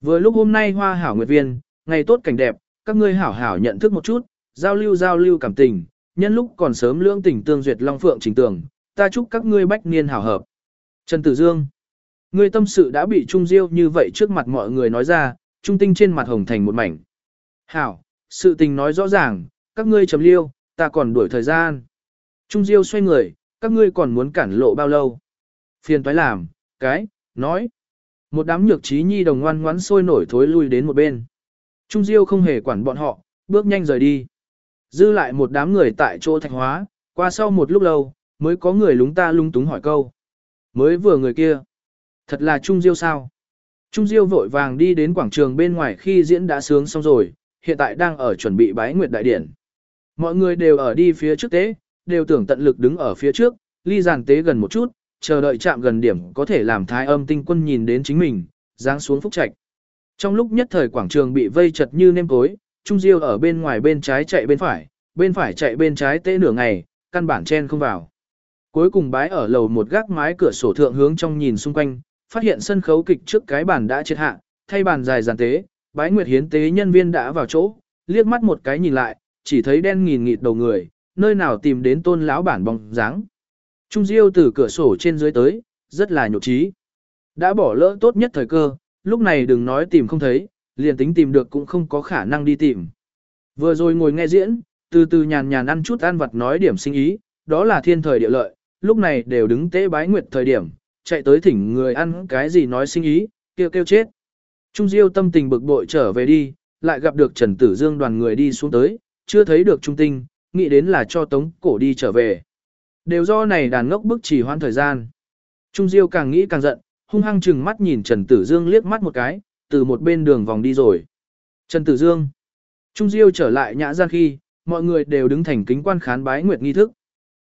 Vừa lúc hôm nay hoa hảo nguyệt viên, ngày tốt cảnh đẹp, các ngươi hảo hảo nhận thức một chút, giao lưu giao lưu cảm tình, nhân lúc còn sớm lưỡng tình tương duyệt long phượng trình tường, ta chúc các ngươi bách niên hảo hợp. Trần Tử Dương, ngươi tâm sự đã bị trung diêu như vậy trước mặt mọi người nói ra, trung tinh trên mặt hồng thành một mảnh. Hảo, sự tình nói rõ ràng, các ngươi chấm liêu, ta còn đuổi thời gian. Trung diêu xoay người, các ngươi còn muốn cản lộ bao lâu? Phiền toái làm, cái, nói. Một đám nhược trí nhi đồng ngoan ngoãn sôi nổi thối lui đến một bên. Trung Diêu không hề quản bọn họ, bước nhanh rời đi. Dư lại một đám người tại chỗ thạch hóa, qua sau một lúc lâu, mới có người lúng ta lung túng hỏi câu. Mới vừa người kia. Thật là Trung Diêu sao? Trung Diêu vội vàng đi đến quảng trường bên ngoài khi diễn đã sướng xong rồi, hiện tại đang ở chuẩn bị bái nguyệt đại điển. Mọi người đều ở đi phía trước tế, đều tưởng tận lực đứng ở phía trước, ly giàn tế gần một chút, chờ đợi chạm gần điểm có thể làm thái âm tinh quân nhìn đến chính mình, giáng xuống phúc trạch. Trong lúc nhất thời quảng trường bị vây chật như nêm cối, Trung Diêu ở bên ngoài bên trái chạy bên phải, bên phải chạy bên trái tế nửa ngày, căn bản chen không vào. Cuối cùng bái ở lầu một gác mái cửa sổ thượng hướng trong nhìn xung quanh, phát hiện sân khấu kịch trước cái bàn đã chết hạ, thay bàn dài giàn tế, bái nguyệt hiến tế nhân viên đã vào chỗ, liếc mắt một cái nhìn lại, chỉ thấy đen nghìn nghịt đầu người, nơi nào tìm đến tôn lão bản bóng dáng. Trung Diêu từ cửa sổ trên dưới tới, rất là nhộn trí. Đã bỏ lỡ tốt nhất thời cơ, lúc này đừng nói tìm không thấy, liền tính tìm được cũng không có khả năng đi tìm. Vừa rồi ngồi nghe diễn, từ từ nhàn nhàn ăn chút ăn vặt nói điểm sinh ý, đó là thiên thời địa lợi, lúc này đều đứng tế bái nguyệt thời điểm, chạy tới thỉnh người ăn cái gì nói sinh ý, kêu kêu chết. Trung Diêu tâm tình bực bội trở về đi, lại gặp được Trần Tử Dương đoàn người đi xuống tới, chưa thấy được Trung Tinh, nghĩ đến là cho Tống Cổ đi trở về. Đều do này đàn ngốc bức chỉ hoãn thời gian. Trung Diêu càng nghĩ càng giận, hung hăng chừng mắt nhìn Trần Tử Dương liếc mắt một cái, từ một bên đường vòng đi rồi. Trần Tử Dương. Trung Diêu trở lại nhã gian khi, mọi người đều đứng thành kính quan khán bái nguyệt nghi thức.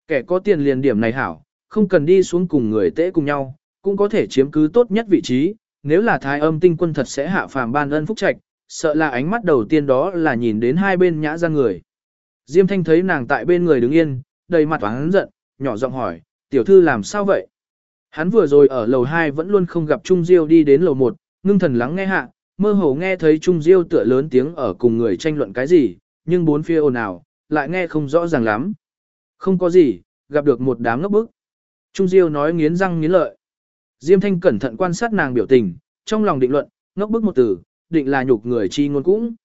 Kẻ có tiền liền điểm này hảo, không cần đi xuống cùng người tễ cùng nhau, cũng có thể chiếm cứ tốt nhất vị trí, nếu là thái âm tinh quân thật sẽ hạ phàm ban ân phúc trạch, sợ là ánh mắt đầu tiên đó là nhìn đến hai bên nhã gian người. Diêm thanh thấy nàng tại bên người đứng yên, đầy mặt oán giận, nhỏ giọng hỏi, tiểu thư làm sao vậy? Hắn vừa rồi ở lầu 2 vẫn luôn không gặp Trung Diêu đi đến lầu 1, ngưng thần lắng nghe hạ, mơ hồ nghe thấy Trung Diêu tựa lớn tiếng ở cùng người tranh luận cái gì, nhưng bốn phía ồn ào, lại nghe không rõ ràng lắm. Không có gì, gặp được một đám ngốc bức. Trung Diêu nói nghiến răng nghiến lợi. Diêm Thanh cẩn thận quan sát nàng biểu tình, trong lòng định luận, ngốc bức một từ, định là nhục người chi ngôn cũng.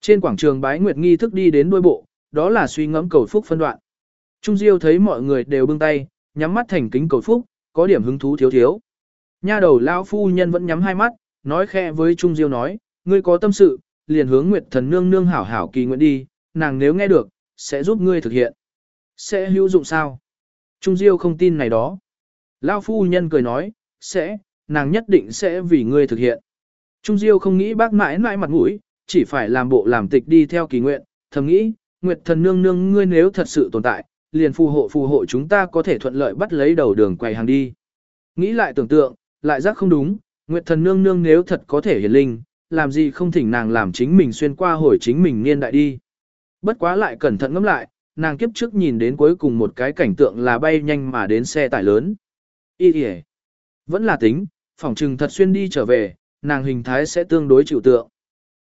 Trên quảng trường bái nguyệt nghi thức đi đến đuôi bộ, đó là suy ngẫm cầu phúc phân đoạn. Trung Diêu thấy mọi người đều bưng tay, nhắm mắt thành kính cầu phúc, có điểm hứng thú thiếu thiếu. Nha đầu lão phu nhân vẫn nhắm hai mắt, nói khẽ với Trung Diêu nói, ngươi có tâm sự, liền hướng Nguyệt Thần nương nương hảo hảo kỳ nguyện đi, nàng nếu nghe được, sẽ giúp ngươi thực hiện. Sẽ hữu dụng sao? Trung Diêu không tin này đó. Lão phu nhân cười nói, sẽ, nàng nhất định sẽ vì ngươi thực hiện. Trung Diêu không nghĩ bác mãi mãi mặt mũi, chỉ phải làm bộ làm tịch đi theo kỳ nguyện, thầm nghĩ, Nguyệt Thần nương nương ngươi nếu thật sự tồn tại, liền phù hộ phù hộ chúng ta có thể thuận lợi bắt lấy đầu đường quầy hàng đi. Nghĩ lại tưởng tượng, lại giác không đúng, Nguyệt thần nương nương nếu thật có thể hiển linh, làm gì không thỉnh nàng làm chính mình xuyên qua hồi chính mình niên đại đi. Bất quá lại cẩn thận ngẫm lại, nàng kiếp trước nhìn đến cuối cùng một cái cảnh tượng là bay nhanh mà đến xe tải lớn. Ý kìa. Vẫn là tính, phỏng trừng thật xuyên đi trở về, nàng hình thái sẽ tương đối chịu tượng.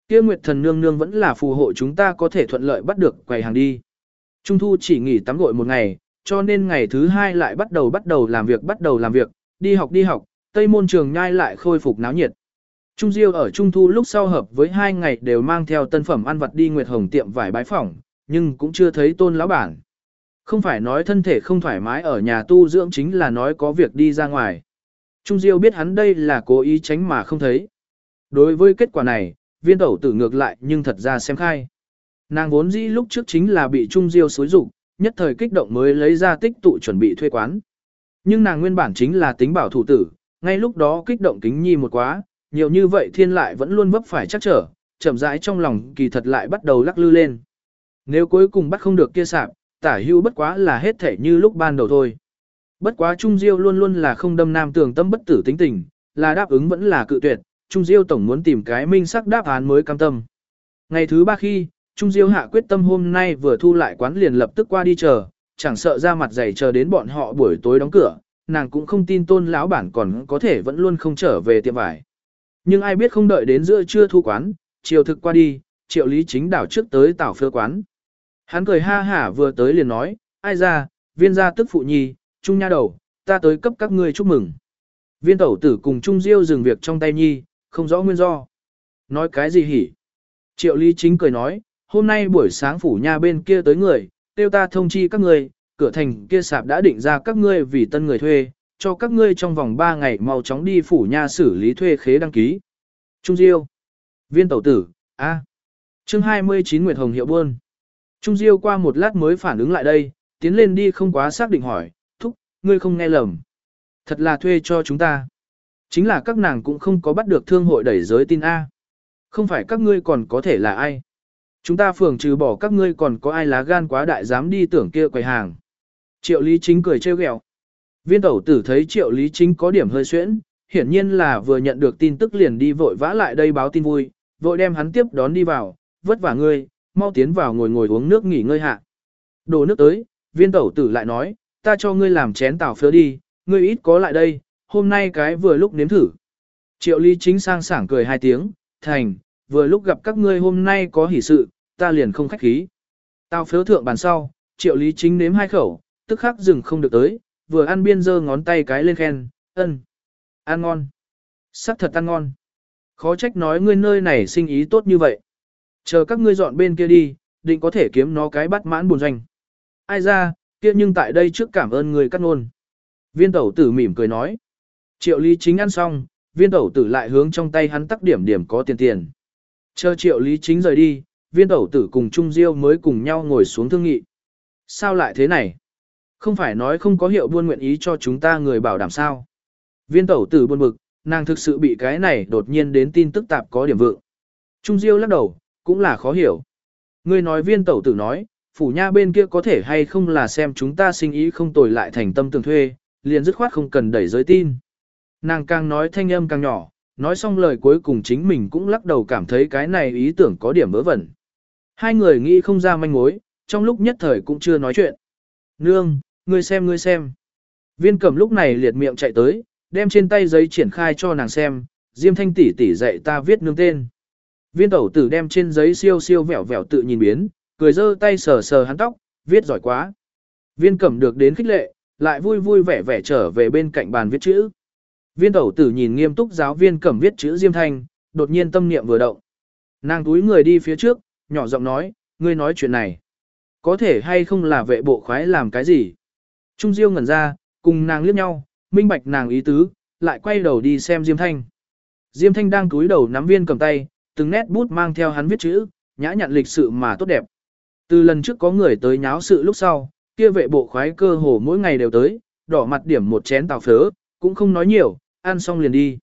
Kia Nguyệt thần nương nương vẫn là phù hộ chúng ta có thể thuận lợi bắt được quầy hàng đi. Trung thu chỉ nghỉ tắm gội một ngày, cho nên ngày thứ hai lại bắt đầu bắt đầu làm việc bắt đầu làm việc, đi học đi học, Tây môn trường nhai lại khôi phục náo nhiệt. Trung Diêu ở Trung Thu lúc sau hợp với hai ngày đều mang theo tân phẩm ăn vặt đi Nguyệt Hồng tiệm vải bái phỏng, nhưng cũng chưa thấy tôn lão bản. Không phải nói thân thể không thoải mái ở nhà tu dưỡng chính là nói có việc đi ra ngoài. Trung Diêu biết hắn đây là cố ý tránh mà không thấy. Đối với kết quả này, viên tẩu tử ngược lại nhưng thật ra xem khai. Nàng vốn dĩ lúc trước chính là bị Trung Diêu xối rụng, nhất thời kích động mới lấy ra tích tụ chuẩn bị thuê quán. Nhưng nàng nguyên bản chính là tính bảo thủ tử, ngay lúc đó kích động kính nhi một quá, nhiều như vậy thiên lại vẫn luôn vấp phải chắc trở, chậm rãi trong lòng kỳ thật lại bắt đầu lắc lư lên. Nếu cuối cùng bắt không được kia sạp, tả hưu bất quá là hết thể như lúc ban đầu thôi. Bất quá Trung Diêu luôn luôn là không đâm nam tường tâm bất tử tính tình, là đáp ứng vẫn là cự tuyệt, Trung Diêu tổng muốn tìm cái minh sắc đáp án mới cam tâm. Ngày thứ ba khi, Trung Diêu hạ quyết tâm hôm nay vừa thu lại quán liền lập tức qua đi chờ, chẳng sợ ra mặt dày chờ đến bọn họ buổi tối đóng cửa, nàng cũng không tin tôn lão bản còn có thể vẫn luôn không trở về tiệm vải. Nhưng ai biết không đợi đến giữa trưa thu quán, chiều thực qua đi, triệu lý chính đảo trước tới tảo phơ quán. Hắn cười ha hả vừa tới liền nói, ai ra, viên gia tức phụ nhi, trung nha đầu, ta tới cấp các ngươi chúc mừng. Viên tẩu tử cùng Trung Diêu dừng việc trong tay nhi, không rõ nguyên do. Nói cái gì hỉ? Triệu lý chính cười nói, hôm nay buổi sáng phủ nha bên kia tới người, tiêu ta thông chi các ngươi, cửa thành kia sạp đã định ra các ngươi vì tân người thuê, cho các ngươi trong vòng 3 ngày mau chóng đi phủ nha xử lý thuê khế đăng ký. Trung Diêu, viên tẩu tử, A. À. chương 29 Nguyệt Hồng hiệu buôn. Trung Diêu qua một lát mới phản ứng lại đây, tiến lên đi không quá xác định hỏi, thúc, ngươi không nghe lầm. Thật là thuê cho chúng ta. Chính là các nàng cũng không có bắt được thương hội đẩy giới tin A. Không phải các ngươi còn có thể là ai. Chúng ta phường trừ bỏ các ngươi còn có ai lá gan quá đại dám đi tưởng kia quầy hàng. Triệu Lý Chính cười trêu ghẹo. Viên tẩu tử thấy Triệu Lý Chính có điểm hơi xuyễn, hiển nhiên là vừa nhận được tin tức liền đi vội vã lại đây báo tin vui, vội đem hắn tiếp đón đi vào, vất vả ngươi, mau tiến vào ngồi ngồi uống nước nghỉ ngơi hạ. Đồ nước tới, viên tẩu tử lại nói, ta cho ngươi làm chén tàu phớ đi, ngươi ít có lại đây, hôm nay cái vừa lúc nếm thử. Triệu Lý Chính sang sảng cười hai tiếng, thành, vừa lúc gặp các ngươi hôm nay có hỷ sự, ta liền không khách khí. Tao phớ thượng bàn sau, Triệu Lý Chính nếm hai khẩu, tức khắc dừng không được tới, vừa ăn biên dơ ngón tay cái lên khen, ân, ăn ngon, sắc thật ăn ngon. Khó trách nói ngươi nơi này sinh ý tốt như vậy. Chờ các ngươi dọn bên kia đi, định có thể kiếm nó cái bắt mãn buồn doanh. Ai ra, kia nhưng tại đây trước cảm ơn người cắt ngôn. Viên tẩu tử mỉm cười nói. Triệu lý chính ăn xong, viên tẩu tử lại hướng trong tay hắn tắc điểm điểm có tiền tiền. Chờ triệu lý chính rời đi, viên tẩu tử cùng Trung Diêu mới cùng nhau ngồi xuống thương nghị. Sao lại thế này? Không phải nói không có hiệu buôn nguyện ý cho chúng ta người bảo đảm sao? Viên tẩu tử buồn bực, nàng thực sự bị cái này đột nhiên đến tin tức tạp có điểm vượng. Trung Diêu lắc đầu, cũng là khó hiểu. Ngươi nói viên tẩu tử nói, phủ nha bên kia có thể hay không là xem chúng ta sinh ý không tồi lại thành tâm tường thuê, liền dứt khoát không cần đẩy giới tin. Nàng càng nói thanh âm càng nhỏ, nói xong lời cuối cùng chính mình cũng lắc đầu cảm thấy cái này ý tưởng có điểm vớ vẩn. Hai người nghĩ không ra manh mối, trong lúc nhất thời cũng chưa nói chuyện. Nương, ngươi xem ngươi xem. Viên cẩm lúc này liệt miệng chạy tới, đem trên tay giấy triển khai cho nàng xem, Diêm Thanh tỷ tỷ dạy ta viết nương tên. Viên tẩu tử đem trên giấy siêu siêu vẻo vẻo tự nhìn biến, cười giơ tay sờ sờ hắn tóc, viết giỏi quá. Viên cẩm được đến khích lệ, lại vui vui vẻ vẻ trở về bên cạnh bàn viết chữ. Viên tẩu tử nhìn nghiêm túc giáo viên cẩm viết chữ Diêm Thanh, đột nhiên tâm niệm vừa động. Nàng túi người đi phía trước, nhỏ giọng nói, ngươi nói chuyện này. Có thể hay không là vệ bộ khoái làm cái gì? Trung Diêu ngẩn ra, cùng nàng liếc nhau, minh bạch nàng ý tứ, lại quay đầu đi xem Diêm Thanh. Diêm Thanh đang túi đầu nắm viên cầm tay, từng nét bút mang theo hắn viết chữ, nhã nhặn lịch sự mà tốt đẹp. Từ lần trước có người tới nháo sự lúc sau, kia vệ bộ khoái cơ hồ mỗi ngày đều tới, đỏ mặt điểm một chén tàu phớ, cũng không nói nhiều, ăn xong liền đi.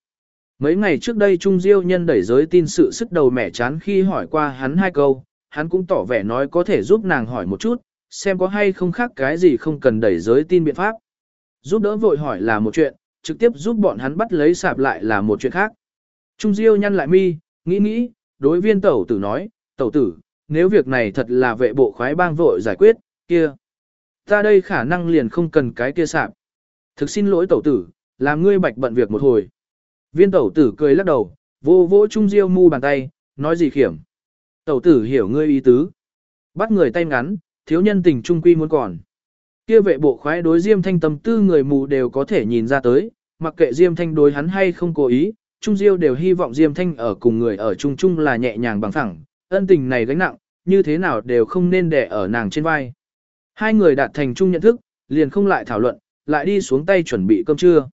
Mấy ngày trước đây Trung Diêu nhân đẩy giới tin sự sức đầu mẻ chán khi hỏi qua hắn hai câu, hắn cũng tỏ vẻ nói có thể giúp nàng hỏi một chút, xem có hay không khác cái gì không cần đẩy giới tin biện pháp. Giúp đỡ vội hỏi là một chuyện, trực tiếp giúp bọn hắn bắt lấy sạp lại là một chuyện khác. Trung Diêu nhăn lại mi, nghĩ nghĩ, đối viên tẩu tử nói, tẩu tử, nếu việc này thật là vệ bộ khoái bang vội giải quyết, kia. Ta đây khả năng liền không cần cái kia sạp. Thực xin lỗi tẩu tử, làm ngươi bạch bận việc một hồi. Viên tẩu tử cười lắc đầu, vô vỗ Trung Diêu mu bàn tay, nói gì khiểm. Tẩu tử hiểu ngươi ý tứ. Bắt người tay ngắn, thiếu nhân tình trung quy muốn còn. Kia vệ bộ khoái đối Diêm Thanh tâm tư người mù đều có thể nhìn ra tới, mặc kệ Diêm Thanh đối hắn hay không cố ý, Trung Diêu đều hy vọng Diêm Thanh ở cùng người ở chung chung là nhẹ nhàng bằng phẳng, ân tình này gánh nặng, như thế nào đều không nên đè ở nàng trên vai. Hai người đạt thành chung nhận thức, liền không lại thảo luận, lại đi xuống tay chuẩn bị cơm trưa.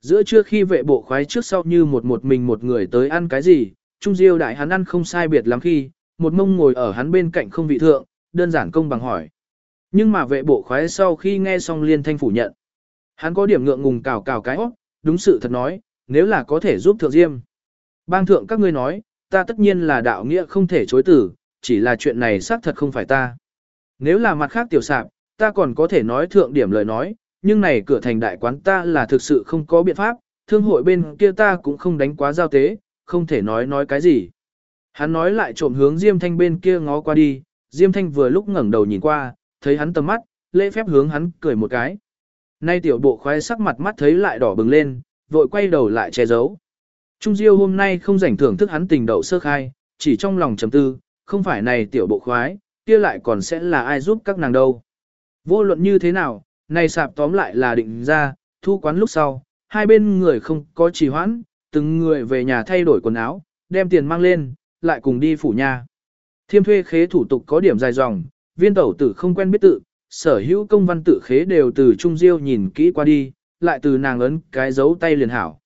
Giữa trưa khi vệ bộ khoái trước sau như một một mình một người tới ăn cái gì, Trung Diêu đại hắn ăn không sai biệt lắm khi, một mông ngồi ở hắn bên cạnh không vị thượng, đơn giản công bằng hỏi. Nhưng mà vệ bộ khoái sau khi nghe xong liên thanh phủ nhận. Hắn có điểm ngượng ngùng cào cào cái óc, đúng sự thật nói, nếu là có thể giúp thượng diêm. Bang thượng các ngươi nói, ta tất nhiên là đạo nghĩa không thể chối tử, chỉ là chuyện này xác thật không phải ta. Nếu là mặt khác tiểu sạp, ta còn có thể nói thượng điểm lời nói, nhưng này cửa thành đại quán ta là thực sự không có biện pháp, thương hội bên kia ta cũng không đánh quá giao tế, không thể nói nói cái gì. Hắn nói lại trộm hướng Diêm Thanh bên kia ngó qua đi, Diêm Thanh vừa lúc ngẩng đầu nhìn qua, thấy hắn tầm mắt, lễ phép hướng hắn cười một cái. Nay tiểu bộ khoái sắc mặt mắt thấy lại đỏ bừng lên, vội quay đầu lại che giấu. Trung Diêu hôm nay không rảnh thưởng thức hắn tình đậu sơ khai, chỉ trong lòng trầm tư, không phải này tiểu bộ khoái, kia lại còn sẽ là ai giúp các nàng đâu. Vô luận như thế nào, này sạp tóm lại là định ra, thu quán lúc sau, hai bên người không có trì hoãn, từng người về nhà thay đổi quần áo, đem tiền mang lên, lại cùng đi phủ nhà. Thiêm thuê khế thủ tục có điểm dài dòng, viên tẩu tử không quen biết tự, sở hữu công văn tự khế đều từ Trung Diêu nhìn kỹ qua đi, lại từ nàng ấn cái dấu tay liền hảo.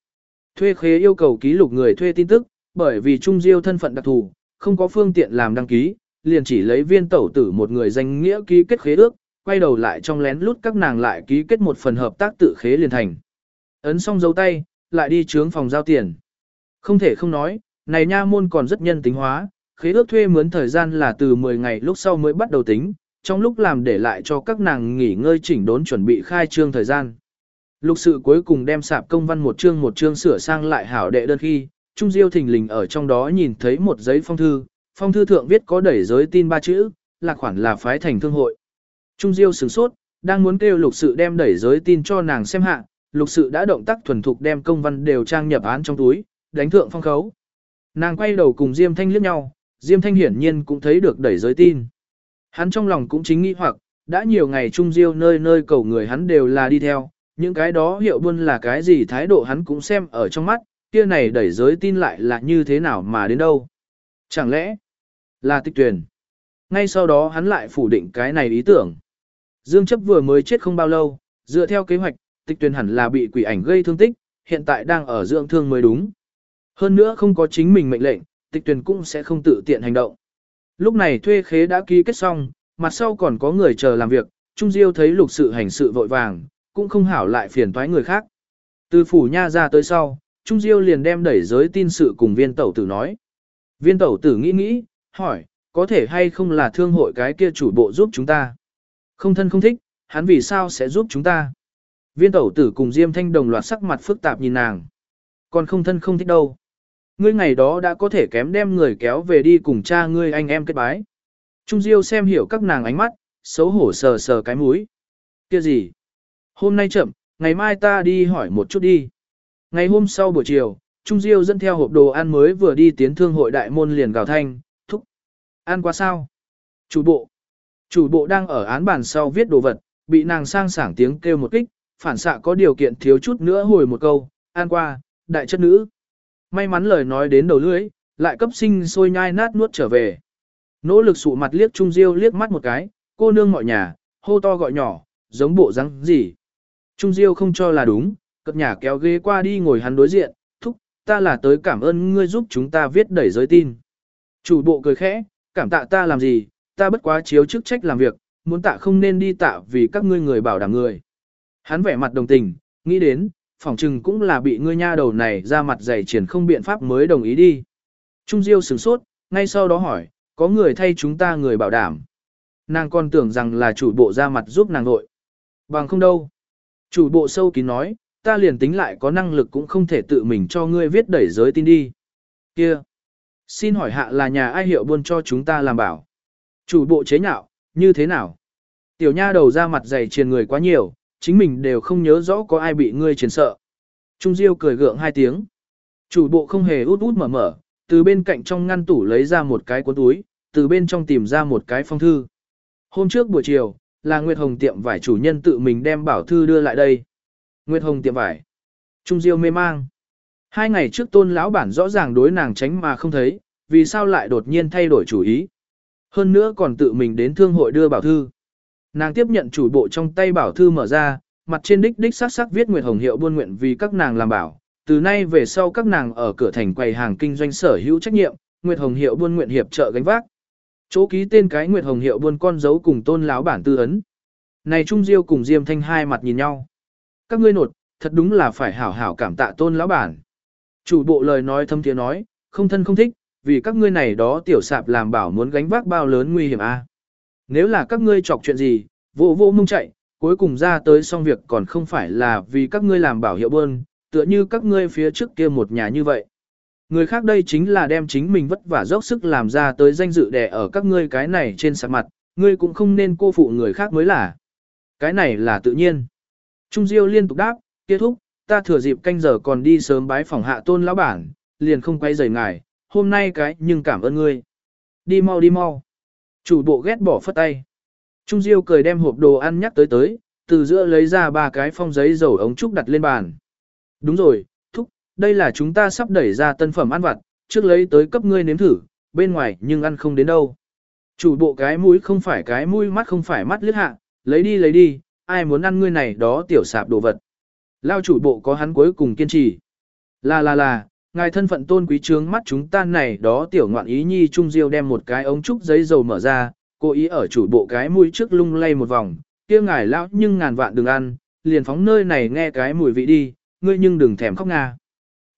Thuê khế yêu cầu ký lục người thuê tin tức, bởi vì Trung Diêu thân phận đặc thù, không có phương tiện làm đăng ký, liền chỉ lấy viên tẩu tử một người danh nghĩa ký kết khế ước, quay đầu lại trong lén lút các nàng lại ký kết một phần hợp tác tự khế liền thành. Ấn xong dấu tay, lại đi trướng phòng giao tiền. Không thể không nói, này nha môn còn rất nhân tính hóa, khế ước thuê mướn thời gian là từ 10 ngày lúc sau mới bắt đầu tính, trong lúc làm để lại cho các nàng nghỉ ngơi chỉnh đốn chuẩn bị khai trương thời gian. Lục sự cuối cùng đem sạp công văn một chương một chương sửa sang lại hảo đệ đơn khi, Trung Diêu thình lình ở trong đó nhìn thấy một giấy phong thư, phong thư thượng viết có đẩy giới tin ba chữ, là khoản là phái thành thương hội. Trung Diêu sửng sốt, đang muốn kêu lục sự đem đẩy giới tin cho nàng xem hạ, lục sự đã động tác thuần thục đem công văn đều trang nhập án trong túi, đánh thượng phong khấu. Nàng quay đầu cùng Diêm Thanh liếc nhau, Diêm Thanh hiển nhiên cũng thấy được đẩy giới tin. Hắn trong lòng cũng chính nghĩ hoặc, đã nhiều ngày Trung Diêu nơi nơi cầu người hắn đều là đi theo, những cái đó hiệu buôn là cái gì thái độ hắn cũng xem ở trong mắt, kia này đẩy giới tin lại là như thế nào mà đến đâu. Chẳng lẽ là tịch tuyển. Ngay sau đó hắn lại phủ định cái này ý tưởng. Dương chấp vừa mới chết không bao lâu, dựa theo kế hoạch, tịch tuyển hẳn là bị quỷ ảnh gây thương tích, hiện tại đang ở dưỡng thương mới đúng. Hơn nữa không có chính mình mệnh lệnh, tịch tuyển cũng sẽ không tự tiện hành động. Lúc này thuê khế đã ký kết xong, mặt sau còn có người chờ làm việc, Trung Diêu thấy lục sự hành sự vội vàng, cũng không hảo lại phiền toái người khác. Từ phủ nha ra tới sau, Trung Diêu liền đem đẩy giới tin sự cùng viên tẩu tử nói. Viên tẩu tử nghĩ nghĩ, hỏi, có thể hay không là thương hội cái kia chủ bộ giúp chúng ta? Không thân không thích, hắn vì sao sẽ giúp chúng ta? Viên tẩu tử cùng Diêm Thanh đồng loạt sắc mặt phức tạp nhìn nàng. Còn không thân không thích đâu. Ngươi ngày đó đã có thể kém đem người kéo về đi cùng cha ngươi anh em kết bái. Trung Diêu xem hiểu các nàng ánh mắt, xấu hổ sờ sờ cái mũi. Kia gì? Hôm nay chậm, ngày mai ta đi hỏi một chút đi. Ngày hôm sau buổi chiều, Trung Diêu dẫn theo hộp đồ ăn mới vừa đi tiến thương hội đại môn liền gào thanh, thúc. Ăn quá sao? Chủ bộ. Chủ bộ đang ở án bàn sau viết đồ vật, bị nàng sang sảng tiếng kêu một kích, phản xạ có điều kiện thiếu chút nữa hồi một câu, An qua, đại chất nữ. May mắn lời nói đến đầu lưỡi, lại cấp sinh sôi nhai nát nuốt trở về. Nỗ lực sụ mặt liếc Trung Diêu liếc mắt một cái, cô nương mọi nhà, hô to gọi nhỏ, giống bộ răng gì. Trung Diêu không cho là đúng, cất nhà kéo ghế qua đi ngồi hắn đối diện, thúc, ta là tới cảm ơn ngươi giúp chúng ta viết đẩy giới tin. Chủ bộ cười khẽ, cảm tạ ta làm gì, ta bất quá chiếu chức trách làm việc, muốn tạ không nên đi tạ vì các ngươi người bảo đảm người. Hắn vẻ mặt đồng tình, nghĩ đến, phỏng chừng cũng là bị ngươi nha đầu này ra mặt dày triển không biện pháp mới đồng ý đi. Trung Diêu sửng sốt, ngay sau đó hỏi, có người thay chúng ta người bảo đảm. Nàng còn tưởng rằng là chủ bộ ra mặt giúp nàng nội. Bằng không đâu. Chủ bộ sâu kín nói, ta liền tính lại có năng lực cũng không thể tự mình cho ngươi viết đẩy giới tin đi. Kia. Xin hỏi hạ là nhà ai hiệu buôn cho chúng ta làm bảo. Chủ bộ chế nhạo, như thế nào? Tiểu nha đầu ra mặt dày triền người quá nhiều, chính mình đều không nhớ rõ có ai bị ngươi triền sợ. Trung Diêu cười gượng hai tiếng. Chủ bộ không hề út út mở mở, từ bên cạnh trong ngăn tủ lấy ra một cái cuốn túi, từ bên trong tìm ra một cái phong thư. Hôm trước buổi chiều, là Nguyệt Hồng tiệm vải chủ nhân tự mình đem bảo thư đưa lại đây. Nguyệt Hồng tiệm vải. Trung Diêu mê mang. Hai ngày trước tôn lão bản rõ ràng đối nàng tránh mà không thấy, vì sao lại đột nhiên thay đổi chủ ý. Hơn nữa còn tự mình đến thương hội đưa bảo thư. Nàng tiếp nhận chủ bộ trong tay bảo thư mở ra, mặt trên đích đích sắc sắc viết Nguyệt Hồng hiệu buôn nguyện vì các nàng làm bảo. Từ nay về sau các nàng ở cửa thành quầy hàng kinh doanh sở hữu trách nhiệm, Nguyệt Hồng hiệu buôn nguyện hiệp trợ gánh vác. Chỗ ký tên cái Nguyệt Hồng hiệu buôn con dấu cùng tôn lão bản tư ấn. Này Trung Diêu cùng Diêm Thanh hai mặt nhìn nhau. Các ngươi nột, thật đúng là phải hảo hảo cảm tạ tôn lão bản. Chủ bộ lời nói thâm tiếng nói, không thân không thích, vì các ngươi này đó tiểu sạp làm bảo muốn gánh vác bao lớn nguy hiểm a. Nếu là các ngươi chọc chuyện gì, vô vô mông chạy, cuối cùng ra tới xong việc còn không phải là vì các ngươi làm bảo hiệu bơn, tựa như các ngươi phía trước kia một nhà như vậy. Người khác đây chính là đem chính mình vất vả dốc sức làm ra tới danh dự đẻ ở các ngươi cái này trên sạp mặt, ngươi cũng không nên cô phụ người khác mới là. Cái này là tự nhiên. Trung Diêu liên tục đáp, kết thúc, ta thừa dịp canh giờ còn đi sớm bái phòng hạ tôn lão bản, liền không quay rời ngài, hôm nay cái nhưng cảm ơn ngươi. Đi mau đi mau. Chủ bộ ghét bỏ phất tay. Trung Diêu cười đem hộp đồ ăn nhắc tới tới, từ giữa lấy ra ba cái phong giấy dầu ống trúc đặt lên bàn. Đúng rồi, thúc, đây là chúng ta sắp đẩy ra tân phẩm ăn vặt, trước lấy tới cấp ngươi nếm thử, bên ngoài nhưng ăn không đến đâu. Chủ bộ cái mũi không phải cái mũi mắt không phải mắt liếc hạ, lấy đi lấy đi, ai muốn ăn ngươi này đó tiểu sạp đồ vật. Lao chủ bộ có hắn cuối cùng kiên trì. Là là là, ngài thân phận tôn quý trướng mắt chúng ta này đó tiểu ngoạn ý nhi trung diêu đem một cái ống trúc giấy dầu mở ra, cố ý ở chủ bộ cái mũi trước lung lay một vòng, kia ngài lão nhưng ngàn vạn đừng ăn, liền phóng nơi này nghe cái mùi vị đi, ngươi nhưng đừng thèm khóc nga.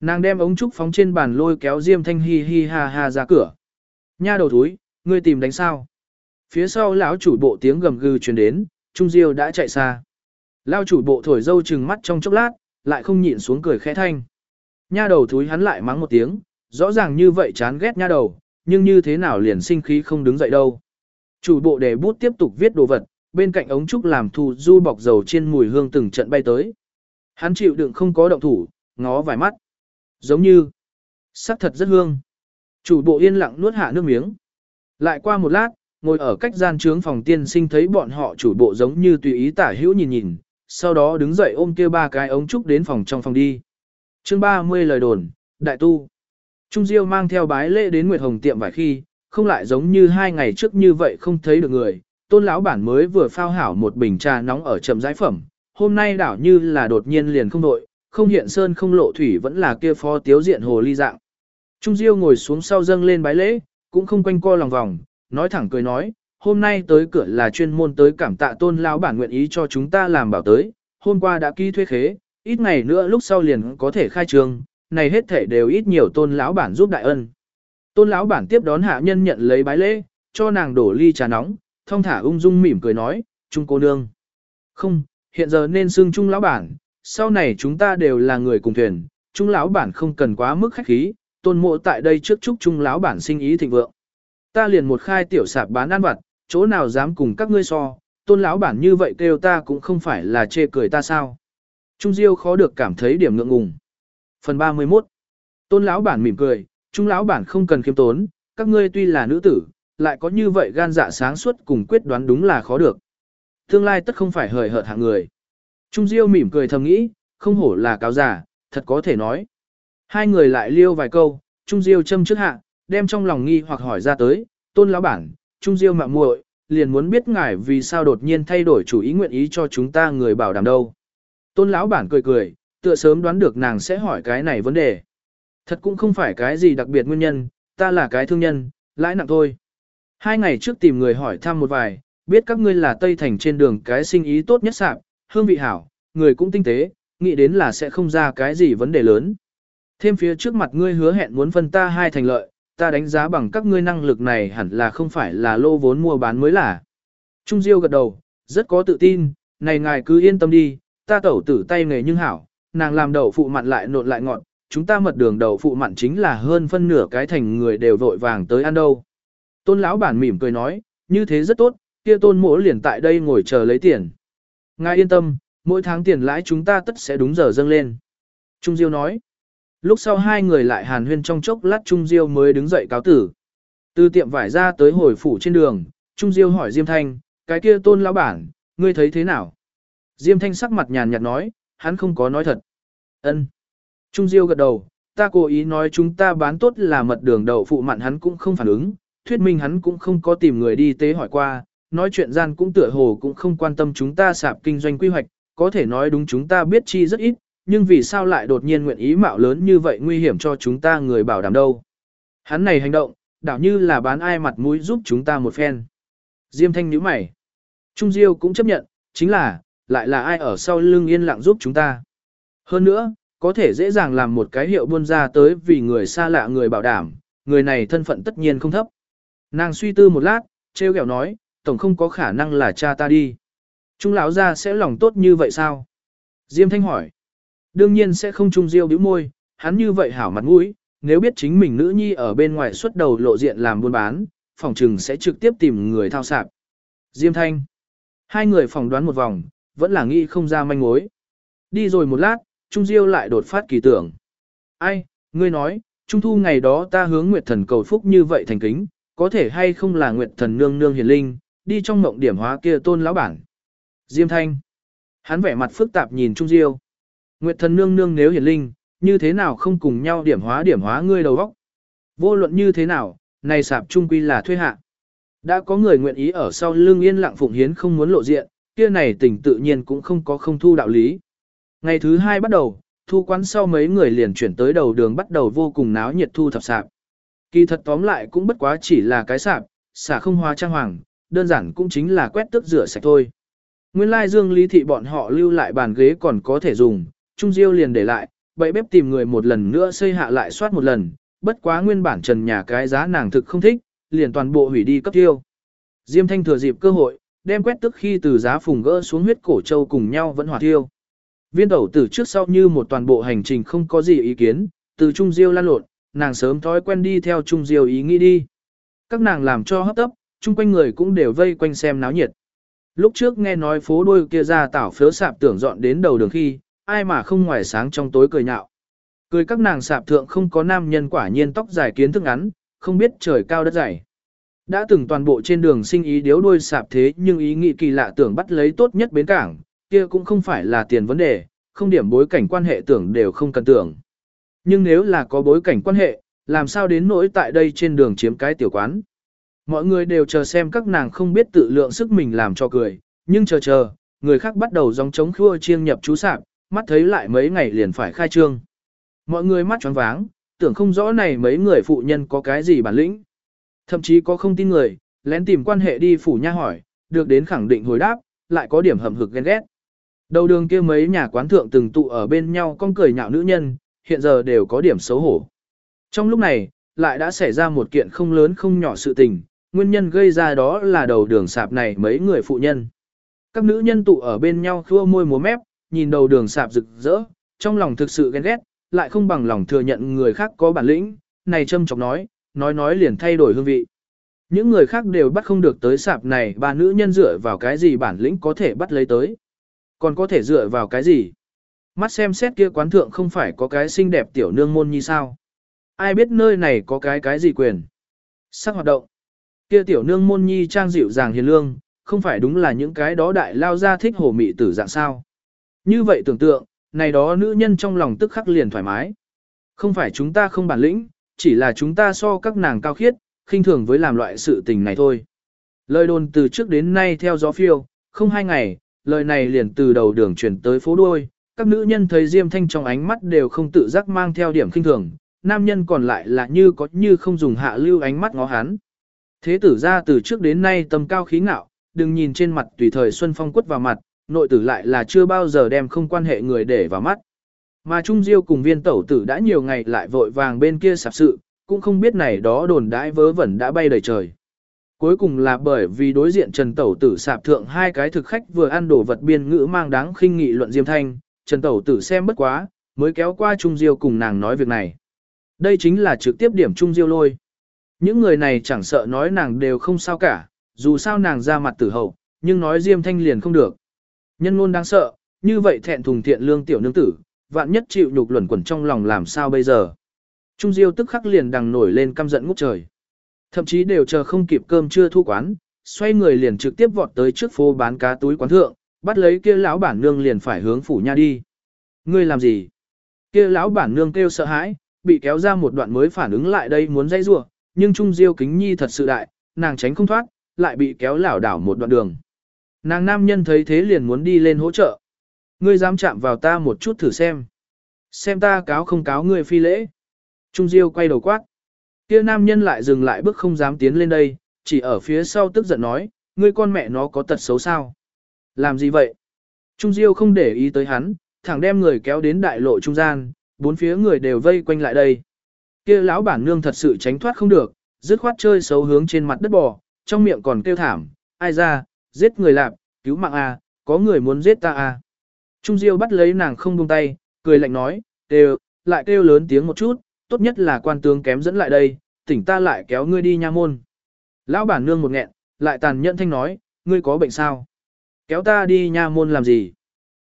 Nàng đem ống trúc phóng trên bàn lôi kéo Diêm Thanh hi hi ha ha ra cửa. Nha đầu thúi, ngươi tìm đánh sao? Phía sau lão chủ bộ tiếng gầm gừ truyền đến, Trung Diêu đã chạy xa. Lão chủ bộ thổi dâu trừng mắt trong chốc lát, lại không nhịn xuống cười khẽ thanh. Nha đầu thúi hắn lại mắng một tiếng, rõ ràng như vậy chán ghét nha đầu, nhưng như thế nào liền sinh khí không đứng dậy đâu. Chủ bộ đề bút tiếp tục viết đồ vật, bên cạnh ống trúc làm thu du bọc dầu trên mùi hương từng trận bay tới. Hắn chịu đựng không có động thủ, ngó vài mắt. Giống như, sắc thật rất hương. Chủ bộ yên lặng nuốt hạ nước miếng. Lại qua một lát, ngồi ở cách gian trướng phòng tiên sinh thấy bọn họ chủ bộ giống như tùy ý tả hữu nhìn nhìn, sau đó đứng dậy ôm kia ba cái ống trúc đến phòng trong phòng đi chương 30 lời đồn, đại tu. Trung Diêu mang theo bái lễ đến Nguyệt Hồng tiệm vài khi, không lại giống như hai ngày trước như vậy không thấy được người, tôn lão bản mới vừa phao hảo một bình trà nóng ở chậm giải phẩm, hôm nay đảo như là đột nhiên liền không đội, không hiện sơn không lộ thủy vẫn là kia phó tiếu diện hồ ly dạng. Trung Diêu ngồi xuống sau dâng lên bái lễ, cũng không quanh co lòng vòng, nói thẳng cười nói, hôm nay tới cửa là chuyên môn tới cảm tạ tôn lão bản nguyện ý cho chúng ta làm bảo tới, hôm qua đã ký thuê khế, ít ngày nữa lúc sau liền có thể khai trương, này hết thể đều ít nhiều tôn lão bản giúp đại ân. Tôn lão bản tiếp đón hạ nhân nhận lấy bái lễ, cho nàng đổ ly trà nóng, thông thả ung dung mỉm cười nói, Trung cô nương. Không, hiện giờ nên xưng Trung lão bản, sau này chúng ta đều là người cùng thuyền, Trung lão bản không cần quá mức khách khí, tôn mộ tại đây trước chúc Trung lão bản sinh ý thịnh vượng. Ta liền một khai tiểu sạp bán ăn vặt, chỗ nào dám cùng các ngươi so, tôn lão bản như vậy kêu ta cũng không phải là chê cười ta sao. Trung Diêu khó được cảm thấy điểm ngượng ngùng. Phần 31 Tôn lão bản mỉm cười, Trung lão bản không cần khiêm tốn, các ngươi tuy là nữ tử, lại có như vậy gan dạ sáng suốt cùng quyết đoán đúng là khó được. Tương lai tất không phải hời hợt hạng người. Trung Diêu mỉm cười thầm nghĩ, không hổ là cáo giả, thật có thể nói. Hai người lại liêu vài câu, Trung Diêu châm trước hạ, đem trong lòng nghi hoặc hỏi ra tới, tôn lão bản, Trung Diêu mạng muội, liền muốn biết ngài vì sao đột nhiên thay đổi chủ ý nguyện ý cho chúng ta người bảo đảm đâu. Tôn lão bản cười cười, tựa sớm đoán được nàng sẽ hỏi cái này vấn đề. Thật cũng không phải cái gì đặc biệt nguyên nhân, ta là cái thương nhân, lãi nặng thôi. Hai ngày trước tìm người hỏi thăm một vài, biết các ngươi là Tây Thành trên đường cái sinh ý tốt nhất sạp, hương vị hảo, người cũng tinh tế, nghĩ đến là sẽ không ra cái gì vấn đề lớn. Thêm phía trước mặt ngươi hứa hẹn muốn phân ta hai thành lợi, ta đánh giá bằng các ngươi năng lực này hẳn là không phải là lô vốn mua bán mới là. Trung Diêu gật đầu, rất có tự tin, này ngài cứ yên tâm đi, ta tẩu tử tay nghề nhưng hảo, nàng làm đậu phụ mặn lại nộn lại ngọt, chúng ta mật đường đậu phụ mặn chính là hơn phân nửa cái thành người đều vội vàng tới ăn đâu. Tôn lão bản mỉm cười nói, như thế rất tốt, kia tôn mỗ liền tại đây ngồi chờ lấy tiền. Ngài yên tâm, mỗi tháng tiền lãi chúng ta tất sẽ đúng giờ dâng lên. Trung Diêu nói. Lúc sau hai người lại hàn huyên trong chốc lát Trung Diêu mới đứng dậy cáo tử. Từ tiệm vải ra tới hồi phủ trên đường, Trung Diêu hỏi Diêm Thanh, cái kia tôn lão bản, ngươi thấy thế nào? Diêm Thanh sắc mặt nhàn nhạt nói, hắn không có nói thật. Ân. Trung Diêu gật đầu, ta cố ý nói chúng ta bán tốt là mật đường đậu phụ mặn hắn cũng không phản ứng, thuyết minh hắn cũng không có tìm người đi tế hỏi qua, nói chuyện gian cũng tựa hồ cũng không quan tâm chúng ta sạp kinh doanh quy hoạch, có thể nói đúng chúng ta biết chi rất ít, nhưng vì sao lại đột nhiên nguyện ý mạo lớn như vậy nguy hiểm cho chúng ta người bảo đảm đâu. Hắn này hành động, đảo như là bán ai mặt mũi giúp chúng ta một phen. Diêm thanh nhíu mày. Trung Diêu cũng chấp nhận, chính là, lại là ai ở sau lưng yên lặng giúp chúng ta. Hơn nữa, có thể dễ dàng làm một cái hiệu buôn ra tới vì người xa lạ người bảo đảm, người này thân phận tất nhiên không thấp. Nàng suy tư một lát, treo kẹo nói, tổng không có khả năng là cha ta đi. Trung lão gia sẽ lòng tốt như vậy sao? Diêm Thanh hỏi. Đương nhiên sẽ không trung diêu bĩu môi, hắn như vậy hảo mặt mũi, nếu biết chính mình nữ nhi ở bên ngoài xuất đầu lộ diện làm buôn bán, phòng trừng sẽ trực tiếp tìm người thao sạp. Diêm Thanh. Hai người phòng đoán một vòng, vẫn là nghĩ không ra manh mối. Đi rồi một lát, Trung Diêu lại đột phát kỳ tưởng. Ai, ngươi nói, Trung Thu ngày đó ta hướng Nguyệt Thần cầu phúc như vậy thành kính, có thể hay không là Nguyệt Thần nương nương hiền linh, đi trong mộng điểm hóa kia tôn lão bản. Diêm Thanh. Hắn vẻ mặt phức tạp nhìn Trung Diêu. Nguyệt Thần nương nương nếu hiền linh, như thế nào không cùng nhau điểm hóa điểm hóa ngươi đầu óc? Vô luận như thế nào, này sạp trung quy là thuê hạ. Đã có người nguyện ý ở sau lưng yên lặng phụng hiến không muốn lộ diện, kia này tình tự nhiên cũng không có không thu đạo lý. Ngày thứ hai bắt đầu, thu quán sau mấy người liền chuyển tới đầu đường bắt đầu vô cùng náo nhiệt thu thập sạp. Kỳ thật tóm lại cũng bất quá chỉ là cái sạp, xả không hoa trang hoàng, đơn giản cũng chính là quét tước rửa sạch thôi. Nguyên lai dương lý thị bọn họ lưu lại bàn ghế còn có thể dùng, Trung Diêu liền để lại, bậy bếp tìm người một lần nữa xây hạ lại soát một lần, bất quá nguyên bản trần nhà cái giá nàng thực không thích, liền toàn bộ hủy đi cấp tiêu. Diêm Thanh thừa dịp cơ hội, đem quét tức khi từ giá phùng gỡ xuống huyết cổ châu cùng nhau vẫn hỏa thiêu. Viên tẩu tử trước sau như một toàn bộ hành trình không có gì ý kiến, từ Trung Diêu lan lộn, nàng sớm thói quen đi theo Trung Diêu ý nghĩ đi. Các nàng làm cho hấp tấp, chung quanh người cũng đều vây quanh xem náo nhiệt. Lúc trước nghe nói phố đôi kia ra tảo phớ sạp tưởng dọn đến đầu đường khi, ai mà không ngoài sáng trong tối cười nhạo. Cười các nàng sạp thượng không có nam nhân quả nhiên tóc dài kiến thức ngắn, không biết trời cao đất dày. Đã từng toàn bộ trên đường sinh ý điếu đuôi sạp thế nhưng ý nghĩ kỳ lạ tưởng bắt lấy tốt nhất bến cảng, kia cũng không phải là tiền vấn đề, không điểm bối cảnh quan hệ tưởng đều không cần tưởng. Nhưng nếu là có bối cảnh quan hệ, làm sao đến nỗi tại đây trên đường chiếm cái tiểu quán. Mọi người đều chờ xem các nàng không biết tự lượng sức mình làm cho cười, nhưng chờ chờ, người khác bắt đầu dòng chống khua chiêng nhập chú sạp, mắt thấy lại mấy ngày liền phải khai trương. Mọi người mắt choáng váng, tưởng không rõ này mấy người phụ nhân có cái gì bản lĩnh. Thậm chí có không tin người, lén tìm quan hệ đi phủ nha hỏi, được đến khẳng định hồi đáp, lại có điểm hầm hực ghen ghét. Đầu đường kia mấy nhà quán thượng từng tụ ở bên nhau con cười nhạo nữ nhân, hiện giờ đều có điểm xấu hổ. Trong lúc này, lại đã xảy ra một kiện không lớn không nhỏ sự tình, nguyên nhân gây ra đó là đầu đường sạp này mấy người phụ nhân. Các nữ nhân tụ ở bên nhau khua môi múa mép, nhìn đầu đường sạp rực rỡ, trong lòng thực sự ghen ghét, lại không bằng lòng thừa nhận người khác có bản lĩnh, này châm chọc nói, nói nói liền thay đổi hương vị. Những người khác đều bắt không được tới sạp này ba nữ nhân dựa vào cái gì bản lĩnh có thể bắt lấy tới. Còn có thể dựa vào cái gì? Mắt xem xét kia quán thượng không phải có cái xinh đẹp tiểu nương môn như sao? Ai biết nơi này có cái cái gì quyền? Sắc hoạt động. Kia tiểu nương môn nhi trang dịu dàng hiền lương, không phải đúng là những cái đó đại lao ra thích hồ mị tử dạng sao. Như vậy tưởng tượng, này đó nữ nhân trong lòng tức khắc liền thoải mái. Không phải chúng ta không bản lĩnh, chỉ là chúng ta so các nàng cao khiết, khinh thường với làm loại sự tình này thôi. Lời đồn từ trước đến nay theo gió phiêu, không hai ngày, lời này liền từ đầu đường chuyển tới phố đuôi, các nữ nhân thấy Diêm Thanh trong ánh mắt đều không tự giác mang theo điểm khinh thường, nam nhân còn lại là như có như không dùng hạ lưu ánh mắt ngó hắn. Thế tử ra từ trước đến nay tầm cao khí ngạo, đừng nhìn trên mặt tùy thời Xuân Phong quất vào mặt, nội tử lại là chưa bao giờ đem không quan hệ người để vào mắt. Mà Trung Diêu cùng viên tẩu tử đã nhiều ngày lại vội vàng bên kia sạp sự, cũng không biết này đó đồn đãi vớ vẩn đã bay đầy trời. Cuối cùng là bởi vì đối diện Trần Tẩu Tử sạp thượng hai cái thực khách vừa ăn đồ vật biên ngữ mang đáng khinh nghị luận Diêm Thanh, Trần Tẩu Tử xem bất quá, mới kéo qua Trung Diêu cùng nàng nói việc này. Đây chính là trực tiếp điểm Trung Diêu lôi. Những người này chẳng sợ nói nàng đều không sao cả, dù sao nàng ra mặt tử hậu, nhưng nói Diêm Thanh liền không được. Nhân luôn đáng sợ, như vậy thẹn thùng thiện lương tiểu nương tử, vạn nhất chịu nhục luẩn quẩn trong lòng làm sao bây giờ. Trung Diêu tức khắc liền đằng nổi lên căm giận ngút trời. Thậm chí đều chờ không kịp cơm chưa thu quán, xoay người liền trực tiếp vọt tới trước phố bán cá túi quán thượng, bắt lấy kia lão bản nương liền phải hướng phủ nha đi. Ngươi làm gì? Kia lão bản nương kêu sợ hãi, bị kéo ra một đoạn mới phản ứng lại đây muốn dây rủa, nhưng Trung Diêu kính nhi thật sự đại, nàng tránh không thoát, lại bị kéo lảo đảo một đoạn đường. Nàng nam nhân thấy thế liền muốn đi lên hỗ trợ. Ngươi dám chạm vào ta một chút thử xem. Xem ta cáo không cáo ngươi phi lễ. Trung Diêu quay đầu quát. Kia nam nhân lại dừng lại bước không dám tiến lên đây, chỉ ở phía sau tức giận nói, ngươi con mẹ nó có tật xấu sao? Làm gì vậy? Trung Diêu không để ý tới hắn, thẳng đem người kéo đến đại lộ trung gian, bốn phía người đều vây quanh lại đây. Kia lão bản nương thật sự tránh thoát không được, dứt khoát chơi xấu hướng trên mặt đất bò, trong miệng còn kêu thảm, ai ra, giết người lạp, cứu mạng a, có người muốn giết ta a. Trung Diêu bắt lấy nàng không buông tay, cười lạnh nói, kêu, lại kêu lớn tiếng một chút, tốt nhất là quan tướng kém dẫn lại đây, tỉnh ta lại kéo ngươi đi nha môn. Lão bản nương một nghẹn, lại tàn nhẫn thanh nói, ngươi có bệnh sao? Kéo ta đi nha môn làm gì?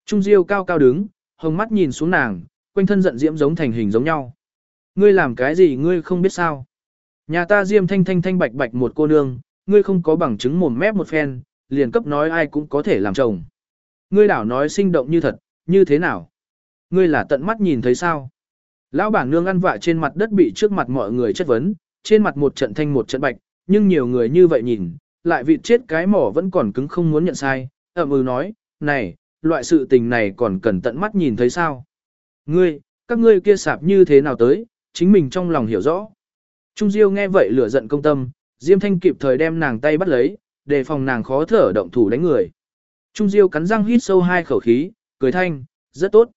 Trung Diêu cao cao đứng, hồng mắt nhìn xuống nàng, quanh thân giận diễm giống thành hình giống nhau. Ngươi làm cái gì ngươi không biết sao? Nhà ta diêm thanh thanh thanh bạch bạch một cô nương, ngươi không có bằng chứng mồm mép một phen, liền cấp nói ai cũng có thể làm chồng. Ngươi đảo nói sinh động như thật, như thế nào? Ngươi là tận mắt nhìn thấy sao? Lão bản nương ăn vạ trên mặt đất bị trước mặt mọi người chất vấn, trên mặt một trận thanh một trận bạch, nhưng nhiều người như vậy nhìn, lại vị chết cái mỏ vẫn còn cứng không muốn nhận sai, ậm ừ nói, này, loại sự tình này còn cần tận mắt nhìn thấy sao? Ngươi, các ngươi kia sạp như thế nào tới, chính mình trong lòng hiểu rõ. Trung Diêu nghe vậy lửa giận công tâm, Diêm Thanh kịp thời đem nàng tay bắt lấy, đề phòng nàng khó thở động thủ đánh người. Trung Diêu cắn răng hít sâu hai khẩu khí, cười thanh, rất tốt.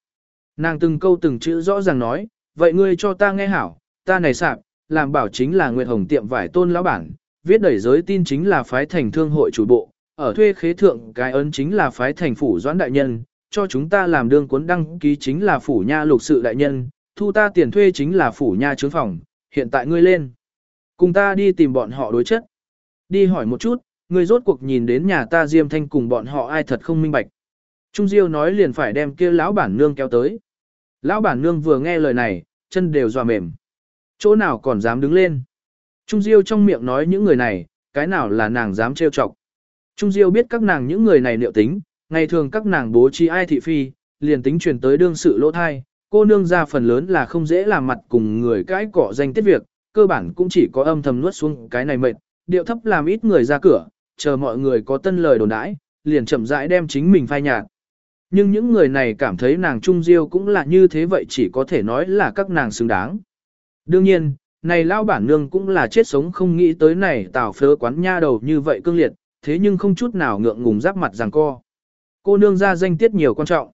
Nàng từng câu từng chữ rõ ràng nói, vậy ngươi cho ta nghe hảo, ta này sạp, làm bảo chính là Nguyệt Hồng tiệm vải tôn lão bản, viết đẩy giới tin chính là phái thành thương hội chủ bộ, ở thuê khế thượng cái ấn chính là phái thành phủ doãn đại nhân, cho chúng ta làm đương cuốn đăng ký chính là phủ nha lục sự đại nhân, thu ta tiền thuê chính là phủ nha trướng phòng, hiện tại ngươi lên. Cùng ta đi tìm bọn họ đối chất. Đi hỏi một chút, ngươi rốt cuộc nhìn đến nhà ta Diêm Thanh cùng bọn họ ai thật không minh bạch. Trung Diêu nói liền phải đem kia lão bản nương kéo tới. Lão bản nương vừa nghe lời này, chân đều dò mềm. Chỗ nào còn dám đứng lên. Trung Diêu trong miệng nói những người này, cái nào là nàng dám trêu chọc. Trung Diêu biết các nàng những người này liệu tính, ngày thường các nàng bố trí ai thị phi, liền tính truyền tới đương sự lỗ thai, cô nương ra phần lớn là không dễ làm mặt cùng người cái cỏ danh tiết việc, cơ bản cũng chỉ có âm thầm nuốt xuống cái này mệt, điệu thấp làm ít người ra cửa, chờ mọi người có tân lời đồn đãi, liền chậm rãi đem chính mình phai nhạt. Nhưng những người này cảm thấy nàng Trung Diêu cũng là như thế vậy chỉ có thể nói là các nàng xứng đáng. Đương nhiên, này lao bản nương cũng là chết sống không nghĩ tới này tào phớ quán nha đầu như vậy cương liệt, thế nhưng không chút nào ngượng ngùng giáp mặt rằng co. Cô nương ra danh tiết nhiều quan trọng.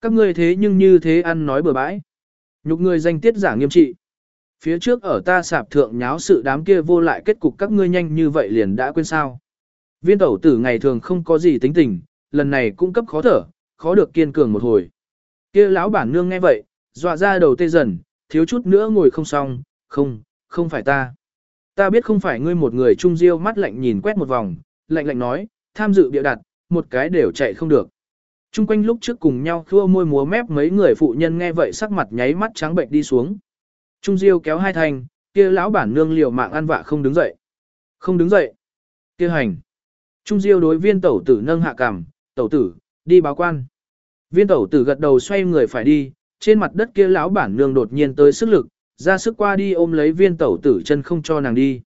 Các ngươi thế nhưng như thế ăn nói bừa bãi. Nhục người danh tiết giả nghiêm trị. Phía trước ở ta sạp thượng nháo sự đám kia vô lại kết cục các ngươi nhanh như vậy liền đã quên sao. Viên tẩu tử ngày thường không có gì tính tình, lần này cũng cấp khó thở, khó được kiên cường một hồi. Kia lão bản nương nghe vậy, dọa ra đầu tê dần, thiếu chút nữa ngồi không xong, không, không phải ta. Ta biết không phải ngươi một người trung diêu mắt lạnh nhìn quét một vòng, lạnh lạnh nói, tham dự biểu đặt, một cái đều chạy không được. Trung quanh lúc trước cùng nhau thua môi múa mép mấy người phụ nhân nghe vậy sắc mặt nháy mắt trắng bệnh đi xuống. Trung diêu kéo hai thành, kia lão bản nương liều mạng ăn vạ không đứng dậy. Không đứng dậy. Kia hành. Trung diêu đối viên tẩu tử nâng hạ cằm, tẩu tử, đi báo quan. Viên tẩu tử gật đầu xoay người phải đi, trên mặt đất kia lão bản nương đột nhiên tới sức lực, ra sức qua đi ôm lấy viên tẩu tử chân không cho nàng đi.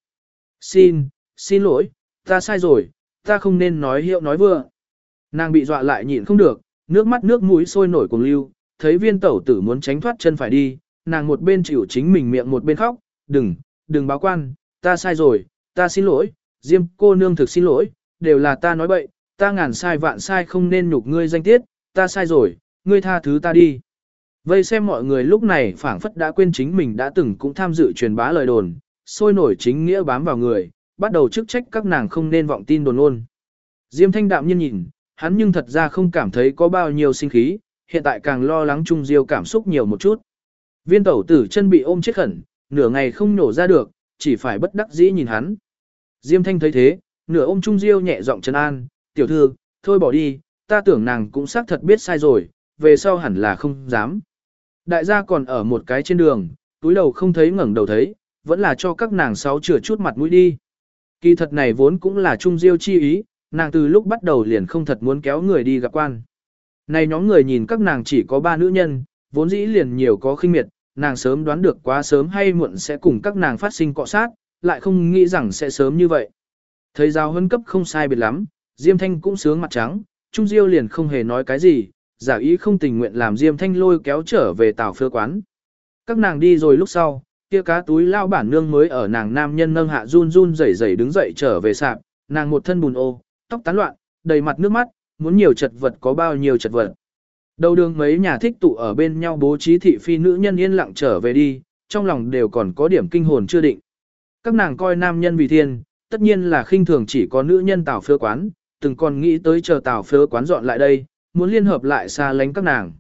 Xin, xin lỗi, ta sai rồi, ta không nên nói hiệu nói vừa. Nàng bị dọa lại nhịn không được, nước mắt nước mũi sôi nổi cùng lưu, thấy viên tẩu tử muốn tránh thoát chân phải đi, nàng một bên chịu chính mình miệng một bên khóc, đừng, đừng báo quan, ta sai rồi, ta xin lỗi, Diêm cô nương thực xin lỗi, đều là ta nói bậy, ta ngàn sai vạn sai không nên nhục ngươi danh tiết, ta sai rồi, ngươi tha thứ ta đi. Vây xem mọi người lúc này phảng phất đã quên chính mình đã từng cũng tham dự truyền bá lời đồn, sôi nổi chính nghĩa bám vào người, bắt đầu chức trách các nàng không nên vọng tin đồn luôn. Diêm thanh đạm nhiên nhìn, hắn nhưng thật ra không cảm thấy có bao nhiêu sinh khí, hiện tại càng lo lắng Trung Diêu cảm xúc nhiều một chút. Viên tẩu tử chân bị ôm chết khẩn, nửa ngày không nổ ra được, chỉ phải bất đắc dĩ nhìn hắn. Diêm thanh thấy thế, nửa ôm Trung Diêu nhẹ giọng chân an, tiểu thư, thôi bỏ đi, ta tưởng nàng cũng xác thật biết sai rồi, về sau hẳn là không dám. Đại gia còn ở một cái trên đường, túi đầu không thấy ngẩng đầu thấy, vẫn là cho các nàng sáu chừa chút mặt mũi đi. Kỳ thật này vốn cũng là trung diêu chi ý, nàng từ lúc bắt đầu liền không thật muốn kéo người đi gặp quan. Này nhóm người nhìn các nàng chỉ có ba nữ nhân, vốn dĩ liền nhiều có khinh miệt, nàng sớm đoán được quá sớm hay muộn sẽ cùng các nàng phát sinh cọ sát, lại không nghĩ rằng sẽ sớm như vậy. Thấy giao huân cấp không sai biệt lắm, Diêm Thanh cũng sướng mặt trắng, Trung Diêu liền không hề nói cái gì, giả ý không tình nguyện làm Diêm Thanh lôi kéo trở về tàu phơ quán. Các nàng đi rồi lúc sau, kia cá túi lao bản nương mới ở nàng nam nhân nâng hạ run run rẩy rẩy đứng dậy trở về sạp, nàng một thân bùn ô, tóc tán loạn, đầy mặt nước mắt, muốn nhiều chật vật có bao nhiêu chật vật. Đầu đường mấy nhà thích tụ ở bên nhau bố trí thị phi nữ nhân yên lặng trở về đi, trong lòng đều còn có điểm kinh hồn chưa định. Các nàng coi nam nhân vì thiên, tất nhiên là khinh thường chỉ có nữ nhân tảo phơ quán, từng còn nghĩ tới chờ tảo phơ quán dọn lại đây, muốn liên hợp lại xa lánh các nàng.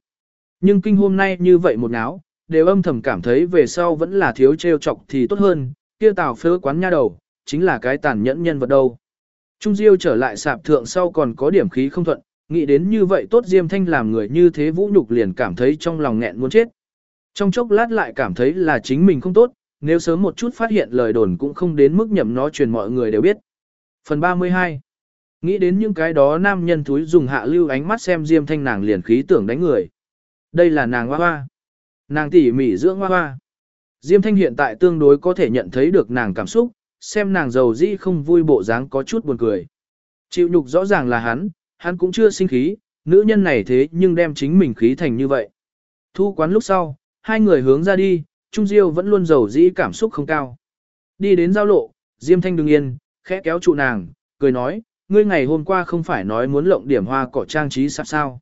Nhưng kinh hôm nay như vậy một náo, đều âm thầm cảm thấy về sau vẫn là thiếu trêu chọc thì tốt hơn, kia tào phớ quán nha đầu, chính là cái tàn nhẫn nhân vật đâu. Trung Diêu trở lại sạp thượng sau còn có điểm khí không thuận, nghĩ đến như vậy tốt Diêm Thanh làm người như thế vũ nhục liền cảm thấy trong lòng nghẹn muốn chết. Trong chốc lát lại cảm thấy là chính mình không tốt, nếu sớm một chút phát hiện lời đồn cũng không đến mức nhậm nó truyền mọi người đều biết. Phần 32 Nghĩ đến những cái đó nam nhân túi dùng hạ lưu ánh mắt xem Diêm Thanh nàng liền khí tưởng đánh người. Đây là nàng hoa hoa. Nàng tỉ mỉ dưỡng hoa hoa. Diêm Thanh hiện tại tương đối có thể nhận thấy được nàng cảm xúc, xem nàng giàu dĩ không vui bộ dáng có chút buồn cười. Chịu nhục rõ ràng là hắn, hắn cũng chưa sinh khí, nữ nhân này thế nhưng đem chính mình khí thành như vậy. Thu quán lúc sau, hai người hướng ra đi, Trung Diêu vẫn luôn giàu dĩ cảm xúc không cao. Đi đến giao lộ, Diêm Thanh đứng yên, khẽ kéo trụ nàng, cười nói, ngươi ngày hôm qua không phải nói muốn lộng điểm hoa cỏ trang trí sắp sao.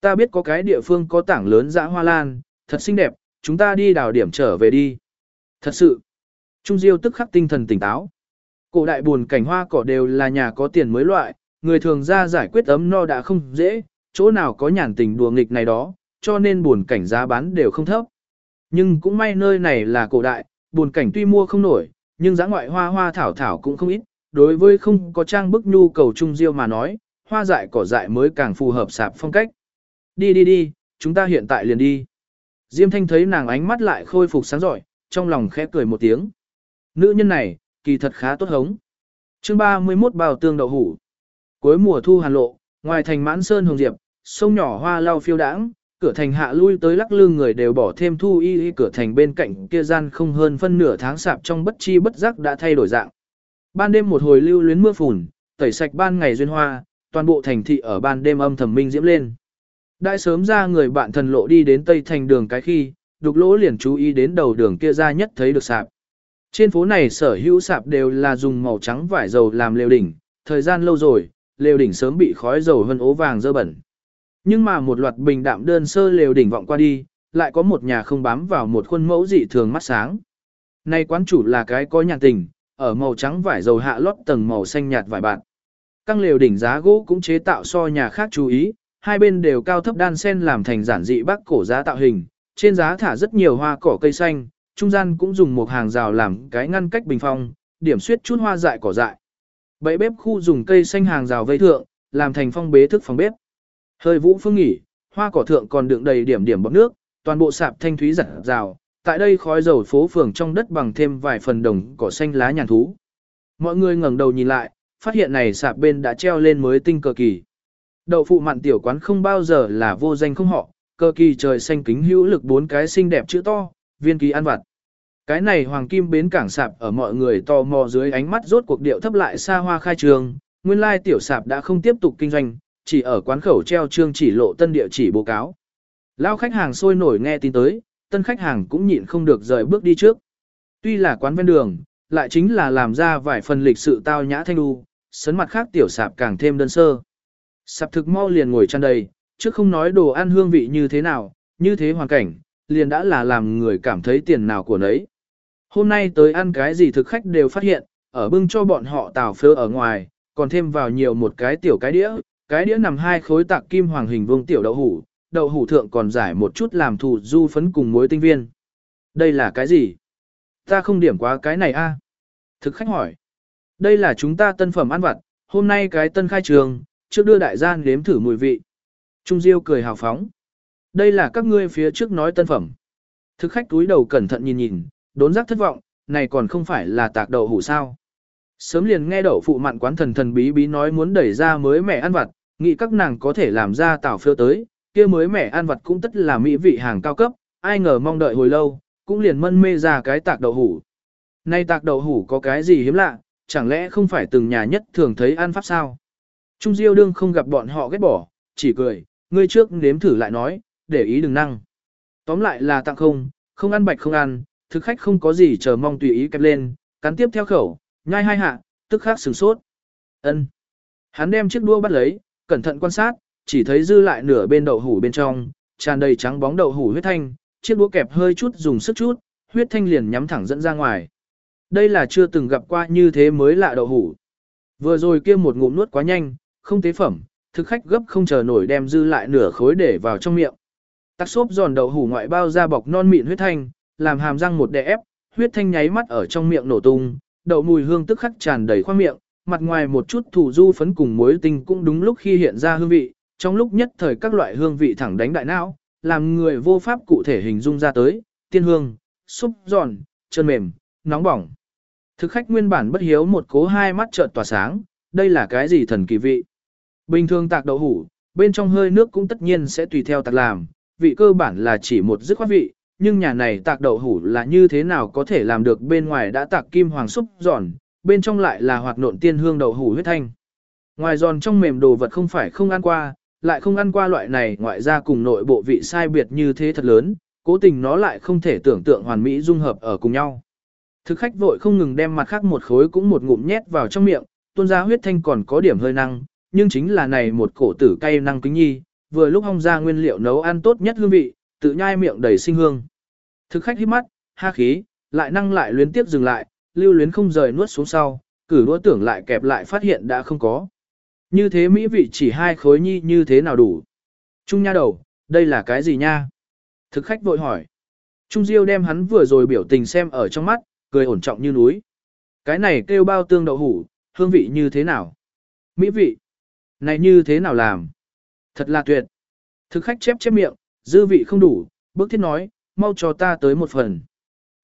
Ta biết có cái địa phương có tảng lớn dã hoa lan, thật xinh đẹp, chúng ta đi đào điểm trở về đi. Thật sự, Trung Diêu tức khắc tinh thần tỉnh táo. Cổ đại buồn cảnh hoa cỏ đều là nhà có tiền mới loại, người thường ra giải quyết ấm no đã không dễ, chỗ nào có nhàn tình đùa nghịch này đó, cho nên buồn cảnh giá bán đều không thấp. Nhưng cũng may nơi này là cổ đại, buồn cảnh tuy mua không nổi, nhưng giá ngoại hoa hoa thảo thảo cũng không ít, đối với không có trang bức nhu cầu trung diêu mà nói, hoa dại cỏ dại mới càng phù hợp sạp phong cách. Đi đi đi, chúng ta hiện tại liền đi. Diêm thanh thấy nàng ánh mắt lại khôi phục sáng giỏi, trong lòng khẽ cười một tiếng. Nữ nhân này, kỳ thật khá tốt hống. chương 31 bào tương đậu hủ. Cuối mùa thu hàn lộ, ngoài thành mãn sơn hồng diệp, sông nhỏ hoa lau phiêu đãng, cửa thành hạ lui tới lắc lư người đều bỏ thêm thu y y cửa thành bên cạnh kia gian không hơn phân nửa tháng sạp trong bất chi bất giác đã thay đổi dạng. Ban đêm một hồi lưu luyến mưa phùn, tẩy sạch ban ngày duyên hoa, toàn bộ thành thị ở ban đêm âm thầm minh diễm lên. Đại sớm ra người bạn thần lộ đi đến tây thành đường cái khi, đục lỗ liền chú ý đến đầu đường kia ra nhất thấy được sạp. Trên phố này sở hữu sạp đều là dùng màu trắng vải dầu làm lều đỉnh, thời gian lâu rồi, lều đỉnh sớm bị khói dầu hơn ố vàng dơ bẩn. Nhưng mà một loạt bình đạm đơn sơ lều đỉnh vọng qua đi, lại có một nhà không bám vào một khuôn mẫu dị thường mắt sáng. Nay quán chủ là cái có nhàn tình, ở màu trắng vải dầu hạ lót tầng màu xanh nhạt vải bạt. Căng lều đỉnh giá gỗ cũng chế tạo so nhà khác chú ý, hai bên đều cao thấp đan sen làm thành giản dị bắc cổ giá tạo hình, trên giá thả rất nhiều hoa cỏ cây xanh, trung gian cũng dùng một hàng rào làm cái ngăn cách bình phong, điểm suyết chút hoa dại cỏ dại. Bẫy bếp khu dùng cây xanh hàng rào vây thượng, làm thành phong bế thức phòng bếp. Hơi vũ phương nghỉ, hoa cỏ thượng còn đựng đầy điểm điểm bọc nước, toàn bộ sạp thanh thúy giặt rào, tại đây khói dầu phố phường trong đất bằng thêm vài phần đồng cỏ xanh lá nhàn thú. Mọi người ngẩng đầu nhìn lại, phát hiện này sạp bên đã treo lên mới tinh cờ kỳ. Đậu phụ mặn tiểu quán không bao giờ là vô danh không họ, cờ kỳ trời xanh kính hữu lực bốn cái xinh đẹp chữ to, viên kỳ ăn vặt. Cái này hoàng kim bến cảng sạp ở mọi người tò mò dưới ánh mắt rốt cuộc điệu thấp lại xa hoa khai trường, nguyên lai tiểu sạp đã không tiếp tục kinh doanh, chỉ ở quán khẩu treo trương chỉ lộ tân địa chỉ báo cáo. Lao khách hàng sôi nổi nghe tin tới, tân khách hàng cũng nhịn không được rời bước đi trước. Tuy là quán ven đường, lại chính là làm ra vài phần lịch sự tao nhã thanh đu, sấn mặt khác tiểu sạp càng thêm đơn sơ. Sạp thực mau liền ngồi tràn đầy, trước không nói đồ ăn hương vị như thế nào, như thế hoàn cảnh, liền đã là làm người cảm thấy tiền nào của nấy. Hôm nay tới ăn cái gì thực khách đều phát hiện, ở bưng cho bọn họ tào phơ ở ngoài, còn thêm vào nhiều một cái tiểu cái đĩa, cái đĩa nằm hai khối tạc kim hoàng hình vuông tiểu đậu hủ, đậu hủ thượng còn giải một chút làm thủ du phấn cùng muối tinh viên. Đây là cái gì? Ta không điểm quá cái này a. Thực khách hỏi. Đây là chúng ta tân phẩm ăn vặt, hôm nay cái tân khai trường, trước đưa đại gian nếm thử mùi vị. Trung Diêu cười hào phóng. Đây là các ngươi phía trước nói tân phẩm. Thực khách túi đầu cẩn thận nhìn nhìn, đốn giác thất vọng, này còn không phải là tạc đậu hủ sao. Sớm liền nghe đậu phụ mặn quán thần thần bí bí nói muốn đẩy ra mới mẻ ăn vặt, nghĩ các nàng có thể làm ra tảo phiêu tới, kia mới mẻ ăn vặt cũng tất là mỹ vị hàng cao cấp, ai ngờ mong đợi hồi lâu, cũng liền mân mê ra cái tạc đậu hủ. Nay tạc đậu hủ có cái gì hiếm lạ, chẳng lẽ không phải từng nhà nhất thường thấy ăn pháp sao? Trung Diêu đương không gặp bọn họ ghét bỏ, chỉ cười, ngươi trước nếm thử lại nói, để ý đừng năng. Tóm lại là tặng không, không ăn bạch không ăn, thực khách không có gì chờ mong tùy ý kẹp lên, cắn tiếp theo khẩu, nhai hai hạ, tức khắc sửng sốt. Ân. Hắn đem chiếc đũa bắt lấy, cẩn thận quan sát, chỉ thấy dư lại nửa bên đậu hủ bên trong, tràn đầy trắng bóng đậu hủ huyết thanh, chiếc đũa kẹp hơi chút dùng sức chút, huyết thanh liền nhắm thẳng dẫn ra ngoài. Đây là chưa từng gặp qua như thế mới lạ đậu hủ. Vừa rồi kia một ngụm nuốt quá nhanh, không tế phẩm, thực khách gấp không chờ nổi đem dư lại nửa khối để vào trong miệng. Tắc xốp giòn đậu hủ ngoại bao ra bọc non mịn huyết thanh, làm hàm răng một đè ép, huyết thanh nháy mắt ở trong miệng nổ tung, đậu mùi hương tức khắc tràn đầy khoang miệng, mặt ngoài một chút thủ du phấn cùng muối tinh cũng đúng lúc khi hiện ra hương vị, trong lúc nhất thời các loại hương vị thẳng đánh đại não, làm người vô pháp cụ thể hình dung ra tới, tiên hương, xúc giòn, chân mềm, nóng bỏng. Thực khách nguyên bản bất hiếu một cố hai mắt trợn tỏa sáng, đây là cái gì thần kỳ vị. Bình thường tạc đậu hủ, bên trong hơi nước cũng tất nhiên sẽ tùy theo tạc làm, vị cơ bản là chỉ một dứt khoát vị, nhưng nhà này tạc đậu hủ là như thế nào có thể làm được bên ngoài đã tạc kim hoàng xúc giòn, bên trong lại là hoạt nộn tiên hương đậu hủ huyết thanh. Ngoài giòn trong mềm đồ vật không phải không ăn qua, lại không ăn qua loại này ngoại ra cùng nội bộ vị sai biệt như thế thật lớn, cố tình nó lại không thể tưởng tượng hoàn mỹ dung hợp ở cùng nhau. Thực khách vội không ngừng đem mặt khác một khối cũng một ngụm nhét vào trong miệng, tuôn ra huyết thanh còn có điểm hơi năng, nhưng chính là này một cổ tử cay năng kính nhi, vừa lúc hong ra nguyên liệu nấu ăn tốt nhất hương vị, tự nhai miệng đầy sinh hương. Thực khách hít mắt, ha khí, lại năng lại luyến tiếp dừng lại, lưu luyến không rời nuốt xuống sau, cử đũa tưởng lại kẹp lại phát hiện đã không có. Như thế mỹ vị chỉ hai khối nhi như thế nào đủ. Trung nha đầu, đây là cái gì nha? Thực khách vội hỏi. Trung Diêu đem hắn vừa rồi biểu tình xem ở trong mắt, cười ổn trọng như núi. Cái này kêu bao tương đậu hủ, hương vị như thế nào? Mỹ vị. Này như thế nào làm? Thật là tuyệt. Thực khách chép chép miệng, dư vị không đủ, bước thiết nói, mau cho ta tới một phần.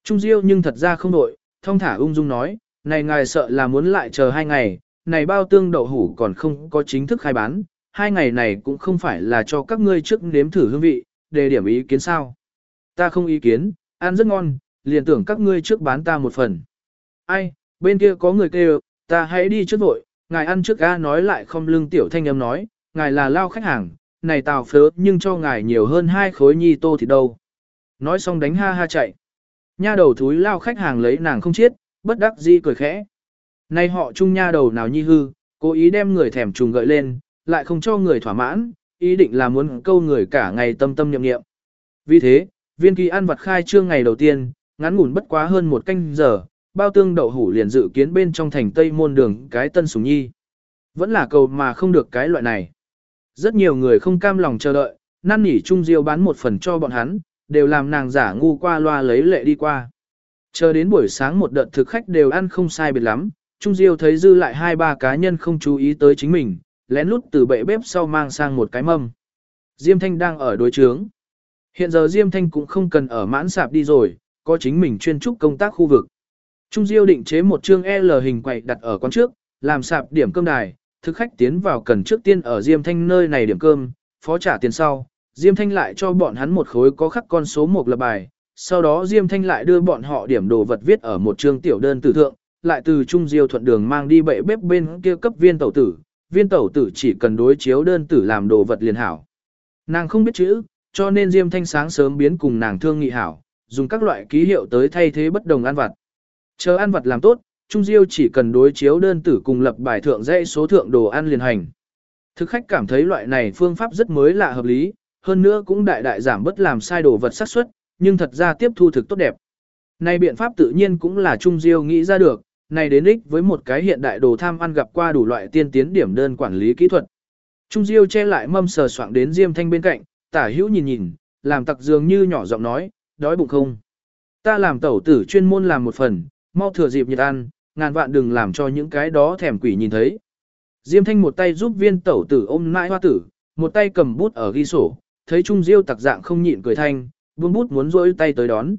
Trung Diêu nhưng thật ra không đội, thông thả ung dung nói, này ngài sợ là muốn lại chờ hai ngày, này bao tương đậu hủ còn không có chính thức khai bán, hai ngày này cũng không phải là cho các ngươi trước nếm thử hương vị, đề điểm ý kiến sao. Ta không ý kiến, ăn rất ngon, liền tưởng các ngươi trước bán ta một phần. Ai, bên kia có người kêu, ta hãy đi trước vội, ngài ăn trước ga nói lại không lưng tiểu thanh âm nói, ngài là lao khách hàng, này tào phớ nhưng cho ngài nhiều hơn hai khối nhi tô thì đâu. Nói xong đánh ha ha chạy. Nha đầu thúi lao khách hàng lấy nàng không chết, bất đắc dĩ cười khẽ. Nay họ chung nha đầu nào nhi hư, cố ý đem người thèm trùng gợi lên, lại không cho người thỏa mãn, ý định là muốn câu người cả ngày tâm tâm niệm niệm. Vì thế, viên kỳ ăn vặt khai trương ngày đầu tiên, ngắn ngủn bất quá hơn một canh giờ, bao tương đậu hủ liền dự kiến bên trong thành Tây Môn Đường cái tân sùng nhi. Vẫn là cầu mà không được cái loại này. Rất nhiều người không cam lòng chờ đợi, năn nỉ Trung Diêu bán một phần cho bọn hắn, đều làm nàng giả ngu qua loa lấy lệ đi qua. Chờ đến buổi sáng một đợt thực khách đều ăn không sai biệt lắm, Trung Diêu thấy dư lại hai ba cá nhân không chú ý tới chính mình, lén lút từ bệ bếp sau mang sang một cái mâm. Diêm Thanh đang ở đối trướng. Hiện giờ Diêm Thanh cũng không cần ở mãn sạp đi rồi, có chính mình chuyên trúc công tác khu vực. Trung Diêu định chế một chương L hình quậy đặt ở quán trước, làm sạp điểm cơm đài, thực khách tiến vào cần trước tiên ở Diêm Thanh nơi này điểm cơm, phó trả tiền sau, Diêm Thanh lại cho bọn hắn một khối có khắc con số một lập bài, sau đó Diêm Thanh lại đưa bọn họ điểm đồ vật viết ở một chương tiểu đơn tử thượng, lại từ Trung Diêu thuận đường mang đi bệ bếp bên kia cấp viên tẩu tử, viên tẩu tử chỉ cần đối chiếu đơn tử làm đồ vật liền hảo. Nàng không biết chữ, cho nên Diêm Thanh sáng sớm biến cùng nàng thương nghị hảo, dùng các loại ký hiệu tới thay thế bất đồng ăn vặt. Chờ ăn vặt làm tốt, Trung Diêu chỉ cần đối chiếu đơn tử cùng lập bài thượng dãy số thượng đồ ăn liền hành. Thực khách cảm thấy loại này phương pháp rất mới lạ hợp lý, hơn nữa cũng đại đại giảm bớt làm sai đồ vật xác suất, nhưng thật ra tiếp thu thực tốt đẹp. Này biện pháp tự nhiên cũng là Trung Diêu nghĩ ra được, này đến ích với một cái hiện đại đồ tham ăn gặp qua đủ loại tiên tiến điểm đơn quản lý kỹ thuật. Trung Diêu che lại mâm sờ soạng đến Diêm Thanh bên cạnh, tả hữu nhìn nhìn, làm tặc dường như nhỏ giọng nói, đói bụng không. Ta làm tẩu tử chuyên môn làm một phần, mau thừa dịp nhiệt ăn, ngàn vạn đừng làm cho những cái đó thèm quỷ nhìn thấy. Diêm Thanh một tay giúp viên tẩu tử ôm nãi hoa tử, một tay cầm bút ở ghi sổ, thấy Trung Diêu tặc dạng không nhịn cười thanh, buông bút muốn rôi tay tới đón.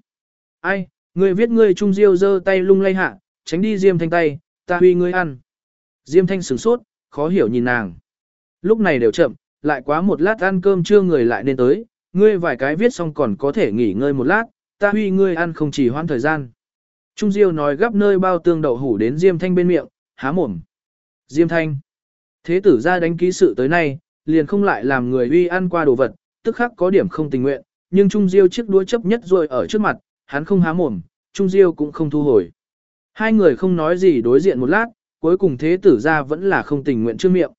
Ai, người viết người Trung Diêu giơ tay lung lay hạ, tránh đi Diêm Thanh tay, ta huy ngươi ăn. Diêm Thanh sửng sốt, khó hiểu nhìn nàng. Lúc này đều chậm, lại quá một lát ăn cơm trưa người lại nên tới, ngươi vài cái viết xong còn có thể nghỉ ngơi một lát, ta huy ngươi ăn không chỉ hoãn thời gian. Trung Diêu nói gấp nơi bao tương đậu hủ đến Diêm Thanh bên miệng, há mồm. Diêm Thanh. Thế tử ra đánh ký sự tới nay, liền không lại làm người uy ăn qua đồ vật, tức khắc có điểm không tình nguyện, nhưng Trung Diêu chiếc đũa chấp nhất rồi ở trước mặt, hắn không há mồm, Trung Diêu cũng không thu hồi. Hai người không nói gì đối diện một lát, cuối cùng thế tử ra vẫn là không tình nguyện trước miệng.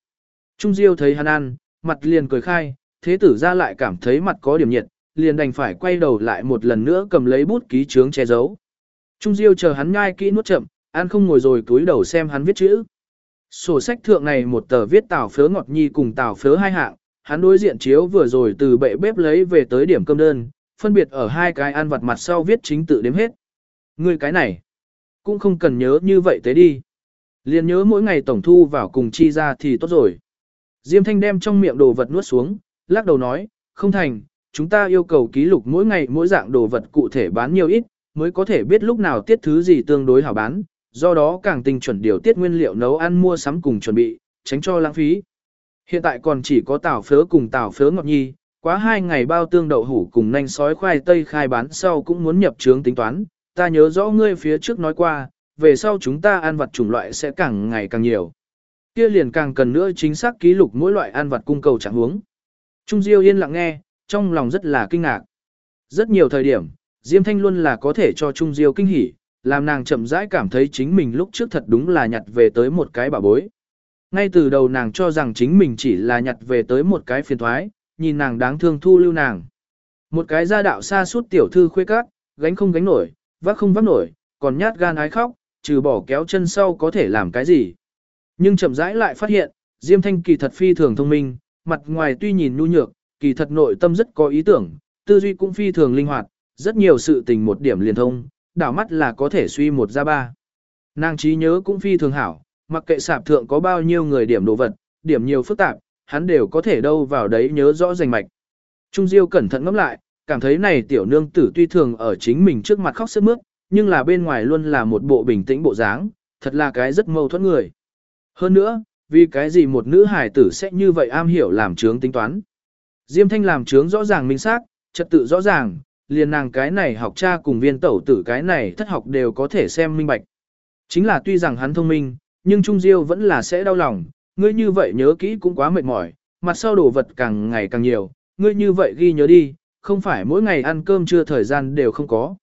Trung Diêu thấy hắn ăn, mặt liền cười khai, thế tử ra lại cảm thấy mặt có điểm nhiệt, liền đành phải quay đầu lại một lần nữa cầm lấy bút ký chướng che giấu. Trung Diêu chờ hắn nhai kỹ nuốt chậm, ăn không ngồi rồi túi đầu xem hắn viết chữ. Sổ sách thượng này một tờ viết tảo phớ ngọt nhi cùng tảo phớ hai hạng, hắn đối diện chiếu vừa rồi từ bệ bếp lấy về tới điểm cơm đơn, phân biệt ở hai cái ăn vặt mặt sau viết chính tự đếm hết. Người cái này, cũng không cần nhớ như vậy thế đi. Liền nhớ mỗi ngày tổng thu vào cùng chi ra thì tốt rồi. Diêm Thanh đem trong miệng đồ vật nuốt xuống, lắc đầu nói, không thành, chúng ta yêu cầu ký lục mỗi ngày mỗi dạng đồ vật cụ thể bán nhiều ít, mới có thể biết lúc nào tiết thứ gì tương đối hảo bán, do đó càng tinh chuẩn điều tiết nguyên liệu nấu ăn mua sắm cùng chuẩn bị, tránh cho lãng phí. Hiện tại còn chỉ có tảo phớ cùng tảo phớ ngọc nhi, quá hai ngày bao tương đậu hủ cùng nanh sói khoai tây khai bán sau cũng muốn nhập trướng tính toán, ta nhớ rõ ngươi phía trước nói qua, về sau chúng ta ăn vặt chủng loại sẽ càng ngày càng nhiều. Kia liền càng cần nữa chính xác ký lục mỗi loại ăn vặt cung cầu trạng huống. Trung Diêu yên lặng nghe, trong lòng rất là kinh ngạc. Rất nhiều thời điểm, Diêm Thanh luôn là có thể cho Trung Diêu kinh hỉ, làm nàng chậm rãi cảm thấy chính mình lúc trước thật đúng là nhặt về tới một cái bảo bối. Ngay từ đầu nàng cho rằng chính mình chỉ là nhặt về tới một cái phiền thoái, nhìn nàng đáng thương thu lưu nàng. Một cái gia đạo xa suốt tiểu thư khuê cát, gánh không gánh nổi, vác không vác nổi, còn nhát gan ái khóc, trừ bỏ kéo chân sau có thể làm cái gì. Nhưng chậm rãi lại phát hiện, Diêm Thanh kỳ thật phi thường thông minh, mặt ngoài tuy nhìn nhu nhược, kỳ thật nội tâm rất có ý tưởng, tư duy cũng phi thường linh hoạt, rất nhiều sự tình một điểm liền thông, đảo mắt là có thể suy một ra ba. Nàng trí nhớ cũng phi thường hảo, mặc kệ sạp thượng có bao nhiêu người điểm đồ vật, điểm nhiều phức tạp, hắn đều có thể đâu vào đấy nhớ rõ rành mạch. Trung Diêu cẩn thận ngẫm lại, cảm thấy này tiểu nương tử tuy thường ở chính mình trước mặt khóc sướt mướt, nhưng là bên ngoài luôn là một bộ bình tĩnh bộ dáng, thật là cái rất mâu thuẫn người. Hơn nữa, vì cái gì một nữ hài tử sẽ như vậy am hiểu làm trướng tính toán. Diêm Thanh làm trướng rõ ràng minh xác, trật tự rõ ràng, liền nàng cái này học cha cùng viên tẩu tử cái này thất học đều có thể xem minh bạch. Chính là tuy rằng hắn thông minh, nhưng Trung Diêu vẫn là sẽ đau lòng, ngươi như vậy nhớ kỹ cũng quá mệt mỏi, mặt sau đồ vật càng ngày càng nhiều, ngươi như vậy ghi nhớ đi, không phải mỗi ngày ăn cơm trưa thời gian đều không có.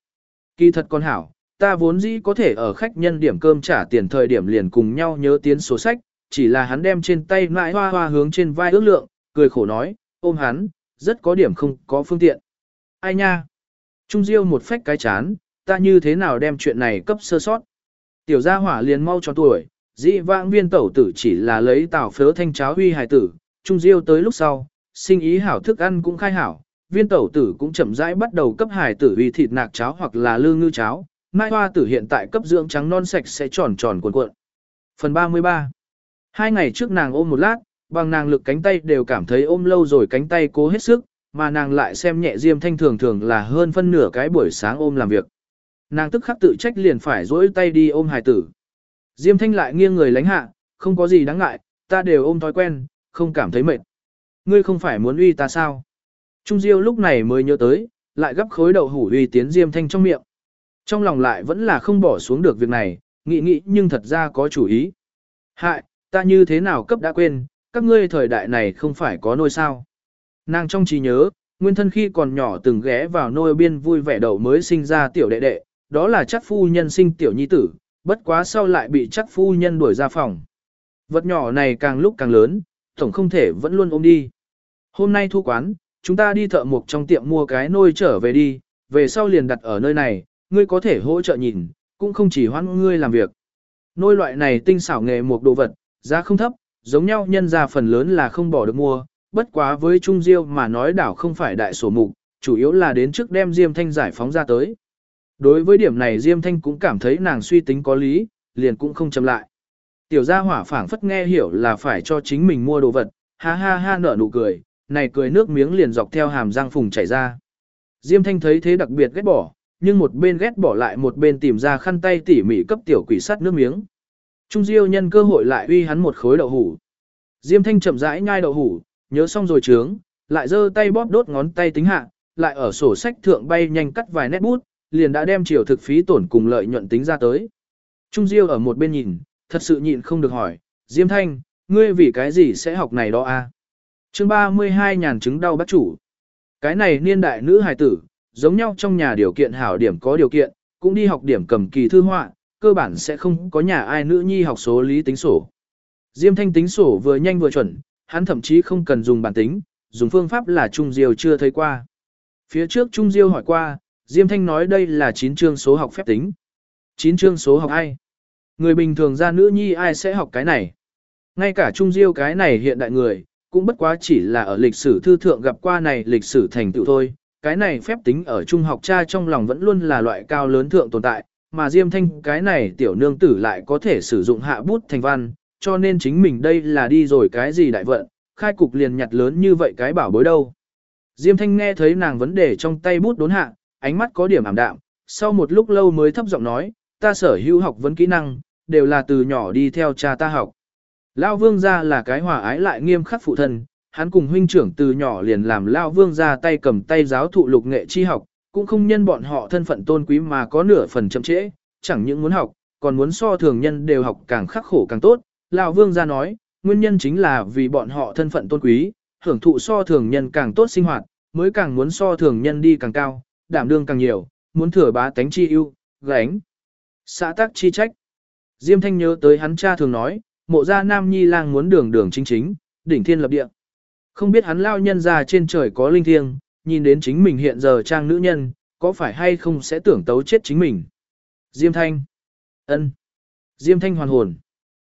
Kỳ thật con hảo, ta vốn dĩ có thể ở khách nhân điểm cơm trả tiền thời điểm liền cùng nhau nhớ tiến số sách, chỉ là hắn đem trên tay mãi hoa hoa hướng trên vai ước lượng, cười khổ nói, ôm hắn, rất có điểm không có phương tiện. Ai nha? Trung Diêu một phách cái chán, ta như thế nào đem chuyện này cấp sơ sót. Tiểu gia hỏa liền mau cho tuổi, dĩ vãng viên tẩu tử chỉ là lấy tảo phớ thanh cháo huy hài tử, Trung Diêu tới lúc sau, sinh ý hảo thức ăn cũng khai hảo, viên tẩu tử cũng chậm rãi bắt đầu cấp hài tử huy thịt nạc cháo hoặc là lư ngư cháo, mai hoa tử hiện tại cấp dưỡng trắng non sạch sẽ tròn tròn cuộn cuộn. Phần 33 Hai ngày trước nàng ôm một lát, bằng nàng lực cánh tay đều cảm thấy ôm lâu rồi cánh tay cố hết sức, mà nàng lại xem nhẹ Diêm Thanh thường thường là hơn phân nửa cái buổi sáng ôm làm việc. Nàng tức khắc tự trách liền phải dỗi tay đi ôm hài tử. Diêm Thanh lại nghiêng người lánh hạ, không có gì đáng ngại, ta đều ôm thói quen, không cảm thấy mệt. Ngươi không phải muốn uy ta sao? Trung Diêu lúc này mới nhớ tới, lại gấp khối đậu hủ uy tiến Diêm Thanh trong miệng. Trong lòng lại vẫn là không bỏ xuống được việc này, nghĩ nghĩ nhưng thật ra có chủ ý. Hại, ta như thế nào cấp đã quên, các ngươi thời đại này không phải có nôi sao. Nàng trong trí nhớ, nguyên thân khi còn nhỏ từng ghé vào nôi biên vui vẻ đầu mới sinh ra tiểu đệ đệ, đó là chắc phu nhân sinh tiểu nhi tử, bất quá sau lại bị chắc phu nhân đuổi ra phòng. Vật nhỏ này càng lúc càng lớn, tổng không thể vẫn luôn ôm đi. Hôm nay thu quán, chúng ta đi thợ mộc trong tiệm mua cái nôi trở về đi, về sau liền đặt ở nơi này, ngươi có thể hỗ trợ nhìn, cũng không chỉ hoãn ngươi làm việc. Nôi loại này tinh xảo nghề một đồ vật, giá không thấp, giống nhau nhân ra phần lớn là không bỏ được mua, bất quá với Trung Diêu mà nói đảo không phải đại sổ mục, chủ yếu là đến trước đem Diêm Thanh giải phóng ra tới. Đối với điểm này Diêm Thanh cũng cảm thấy nàng suy tính có lý, liền cũng không chậm lại. Tiểu gia hỏa phảng phất nghe hiểu là phải cho chính mình mua đồ vật, ha ha ha nở nụ cười, này cười nước miếng liền dọc theo hàm răng phùng chảy ra. Diêm Thanh thấy thế đặc biệt ghét bỏ, nhưng một bên ghét bỏ lại một bên tìm ra khăn tay tỉ mỉ cấp tiểu quỷ sắt nước miếng. Trung Diêu nhân cơ hội lại uy hắn một khối đậu hủ. Diêm Thanh chậm rãi nhai đậu hủ, nhớ xong rồi trướng, lại giơ tay bóp đốt ngón tay tính hạ, lại ở sổ sách thượng bay nhanh cắt vài nét bút, liền đã đem chiều thực phí tổn cùng lợi nhuận tính ra tới. Trung Diêu ở một bên nhìn, thật sự nhịn không được hỏi, Diêm Thanh, ngươi vì cái gì sẽ học này đó a? À? Chương 32 nhàn chứng đau bắt chủ. Cái này niên đại nữ hài tử, giống nhau trong nhà điều kiện hảo điểm có điều kiện, cũng đi học điểm cầm kỳ thư họa, cơ bản sẽ không có nhà ai nữ nhi học số lý tính sổ. Diêm Thanh tính sổ vừa nhanh vừa chuẩn, hắn thậm chí không cần dùng bản tính, dùng phương pháp là Trung Diêu chưa thấy qua. Phía trước Trung Diêu hỏi qua, Diêm Thanh nói đây là 9 chương số học phép tính. 9 chương số học ai? Người bình thường ra nữ nhi ai sẽ học cái này? Ngay cả Trung Diêu cái này hiện đại người, cũng bất quá chỉ là ở lịch sử thư thượng gặp qua này lịch sử thành tựu thôi. Cái này phép tính ở trung học cha trong lòng vẫn luôn là loại cao lớn thượng tồn tại, mà Diêm Thanh cái này tiểu nương tử lại có thể sử dụng hạ bút thành văn, cho nên chính mình đây là đi rồi cái gì đại vận, khai cục liền nhặt lớn như vậy cái bảo bối đâu. Diêm Thanh nghe thấy nàng vấn đề trong tay bút đốn hạ, ánh mắt có điểm ảm đạm, sau một lúc lâu mới thấp giọng nói, ta sở hữu học vấn kỹ năng, đều là từ nhỏ đi theo cha ta học. Lão vương gia là cái hòa ái lại nghiêm khắc phụ thân, hắn cùng huynh trưởng từ nhỏ liền làm Lão vương gia tay cầm tay giáo thụ lục nghệ chi học, cũng không nhân bọn họ thân phận tôn quý mà có nửa phần chậm trễ, chẳng những muốn học, còn muốn so thường nhân đều học càng khắc khổ càng tốt. Lão vương gia nói, nguyên nhân chính là vì bọn họ thân phận tôn quý, hưởng thụ so thường nhân càng tốt sinh hoạt, mới càng muốn so thường nhân đi càng cao, đảm đương càng nhiều, muốn thừa bá tánh chi ưu, gánh. Xã tác chi trách. Diêm Thanh nhớ tới hắn cha thường nói, mộ gia nam nhi lang muốn đường đường chính chính, đỉnh thiên lập địa. Không biết hắn lao nhân ra trên trời có linh thiêng, nhìn đến chính mình hiện giờ trang nữ nhân, có phải hay không sẽ tưởng tấu chết chính mình. Diêm Thanh. ân, Diêm Thanh hoàn hồn.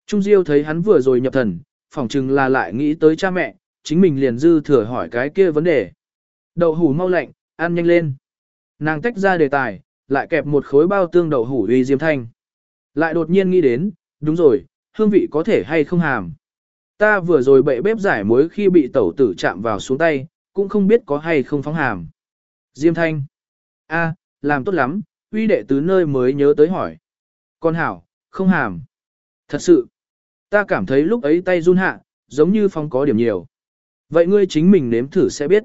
Trung Diêu thấy hắn vừa rồi nhập thần, phỏng chừng là lại nghĩ tới cha mẹ, chính mình liền dư thừa hỏi cái kia vấn đề. Đậu hủ mau lạnh, ăn nhanh lên. Nàng tách ra đề tài, lại kẹp một khối bao tương đậu hủ uy Diêm Thanh. Lại đột nhiên nghĩ đến, đúng rồi, hương vị có thể hay không hàm. Ta vừa rồi bậy bếp giải muối khi bị tẩu tử chạm vào xuống tay, cũng không biết có hay không phóng hàm. Diêm Thanh. a, làm tốt lắm, uy đệ tứ nơi mới nhớ tới hỏi. Con hảo, không hàm. Thật sự, ta cảm thấy lúc ấy tay run hạ, giống như phong có điểm nhiều. Vậy ngươi chính mình nếm thử sẽ biết.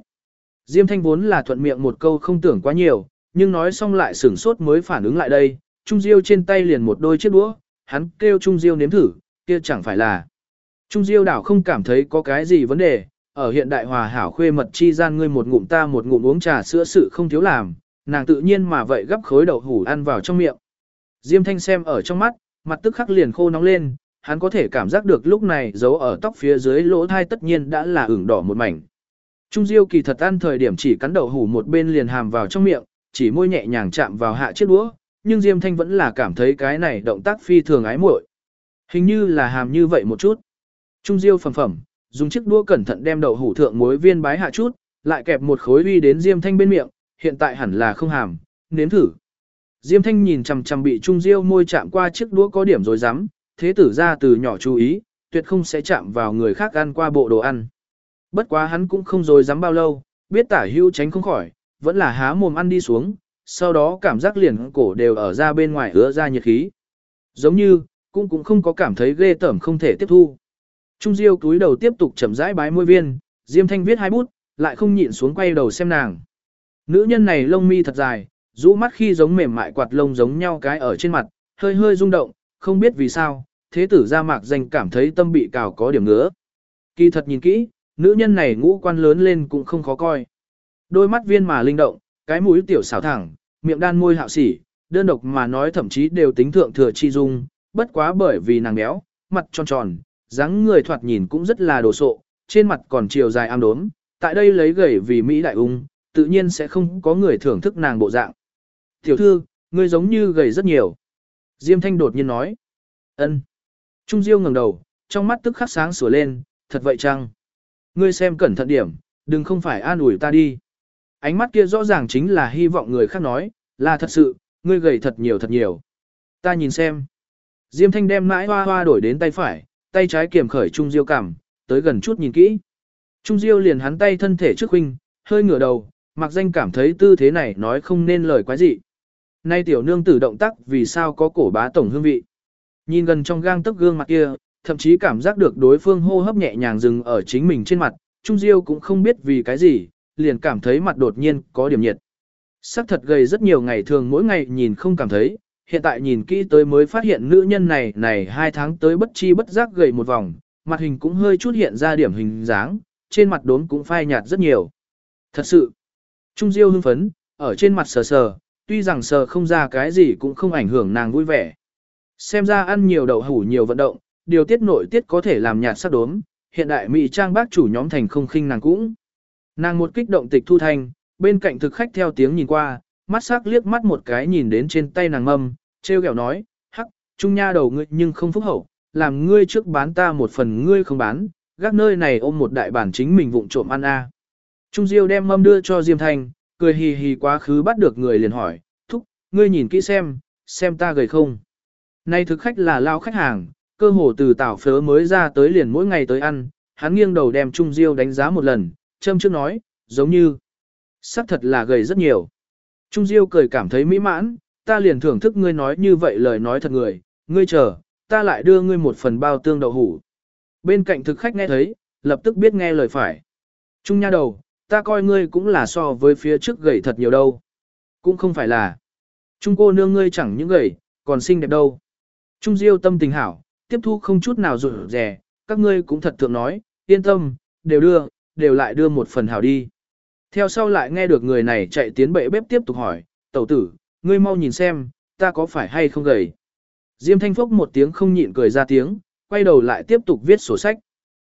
Diêm Thanh vốn là thuận miệng một câu không tưởng quá nhiều, nhưng nói xong lại sửng sốt mới phản ứng lại đây. Trung Diêu trên tay liền một đôi chiếc đũa, hắn kêu Trung Diêu nếm thử, kia chẳng phải là. Trung Diêu đảo không cảm thấy có cái gì vấn đề, ở hiện đại hòa hảo khuê mật chi gian ngươi một ngụm ta một ngụm uống trà sữa sự không thiếu làm, nàng tự nhiên mà vậy gấp khối đậu hủ ăn vào trong miệng. Diêm Thanh xem ở trong mắt, mặt tức khắc liền khô nóng lên, hắn có thể cảm giác được lúc này giấu ở tóc phía dưới lỗ thai tất nhiên đã là ửng đỏ một mảnh. Trung Diêu kỳ thật ăn thời điểm chỉ cắn đậu hủ một bên liền hàm vào trong miệng, chỉ môi nhẹ nhàng chạm vào hạ chiếc đũa, nhưng Diêm Thanh vẫn là cảm thấy cái này động tác phi thường ái muội. Hình như là hàm như vậy một chút. Trung Diêu phẩm phẩm, dùng chiếc đũa cẩn thận đem đậu hủ thượng muối viên bái hạ chút, lại kẹp một khối uy đến Diêm Thanh bên miệng, hiện tại hẳn là không hàm, nếm thử. Diêm Thanh nhìn chằm chằm bị Trung Diêu môi chạm qua chiếc đũa có điểm rồi dám, thế tử ra từ nhỏ chú ý, tuyệt không sẽ chạm vào người khác ăn qua bộ đồ ăn. Bất quá hắn cũng không rồi dám bao lâu, biết tả hưu tránh không khỏi, vẫn là há mồm ăn đi xuống, sau đó cảm giác liền cổ đều ở ra bên ngoài ứa ra nhiệt khí. Giống như, cũng cũng không có cảm thấy ghê tởm không thể tiếp thu. Trung Diêu túi đầu tiếp tục chậm rãi bái môi viên, Diêm Thanh viết hai bút, lại không nhịn xuống quay đầu xem nàng. Nữ nhân này lông mi thật dài, rũ mắt khi giống mềm mại quạt lông giống nhau cái ở trên mặt, hơi hơi rung động, không biết vì sao, thế tử ra mạc danh cảm thấy tâm bị cào có điểm ngứa. Kỳ thật nhìn kỹ, nữ nhân này ngũ quan lớn lên cũng không khó coi. Đôi mắt viên mà linh động, cái mũi tiểu xảo thẳng, miệng đan môi hạo sỉ, đơn độc mà nói thậm chí đều tính thượng thừa chi dung, bất quá bởi vì nàng béo, mặt tròn tròn, dáng người thoạt nhìn cũng rất là đồ sộ, trên mặt còn chiều dài am đốm, tại đây lấy gầy vì Mỹ đại ung, tự nhiên sẽ không có người thưởng thức nàng bộ dạng. Tiểu thư, ngươi giống như gầy rất nhiều. Diêm Thanh đột nhiên nói. ân. Trung Diêu ngẩng đầu, trong mắt tức khắc sáng sủa lên, thật vậy chăng? Ngươi xem cẩn thận điểm, đừng không phải an ủi ta đi. Ánh mắt kia rõ ràng chính là hy vọng người khác nói, là thật sự, ngươi gầy thật nhiều thật nhiều. Ta nhìn xem. Diêm Thanh đem mãi hoa hoa đổi đến tay phải, tay trái kiềm khởi Trung Diêu cảm, tới gần chút nhìn kỹ. Trung Diêu liền hắn tay thân thể trước huynh, hơi ngửa đầu, mặc danh cảm thấy tư thế này nói không nên lời quái gì. Nay tiểu nương tử động tác vì sao có cổ bá tổng hương vị. Nhìn gần trong gang tấc gương mặt kia, thậm chí cảm giác được đối phương hô hấp nhẹ nhàng dừng ở chính mình trên mặt, Trung Diêu cũng không biết vì cái gì, liền cảm thấy mặt đột nhiên có điểm nhiệt. Sắc thật gầy rất nhiều ngày thường mỗi ngày nhìn không cảm thấy, hiện tại nhìn kỹ tới mới phát hiện nữ nhân này này hai tháng tới bất chi bất giác gầy một vòng, mặt hình cũng hơi chút hiện ra điểm hình dáng, trên mặt đốm cũng phai nhạt rất nhiều. Thật sự, Trung Diêu hưng phấn, ở trên mặt sờ sờ, tuy rằng sờ không ra cái gì cũng không ảnh hưởng nàng vui vẻ. Xem ra ăn nhiều đậu hủ nhiều vận động, điều tiết nội tiết có thể làm nhạt sắc đốm, hiện đại mỹ trang bác chủ nhóm thành không khinh nàng cũng. Nàng một kích động tịch thu thanh, bên cạnh thực khách theo tiếng nhìn qua, mắt sắc liếc mắt một cái nhìn đến trên tay nàng mâm, treo kẹo nói, hắc, trung nha đầu ngươi nhưng không phúc hậu, làm ngươi trước bán ta một phần ngươi không bán, gác nơi này ôm một đại bản chính mình vụng trộm ăn a. Trung Diêu đem mâm đưa cho Diêm Thanh, cười hì hì quá khứ bắt được người liền hỏi, thúc, ngươi nhìn kỹ xem, xem ta gầy không. Nay thực khách là lao khách hàng, cơ hồ từ tảo phớ mới ra tới liền mỗi ngày tới ăn, hắn nghiêng đầu đem Trung Diêu đánh giá một lần, châm trước nói, giống như, xác thật là gầy rất nhiều. Trung Diêu cười cảm thấy mỹ mãn, ta liền thưởng thức ngươi nói như vậy lời nói thật người, ngươi chờ, ta lại đưa ngươi một phần bao tương đậu hủ. Bên cạnh thực khách nghe thấy, lập tức biết nghe lời phải. Trung nha đầu, ta coi ngươi cũng là so với phía trước gầy thật nhiều đâu. Cũng không phải là. Trung cô nương ngươi chẳng những gầy, còn xinh đẹp đâu. Trung Diêu tâm tình hảo, tiếp thu không chút nào rụt rè, các ngươi cũng thật thượng nói, yên tâm, đều đưa, đều lại đưa một phần hảo đi. Theo sau lại nghe được người này chạy tiến bệ bếp tiếp tục hỏi, tẩu tử, ngươi mau nhìn xem, ta có phải hay không gầy. Diêm thanh phúc một tiếng không nhịn cười ra tiếng, quay đầu lại tiếp tục viết sổ sách.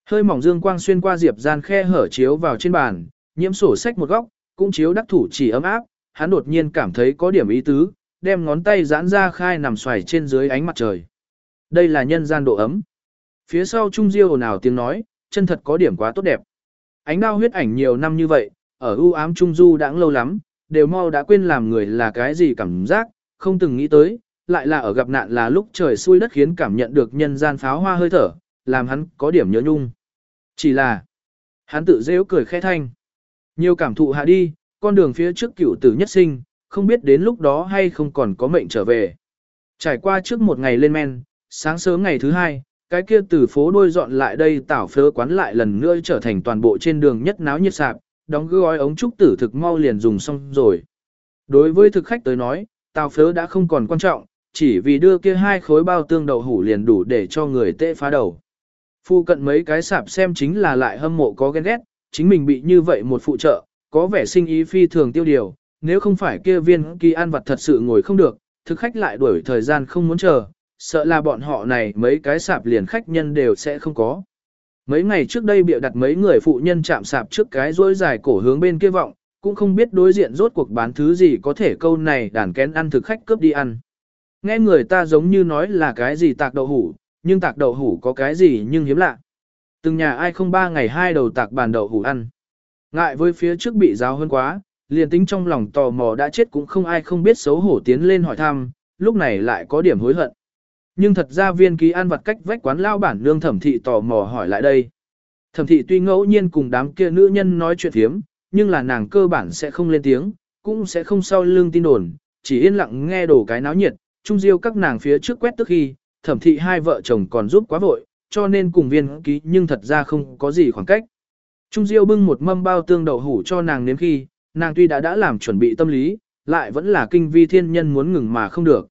Hơi mỏng dương quang xuyên qua diệp gian khe hở chiếu vào trên bàn, nhiễm sổ sách một góc, cũng chiếu đắc thủ chỉ ấm áp, hắn đột nhiên cảm thấy có điểm ý tứ, đem ngón tay giãn ra khai nằm xoài trên dưới ánh mặt trời. Đây là nhân gian độ ấm. Phía sau Trung Diêu ồn ào tiếng nói, chân thật có điểm quá tốt đẹp. Ánh đao huyết ảnh nhiều năm như vậy, ở ưu ám Trung Du đã lâu lắm, đều mau đã quên làm người là cái gì cảm giác, không từng nghĩ tới, lại là ở gặp nạn là lúc trời xui đất khiến cảm nhận được nhân gian pháo hoa hơi thở, làm hắn có điểm nhớ nhung. Chỉ là, hắn tự dễ cười khẽ thanh. Nhiều cảm thụ hạ đi, con đường phía trước cựu tử nhất sinh, không biết đến lúc đó hay không còn có mệnh trở về. Trải qua trước một ngày lên men, sáng sớm ngày thứ hai, cái kia từ phố đôi dọn lại đây tảo phớ quán lại lần nữa trở thành toàn bộ trên đường nhất náo nhiệt sạp, đóng gói ống trúc tử thực mau liền dùng xong rồi. Đối với thực khách tới nói, tảo phớ đã không còn quan trọng, chỉ vì đưa kia hai khối bao tương đậu hủ liền đủ để cho người tệ phá đầu. Phu cận mấy cái sạp xem chính là lại hâm mộ có ghen ghét, chính mình bị như vậy một phụ trợ, có vẻ sinh ý phi thường tiêu điều, nếu không phải kia viên kỳ an vật thật sự ngồi không được, thực khách lại đuổi thời gian không muốn chờ, sợ là bọn họ này mấy cái sạp liền khách nhân đều sẽ không có. Mấy ngày trước đây bịa đặt mấy người phụ nhân chạm sạp trước cái rối dài cổ hướng bên kia vọng, cũng không biết đối diện rốt cuộc bán thứ gì có thể câu này đàn kén ăn thực khách cướp đi ăn. Nghe người ta giống như nói là cái gì tạc đậu hủ, nhưng tạc đậu hủ có cái gì nhưng hiếm lạ. Từng nhà ai không ba ngày hai đầu tạc bàn đậu hủ ăn. Ngại với phía trước bị giáo hơn quá, liền tính trong lòng tò mò đã chết cũng không ai không biết xấu hổ tiến lên hỏi thăm, lúc này lại có điểm hối hận. Nhưng thật ra viên ký ăn vặt cách vách quán lao bản nương thẩm thị tò mò hỏi lại đây. Thẩm thị tuy ngẫu nhiên cùng đám kia nữ nhân nói chuyện thiếm, nhưng là nàng cơ bản sẽ không lên tiếng, cũng sẽ không sau lưng tin đồn, chỉ yên lặng nghe đổ cái náo nhiệt, trung diêu các nàng phía trước quét tức khi, thẩm thị hai vợ chồng còn giúp quá vội, cho nên cùng viên ký nhưng thật ra không có gì khoảng cách. Trung diêu bưng một mâm bao tương đậu hủ cho nàng nếm khi, nàng tuy đã đã làm chuẩn bị tâm lý, lại vẫn là kinh vi thiên nhân muốn ngừng mà không được.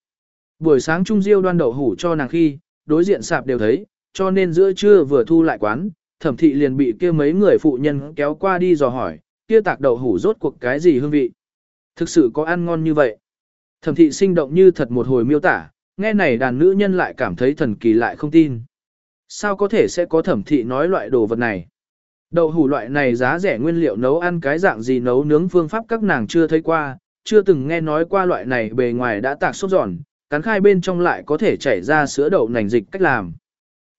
Buổi sáng Trung Diêu đoan đậu hủ cho nàng khi, đối diện sạp đều thấy, cho nên giữa trưa vừa thu lại quán, thẩm thị liền bị kia mấy người phụ nhân kéo qua đi dò hỏi, kia tạc đậu hủ rốt cuộc cái gì hương vị. Thực sự có ăn ngon như vậy. Thẩm thị sinh động như thật một hồi miêu tả, nghe này đàn nữ nhân lại cảm thấy thần kỳ lại không tin. Sao có thể sẽ có thẩm thị nói loại đồ vật này? Đậu hủ loại này giá rẻ nguyên liệu nấu ăn cái dạng gì nấu nướng phương pháp các nàng chưa thấy qua, chưa từng nghe nói qua loại này bề ngoài đã tạc sốt giòn, cắn khai bên trong lại có thể chảy ra sữa đậu nành dịch cách làm.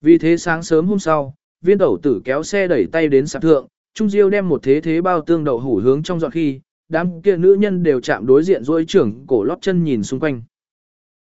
Vì thế sáng sớm hôm sau, viên tẩu tử kéo xe đẩy tay đến sạp thượng, Trung Diêu đem một thế thế bao tương đậu hủ hướng trong dọn khi, đám kia nữ nhân đều chạm đối diện rôi trưởng cổ lót chân nhìn xung quanh.